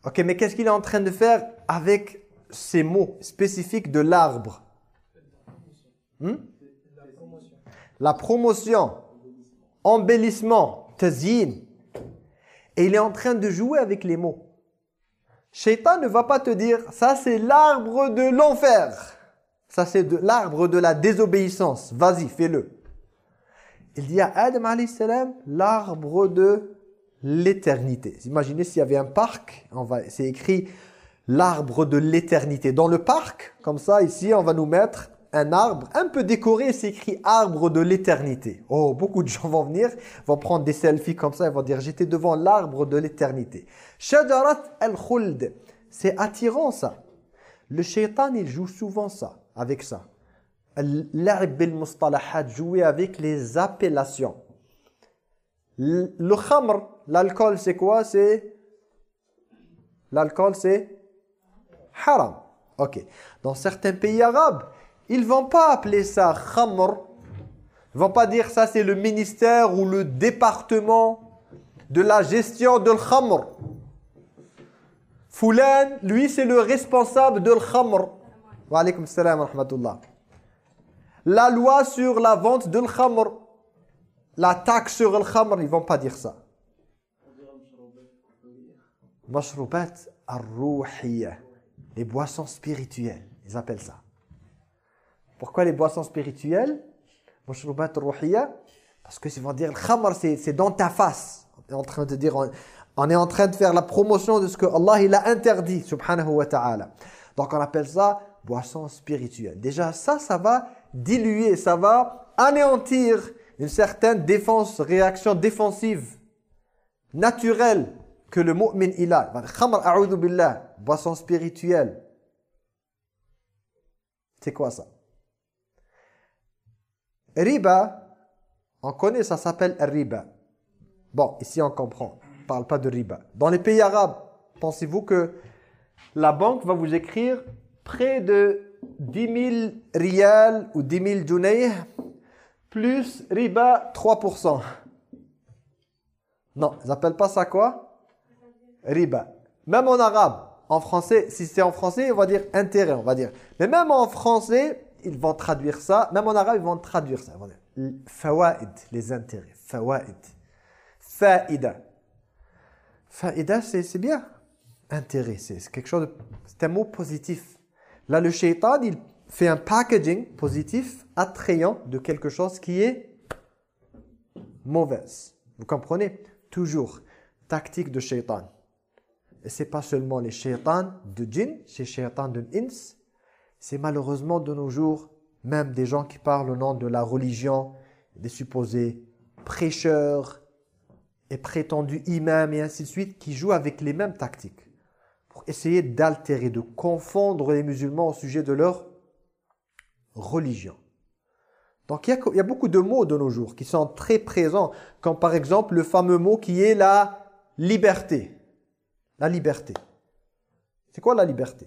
Ok, mais qu'est-ce qu'il est en train de faire avec ces mots spécifiques de l'arbre? Hmm? La promotion, embellissement, tazyin. Et il est en train de jouer avec les mots. Shaitan ne va pas te dire, ça c'est l'arbre de l'enfer. Ça c'est l'arbre de la désobéissance. Vas-y, fais-le. Il dit à Adam alayhi salam, l'arbre de l'éternité. Imaginez s'il y avait un parc, on va, c'est écrit l'arbre de l'éternité. Dans le parc, comme ça, ici, on va nous mettre un arbre un peu décoré, c'est écrit arbre de l'éternité. Oh, beaucoup de gens vont venir, vont prendre des selfies comme ça, ils vont dire j'étais devant l'arbre de l'éternité. Shajarat al-khuld, c'est attirant ça. Le shaitan, il joue souvent ça, avec ça. L'a'ib bil-mustalahat, jouer avec les appellations. Le khamr, l'alcool, c'est quoi? C'est L'alcool, c'est haram. Ok. Dans certains pays arabes, ils vont pas appeler ça khamr. Ils vont pas dire ça, c'est le ministère ou le département de la gestion de l'khamr. Foulan, lui, c'est le responsable de l'khamr. Wa alaykum salam wa rahmatullah. La loi sur la vente de l'khamr. La taxe sur le khamr, ils vont pas dire ça. Mashroubat ar-ruhiyya. Les boissons spirituelles, ils appellent ça. Pourquoi les boissons spirituelles? Parce que ils vont dire le khamr, c'est dans ta face. On est en train de dire, on, est en train de faire la promotion de ce que Allah il a interdit, subhanahu wa ta'ala. Donc on appelle ça boisson spirituelle. Déjà ça, ça va diluer, ça va anéantir une certaine défense, réaction défensive naturelle que le mu'min il a. Khamr a'udhu billah, boisson spirituelle. C'est quoi ça? Riba, on connaît, ça s'appelle riba. Bon, ici on comprend. On ne parle pas de riba. Dans les pays arabes, pensez-vous que la banque va vous écrire près de 10 000 riyals ou 10 000 junayh plus riba 3%. Non, ils n'appellent pas ça quoi? Riba. Même en arabe, en français, si c'est en français, on va dire intérêt, on va dire. Mais même en français, ils vont traduire ça. Même en arabe, ils vont traduire ça. Fawaid, les intérêts. Fawaid. Faida. Faida, c'est bien. Intérêt, c'est quelque chose de... C'est un mot positif. Là, le shaitan, il fait un packaging positif, attrayant de quelque chose qui est mauvaise. Vous comprenez? Toujours, tactique de shaitan. Et c'est pas seulement les shaitans de djinn, c'est shaitans de ins. C'est malheureusement de nos jours, même des gens qui parlent au nom de la religion, des supposés prêcheurs, et prétendus imams et ainsi de suite qui jouent avec les mêmes tactiques pour essayer d'altérer, de confondre les musulmans au sujet de leur religion. Donc il y, a, beaucoup de mots de nos jours qui sont très présents, comme par exemple le fameux mot qui est la liberté. La liberté. C'est quoi la liberté?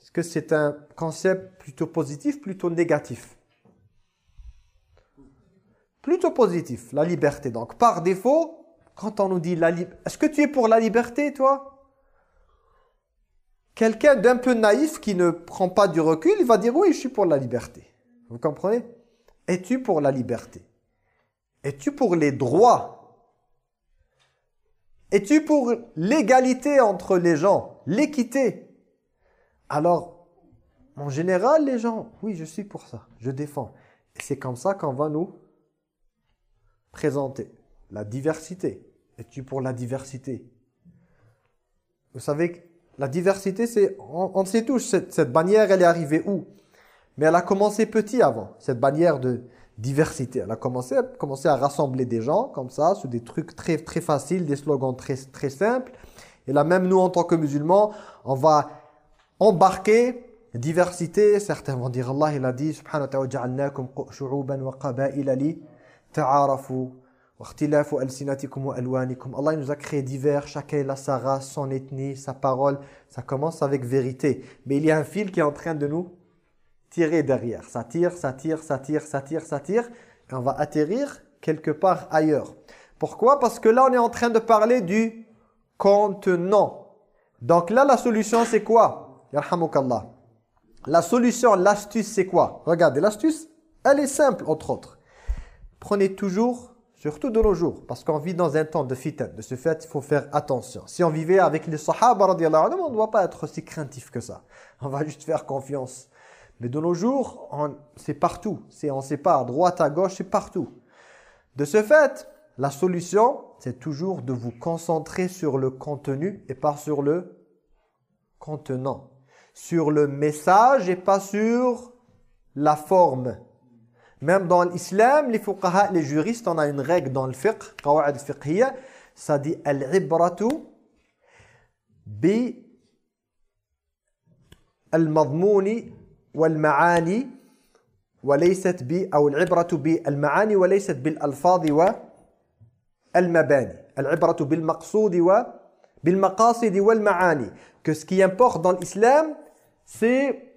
Est-ce que c'est un concept plutôt positif, plutôt négatif? Plutôt positif, la liberté. Donc par défaut, quand on nous dit la liberté, est-ce que tu es pour la liberté toi? Quelqu'un d'un peu naïf qui ne prend pas du recul, va dire oui, je suis pour la liberté. Vous comprenez? Es-tu pour la liberté? Es-tu pour les droits? Es-tu pour l'égalité entre les gens? L'équité? Alors, en général, les gens, oui, je suis pour ça, je défends. C'est comme ça qu'on va nous présenter la diversité. Es-tu pour la diversité? Vous savez, la diversité, c'est, on, on sait tous, cette, cette bannière, elle est arrivée où? Mais elle a commencé petit avant, cette bannière de diversité. Elle a commencé, elle a commencé à rassembler des gens comme ça, sous des trucs très, très faciles, des slogans très, très simples. Et là, même nous, en tant que musulmans, on va embarquer diversité. Certains vont dire Allah, il a dit subhanahu wa ta'ala ja'alnakum shu'uban wa qaba'ila li ta'arafu wa ikhtilafu alsinatikum alwanikum. Allah il nous a créé divers, chacun il a sa race, son ethnie, sa parole. Ça commence avec vérité. Mais il y a un fil qui est en train de nous tirer derrière. Ça tire, ça tire, ça tire, ça tire, ça tire. Et on va atterrir quelque part ailleurs. Pourquoi? Parce que là, on est en train de parler du contenant. Donc là, la solution, c'est quoi? Yarhamukallah. La solution, l'astuce, c'est quoi? Regardez, l'astuce, elle est simple, entre autres. Prenez toujours Surtout de nos jours, parce qu'on vit dans un temps de fitan. De ce fait, il faut faire attention. Si on vivait avec les sahaba, on ne doit pas être aussi craintif que ça. On va juste faire confiance. Mais de nos jours, c'est partout. On ne sait pas, à droite, à gauche, c'est partout. De ce fait, la solution, c'est toujours de vous concentrer sur le contenu et pas sur le contenant Sur le message et pas sur la forme. Même dans l'islam, les fuqaha, les juristes, on a une règle dans le fiqh, qawa'id fiqhiyya, ça dit al-ibratu bi al-madmouni wal-ma'ani وليست ب أو العبرة بالمعاني وليست بالألفاظ والمباني العبرة بالمقصود وبالمقاصد والمعاني que ce qui importe dans l'islam c'est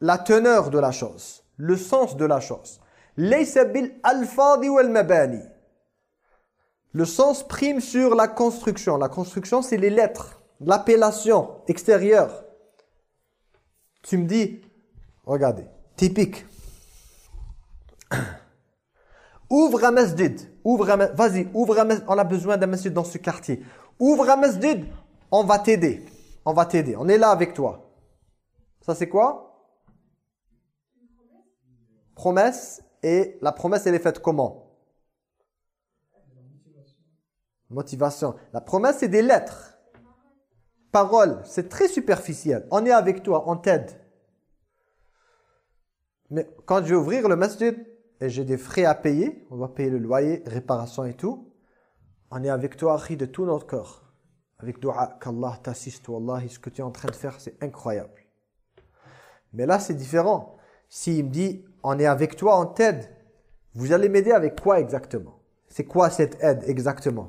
la teneur de la chose le sens de la chose. Le sens prime sur la construction. La construction, c'est les lettres, l'appellation extérieure. Tu me dis, regardez, typique. Ouvre un masjid. Ouvre Vas-y, ouvre un. On a besoin d'un masjid dans ce quartier. Ouvre un masjid. On va t'aider. On va t'aider. On est là avec toi. Ça, c'est quoi? Promesse et la promesse elle est faite comment? Motivation. La promesse c'est des lettres. Parole, c'est très superficiel. On est avec toi, on t'aide. Mais quand je vais ouvrir le masjid et j'ai des frais à payer, on va payer le loyer, réparation et tout, on est avec toi, Akhi, de tout notre corps. Avec dua, qu'Allah t'assiste, Wallah, ce que tu es en train de faire, c'est incroyable. Mais là, c'est différent. S'il me dit, on est avec toi, on t'aide, vous allez m'aider avec quoi exactement? C'est quoi cette aide exactement?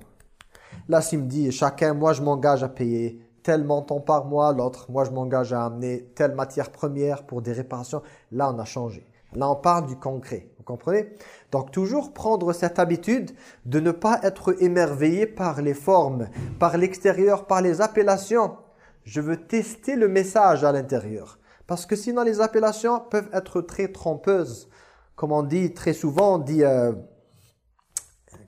Là, s'il me dit, chacun, moi je m'engage à payer tel montant par mois, l'autre, moi je m'engage à amener telle matière première pour des réparations, là on a changé. Là on parle du concret, vous comprenez? Donc toujours prendre cette habitude de ne pas être émerveillé par les formes, par l'extérieur, par les appellations. Je veux tester le message à l'intérieur. Parce que sinon, les appellations peuvent être très trompeuses. Comme on dit très souvent, on dit... Euh,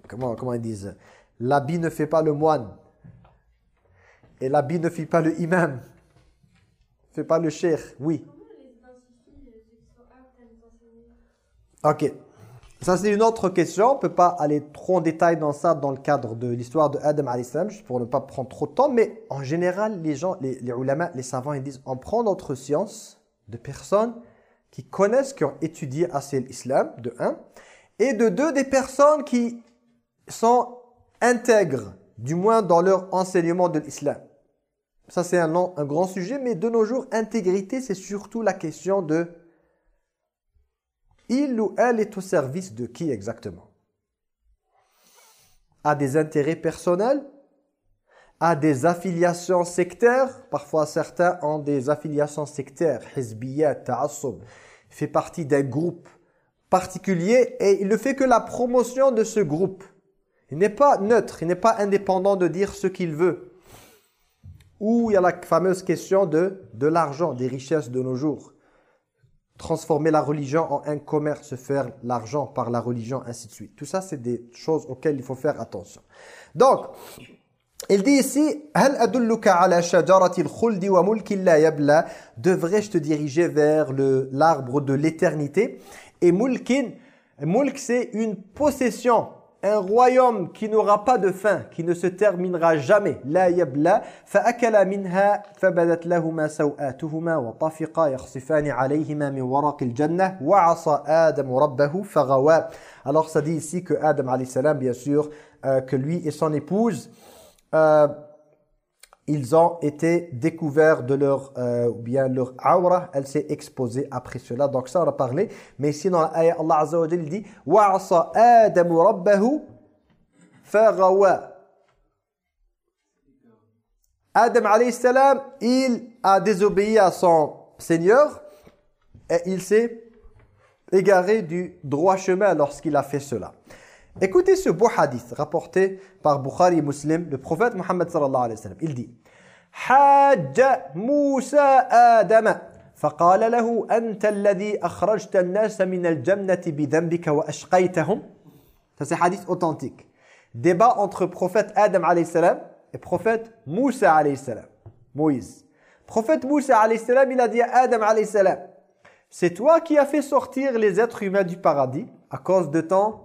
comment, comment ils disent? L'habit ne fait pas le moine. Et l'habit ne fait pas le imam. Ne fait pas le cher. Oui. Ok. Ça, c'est une autre question. On ne peut pas aller trop en détail dans ça dans le cadre de l'histoire de Adam al-Islam, pour ne pas prendre trop de temps. Mais en général, les gens, les, les les savants, ils disent on prend notre science de personnes qui connaissent, qui ont étudié assez l'islam, de un, et de deux des personnes qui sont intègres, du moins dans leur enseignement de l'islam. Ça c'est un grand sujet, mais de nos jours, intégrité, c'est surtout la question de il ou elle est au service de qui exactement? A des intérêts personnels? A des affiliations sectaires? Parfois certains ont des affiliations sectaires, hizbiyat, ta'assub, fait partie d'un groupe particulier et il ne fait que la promotion de ce groupe. Il n'est pas neutre, il n'est pas indépendant de dire ce qu'il veut. Ou il y a la fameuse question de, de l'argent, des richesses de nos jours transformer la religion en un commerce, faire l'argent par la religion, ainsi de suite. Tout ça, c'est des choses auxquelles il faut faire attention. Donc, il dit ici, Devrais-je te diriger vers l'arbre de l'éternité? Et mulkin, mulk c'est une possession un royaume qui n'aura pas de fin, qui ne se terminera jamais. لا يبلى فأكل منها فبدت لهما سوآتهما وطفقا يخصفان عليهما من ورق الجنة وعصى آدم ربه فغوى. Alors ça dit ici que Adam alayhi salam, bien sûr, euh, que lui et son épouse euh, ils ont été découverts de leur, euh, bien leur aura, elle s'est exposée après cela. Donc ça, on a parlé. Mais ici, dans Allah Azza dit « Wa'asa Adamu rabbahu » Adam alayhi il a désobéi à son Seigneur et il s'est égaré du droit chemin lorsqu'il a fait cela. Écoutez ce beau hadith rapporté par Bukhari Muslim, le prophète Muhammad sallallahu alayhi wa sallam. Il dit حاج موسى آدم فقال له أنت الذي أخرجت الناس من الجنة بذنبك وأشقيتهم Ça c'est hadith authentique. Débat entre prophète Adam alayhi salam et prophète Moussa alayhi salam. Moïse. Prophète Moussa alayhi salam, il a dit à Adam alayhi salam C'est toi qui as fait sortir les êtres humains du paradis à cause de ton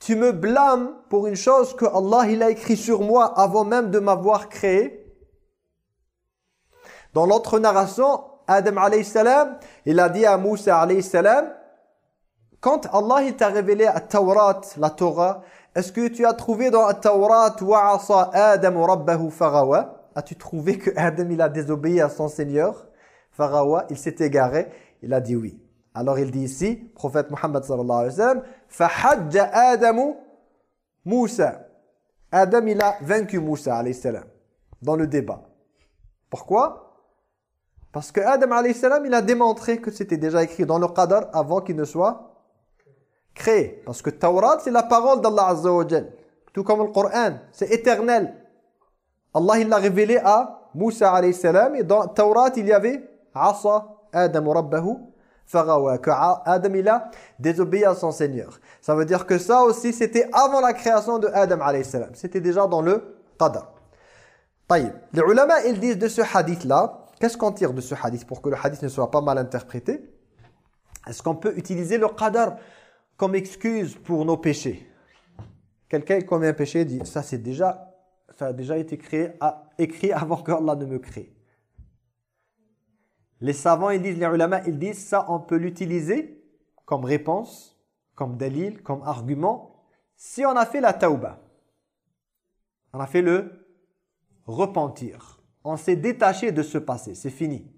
Tu me blâmes pour une chose que Allah il a écrit sur moi avant même de m'avoir créé. Dans l'autre narration, Adam alayhi salam, il a dit à Moussa alayhi salam, quand Allah t'a révélé à Taurat, la Torah, est-ce que tu as trouvé dans la Taurat wa'asa Adam rabbahu farawa? As-tu trouvé que Adam il a désobéi à son Seigneur? Farawa, il s'est égaré, il a dit oui. Alors il dit ici, prophète Muhammad sallallahu alayhi wa sallam, فَحَجَّ آدَمُ Moussa. Adam il a vaincu Moussa alayhi salam dans le débat. Pourquoi Parce que Adam alayhi salam il a démontré que c'était déjà écrit dans le Qadar avant qu'il ne soit créé. Parce que Taurat c'est la parole d'Allah Azza wa Jal. Tout comme le Coran, c'est éternel. Allah il l'a révélé à Moussa alayhi salam et dans Taurat il y avait Asa Adam rabbahu Pharaon, hein, que Adam il a désobéi à son Seigneur. Ça veut dire que ça aussi c'était avant la création de Adam salam. C'était déjà dans le qadar. Les ulama ils disent de ce hadith là, qu'est-ce qu'on tire de ce hadith pour que le hadith ne soit pas mal interprété? Est-ce qu'on peut utiliser le qadar comme excuse pour nos péchés? Quelqu'un commet un péché dit ça c'est déjà ça a déjà été créé écrit avant que Allah ne me crée. Les savants, ils disent, les ulama, ils disent, ça, on peut l'utiliser comme réponse, comme dalil, comme argument, si on a fait la tauba. On a fait le repentir. On s'est détaché de ce passé, c'est fini.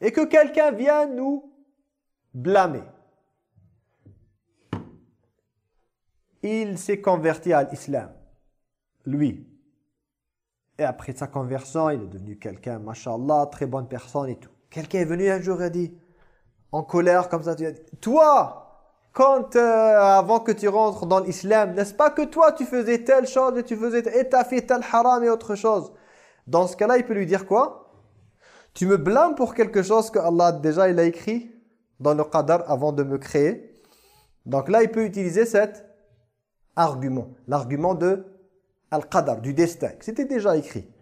Et que quelqu'un vient nous blâmer. Il s'est converti à l'islam, lui. Et après sa conversion, il est devenu quelqu'un, mashallah, très bonne personne et tout. Quelqu'un est venu un jour et a dit, en colère comme ça, tu as dit, toi, quand, euh, avant que tu rentres dans l'islam, n'est-ce pas que toi tu faisais telle chose et tu faisais, et t'as fait tel haram et autre chose? Dans ce cas-là, il peut lui dire quoi? Tu me blâmes pour quelque chose que Allah déjà il a écrit dans le qadar avant de me créer. Donc là, il peut utiliser cette argument. L'argument de Al-Qadar, du destin. C'était déjà écrit.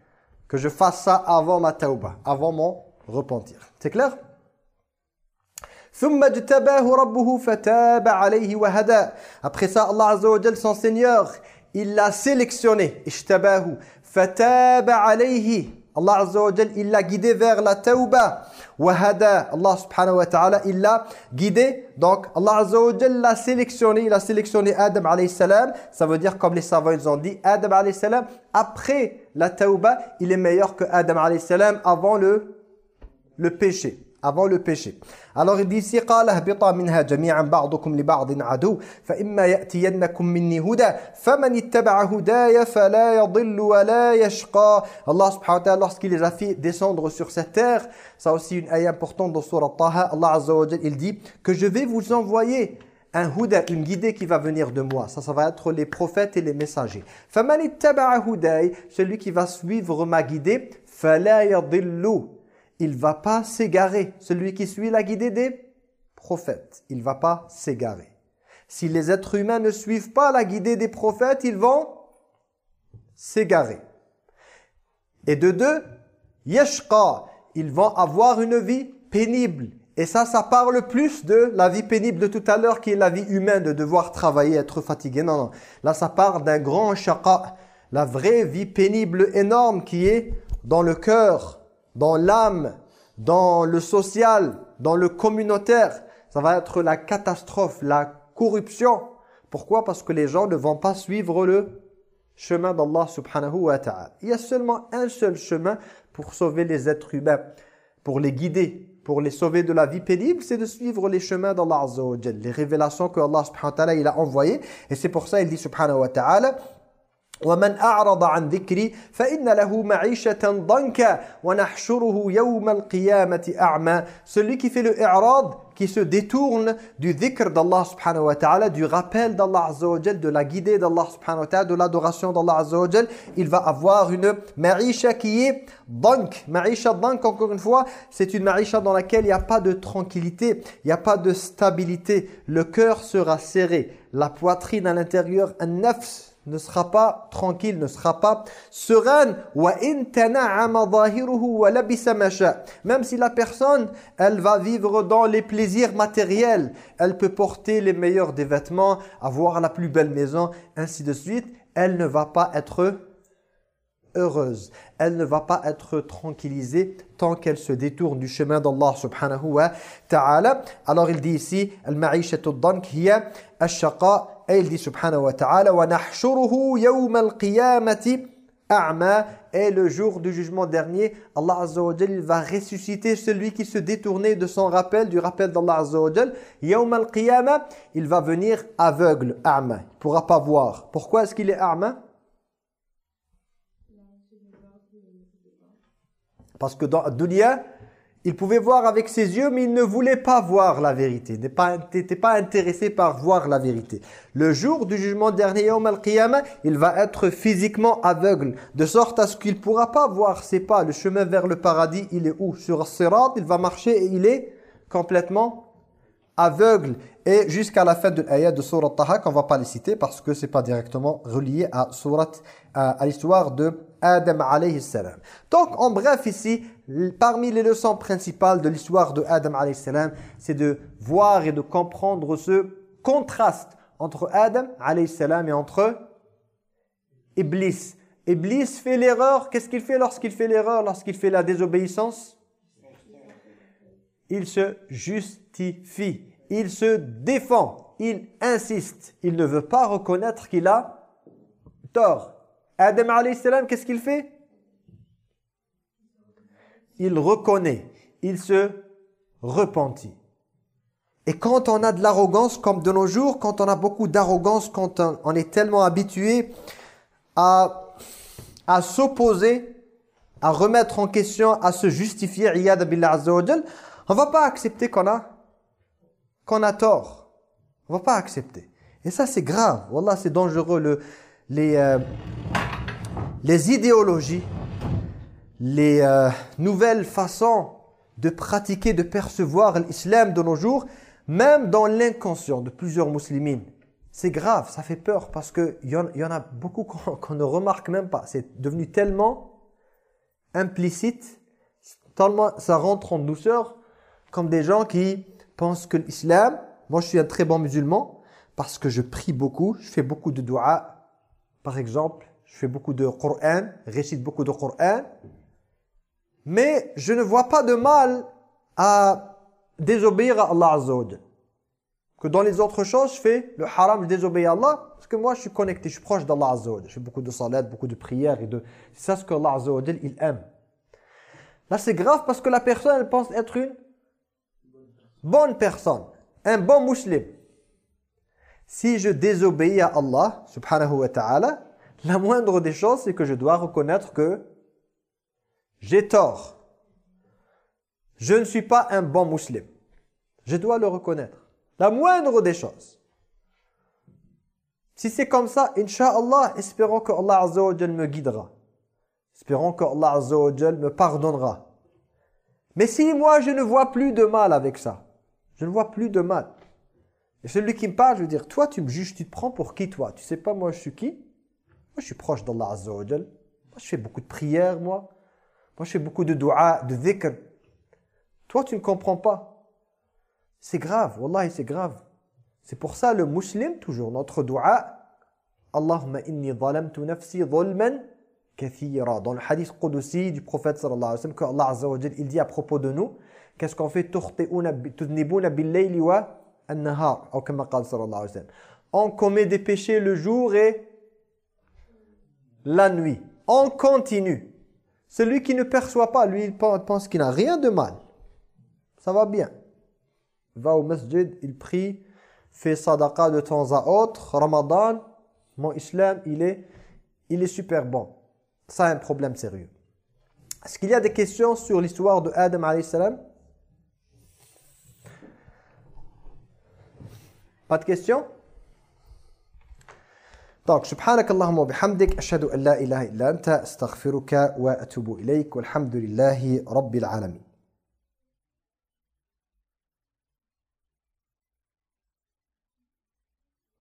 Que je fasse ça avant ma tauba, avant mon repentir. C'est clair? Après ça, Allah Azza wa son Seigneur, il l'a sélectionné. Allah Azza wa il l'a guidé vers la tauba. Allah subhanahu wa ta'ala, il l'a guidé. Donc, Allah Azza wa l'a sélectionné. Il a sélectionné Adam alayhi salam. Ça veut dire, comme les savants ils ont dit, Adam alayhi salam, après la tauba, il est meilleur que Adam alayhi salam avant le le péché. Avant le péché. Alors il dit ici قال اهبطا منها جميعا بعضكم لبعض عدو فإما يأتينكم مني هدى فمن اتبع هداي فلا يضل ولا يشقى Allah subhanahu wa ta'ala lorsqu'il les a fait descendre sur cette terre ça aussi une ayah importante dans surah Taha Allah azza wa jalla il dit que je vais vous envoyer un huda, une guidée qui va venir de moi. Ça, ça va être les prophètes et les messagers. فَمَنِ اتَّبَعَ هُدَيْ Celui qui va suivre ma guidée, فَلَا يَضِلُّ il va pas s'égarer. Celui qui suit la guidée des prophètes, il va pas s'égarer. Si les êtres humains ne suivent pas la guidée des prophètes, ils vont s'égarer. Et de deux, yashqa, ils vont avoir une vie pénible. Et ça, ça parle plus de la vie pénible de tout à l'heure qui est la vie humaine, de devoir travailler, être fatigué. Non, non. Là, ça parle d'un grand shaqa, la vraie vie pénible énorme qui est dans le cœur, dans l'âme, dans le social, dans le communautaire. Ça va être la catastrophe, la corruption. Pourquoi? Parce que les gens ne vont pas suivre le chemin d'Allah subhanahu wa ta'ala. Il y a seulement un seul chemin pour sauver les êtres humains, pour les guider, pour les sauver de la vie pénible, c'est de suivre les chemins d'Allah azza les révélations que Allah subhanahu wa ta'ala il a envoyées. Et c'est pour ça il dit subhanahu wa ta'ala ومن أعرض عن ذكري فإن له معيشة ضنكا ونحشره يوم القيامة أعمى celui qui fait le i'rad qui se détourne du dhikr d'Allah subhanahu wa ta'ala du rappel d'Allah azza wa jal de la guidée d'Allah subhanahu wa ta'ala de l'adoration d'Allah azza wa jal il va avoir une maisha qui est dank maisha dank encore une fois c'est une maisha dans laquelle il n'y a pas de tranquillité il n'y a pas de stabilité le cœur sera serré la poitrine à l'intérieur un nafs ne sera pas tranquille, ne sera pas sereine. Même si la personne, elle va vivre dans les plaisirs matériels, elle peut porter les meilleurs des vêtements, avoir la plus belle maison, ainsi de suite, elle ne va pas être heureuse. Elle ne va pas être tranquillisée tant qu'elle se détourne du chemin d'Allah subhanahu wa ta'ala. Alors il dit ici, « Al-ma'ishatu dhank hiya ash-shaqa » Et il dit subhanahu wa ta'ala wa nahshuruhu yawm al-qiyamati a'ma et le jour du jugement dernier, Allah Azza wa Jal va ressusciter celui qui se détournait de son rappel, du rappel d'Allah Azza wa Jal. Yawm al-qiyamah, il va venir aveugle, a'ma, il ne pourra pas voir. Pourquoi est-ce qu'il est a'ma? Parce que dans dunya, il pouvait voir avec ses yeux, mais il ne voulait pas voir la vérité. Il n'était pas, intéressé par voir la vérité. Le jour du jugement dernier, il va être physiquement aveugle, de sorte à ce qu'il ne pourra pas voir ses pas. Le chemin vers le paradis, il est où? Sur Sirat, il va marcher et il est complètement aveugle. Et jusqu'à la fin de l'ayat de Surat Taha, qu'on ne va pas les citer parce que ce n'est pas directement relié à, surat, à l'histoire de Adam alayhi salam. Donc, en bref ici, parmi les leçons principales de l'histoire de Adam alayhi salam, c'est de voir et de comprendre ce contraste entre Adam alayhi salam et entre Iblis. Iblis fait l'erreur. Qu'est-ce qu'il fait lorsqu'il fait l'erreur, lorsqu'il fait la désobéissance? Il se justifie. Il se défend. Il insiste. Il ne veut pas reconnaître qu'il a tort. Adam alayhi qu'est-ce qu'il fait? Il reconnaît, il se repentit. Et quand on a de l'arrogance, comme de nos jours, quand on a beaucoup d'arrogance, quand on, est tellement habitué à, s'opposer, à remettre en question, à se justifier, on va pas accepter qu'on a, tort. On va pas accepter. Et ça, c'est grave. Wallah, c'est dangereux. Euh, les idéologies, les euh, nouvelles façons de pratiquer, de percevoir l'islam de nos jours, même dans l'inconscient de plusieurs musulmans. c'est grave, ça fait peur parce qu'il y, en- a beaucoup qu'on ne remarque même pas. C'est devenu tellement implicite, tellement ça rentre en douceur, comme des gens qui pensent que l'islam, moi je suis un très bon musulman parce que je prie beaucoup, je fais beaucoup de dua, par exemple, je fais beaucoup de Coran, récite beaucoup de Coran, mais je ne vois pas de mal à désobéir à Allah Azza. Que dans les autres choses, je fais le haram, je désobéis à Allah, parce que moi je suis connecté, je suis proche d'Allah Azza. Je fais beaucoup de salat, beaucoup de prières, c'est ça ce que Allah Azza il aime. Là c'est grave parce que la personne, elle pense être une bonne personne, un bon musulman. Si je désobéis à Allah, subhanahu wa ta'ala, la moindre des choses, c'est que je dois reconnaître que j'ai tort. Je ne suis pas un bon musulman. Je dois le reconnaître. La moindre des choses. Si c'est comme ça, Inch'Allah, espérons que Allah Azza wa me guidera. Espérons que Allah Azza wa me pardonnera. Mais si moi je ne vois plus de mal avec ça, je ne vois plus de mal. Et celui qui me parle, je veux dire, toi tu me juges, tu te prends pour qui toi? Tu sais pas moi je suis qui? Moi je suis proche d'Allah Azza wa. Moi je fais beaucoup de prières moi. Moi je fais beaucoup de dua, de dhikr. Toi tu ne comprends pas. C'est grave, wallahi c'est grave. C'est pour ça le musulman, toujours, notre dua, Allahumma inni zalamtu nafsi zulman kathira. Dans le hadith qudsi du prophète sallallahu alayhi wa sallam, que Allah azza wa il dit à propos de nous, qu'est-ce qu'on fait? Tudnibuna bil-layli wa an-nahar. Ou comme sallallahu alayhi wa sallam. On commet des péchés le jour et la nuit. On continue. Celui qui ne perçoit pas, lui, il pense qu'il n'a rien de mal. Ça va bien va au masjid, il prie, fait sadaqa de temps à autre, Ramadan, mon islam, il est, il est super bon. Ça, un problème sérieux. Est-ce qu'il y a des questions sur l'histoire de Adam salam? Pas de questions? Donc, سبحانك اللهم وبحمدك أشهد أن لا إله إلا أنت أستغفرك وأتوب إليك والحمد لله رب العالمين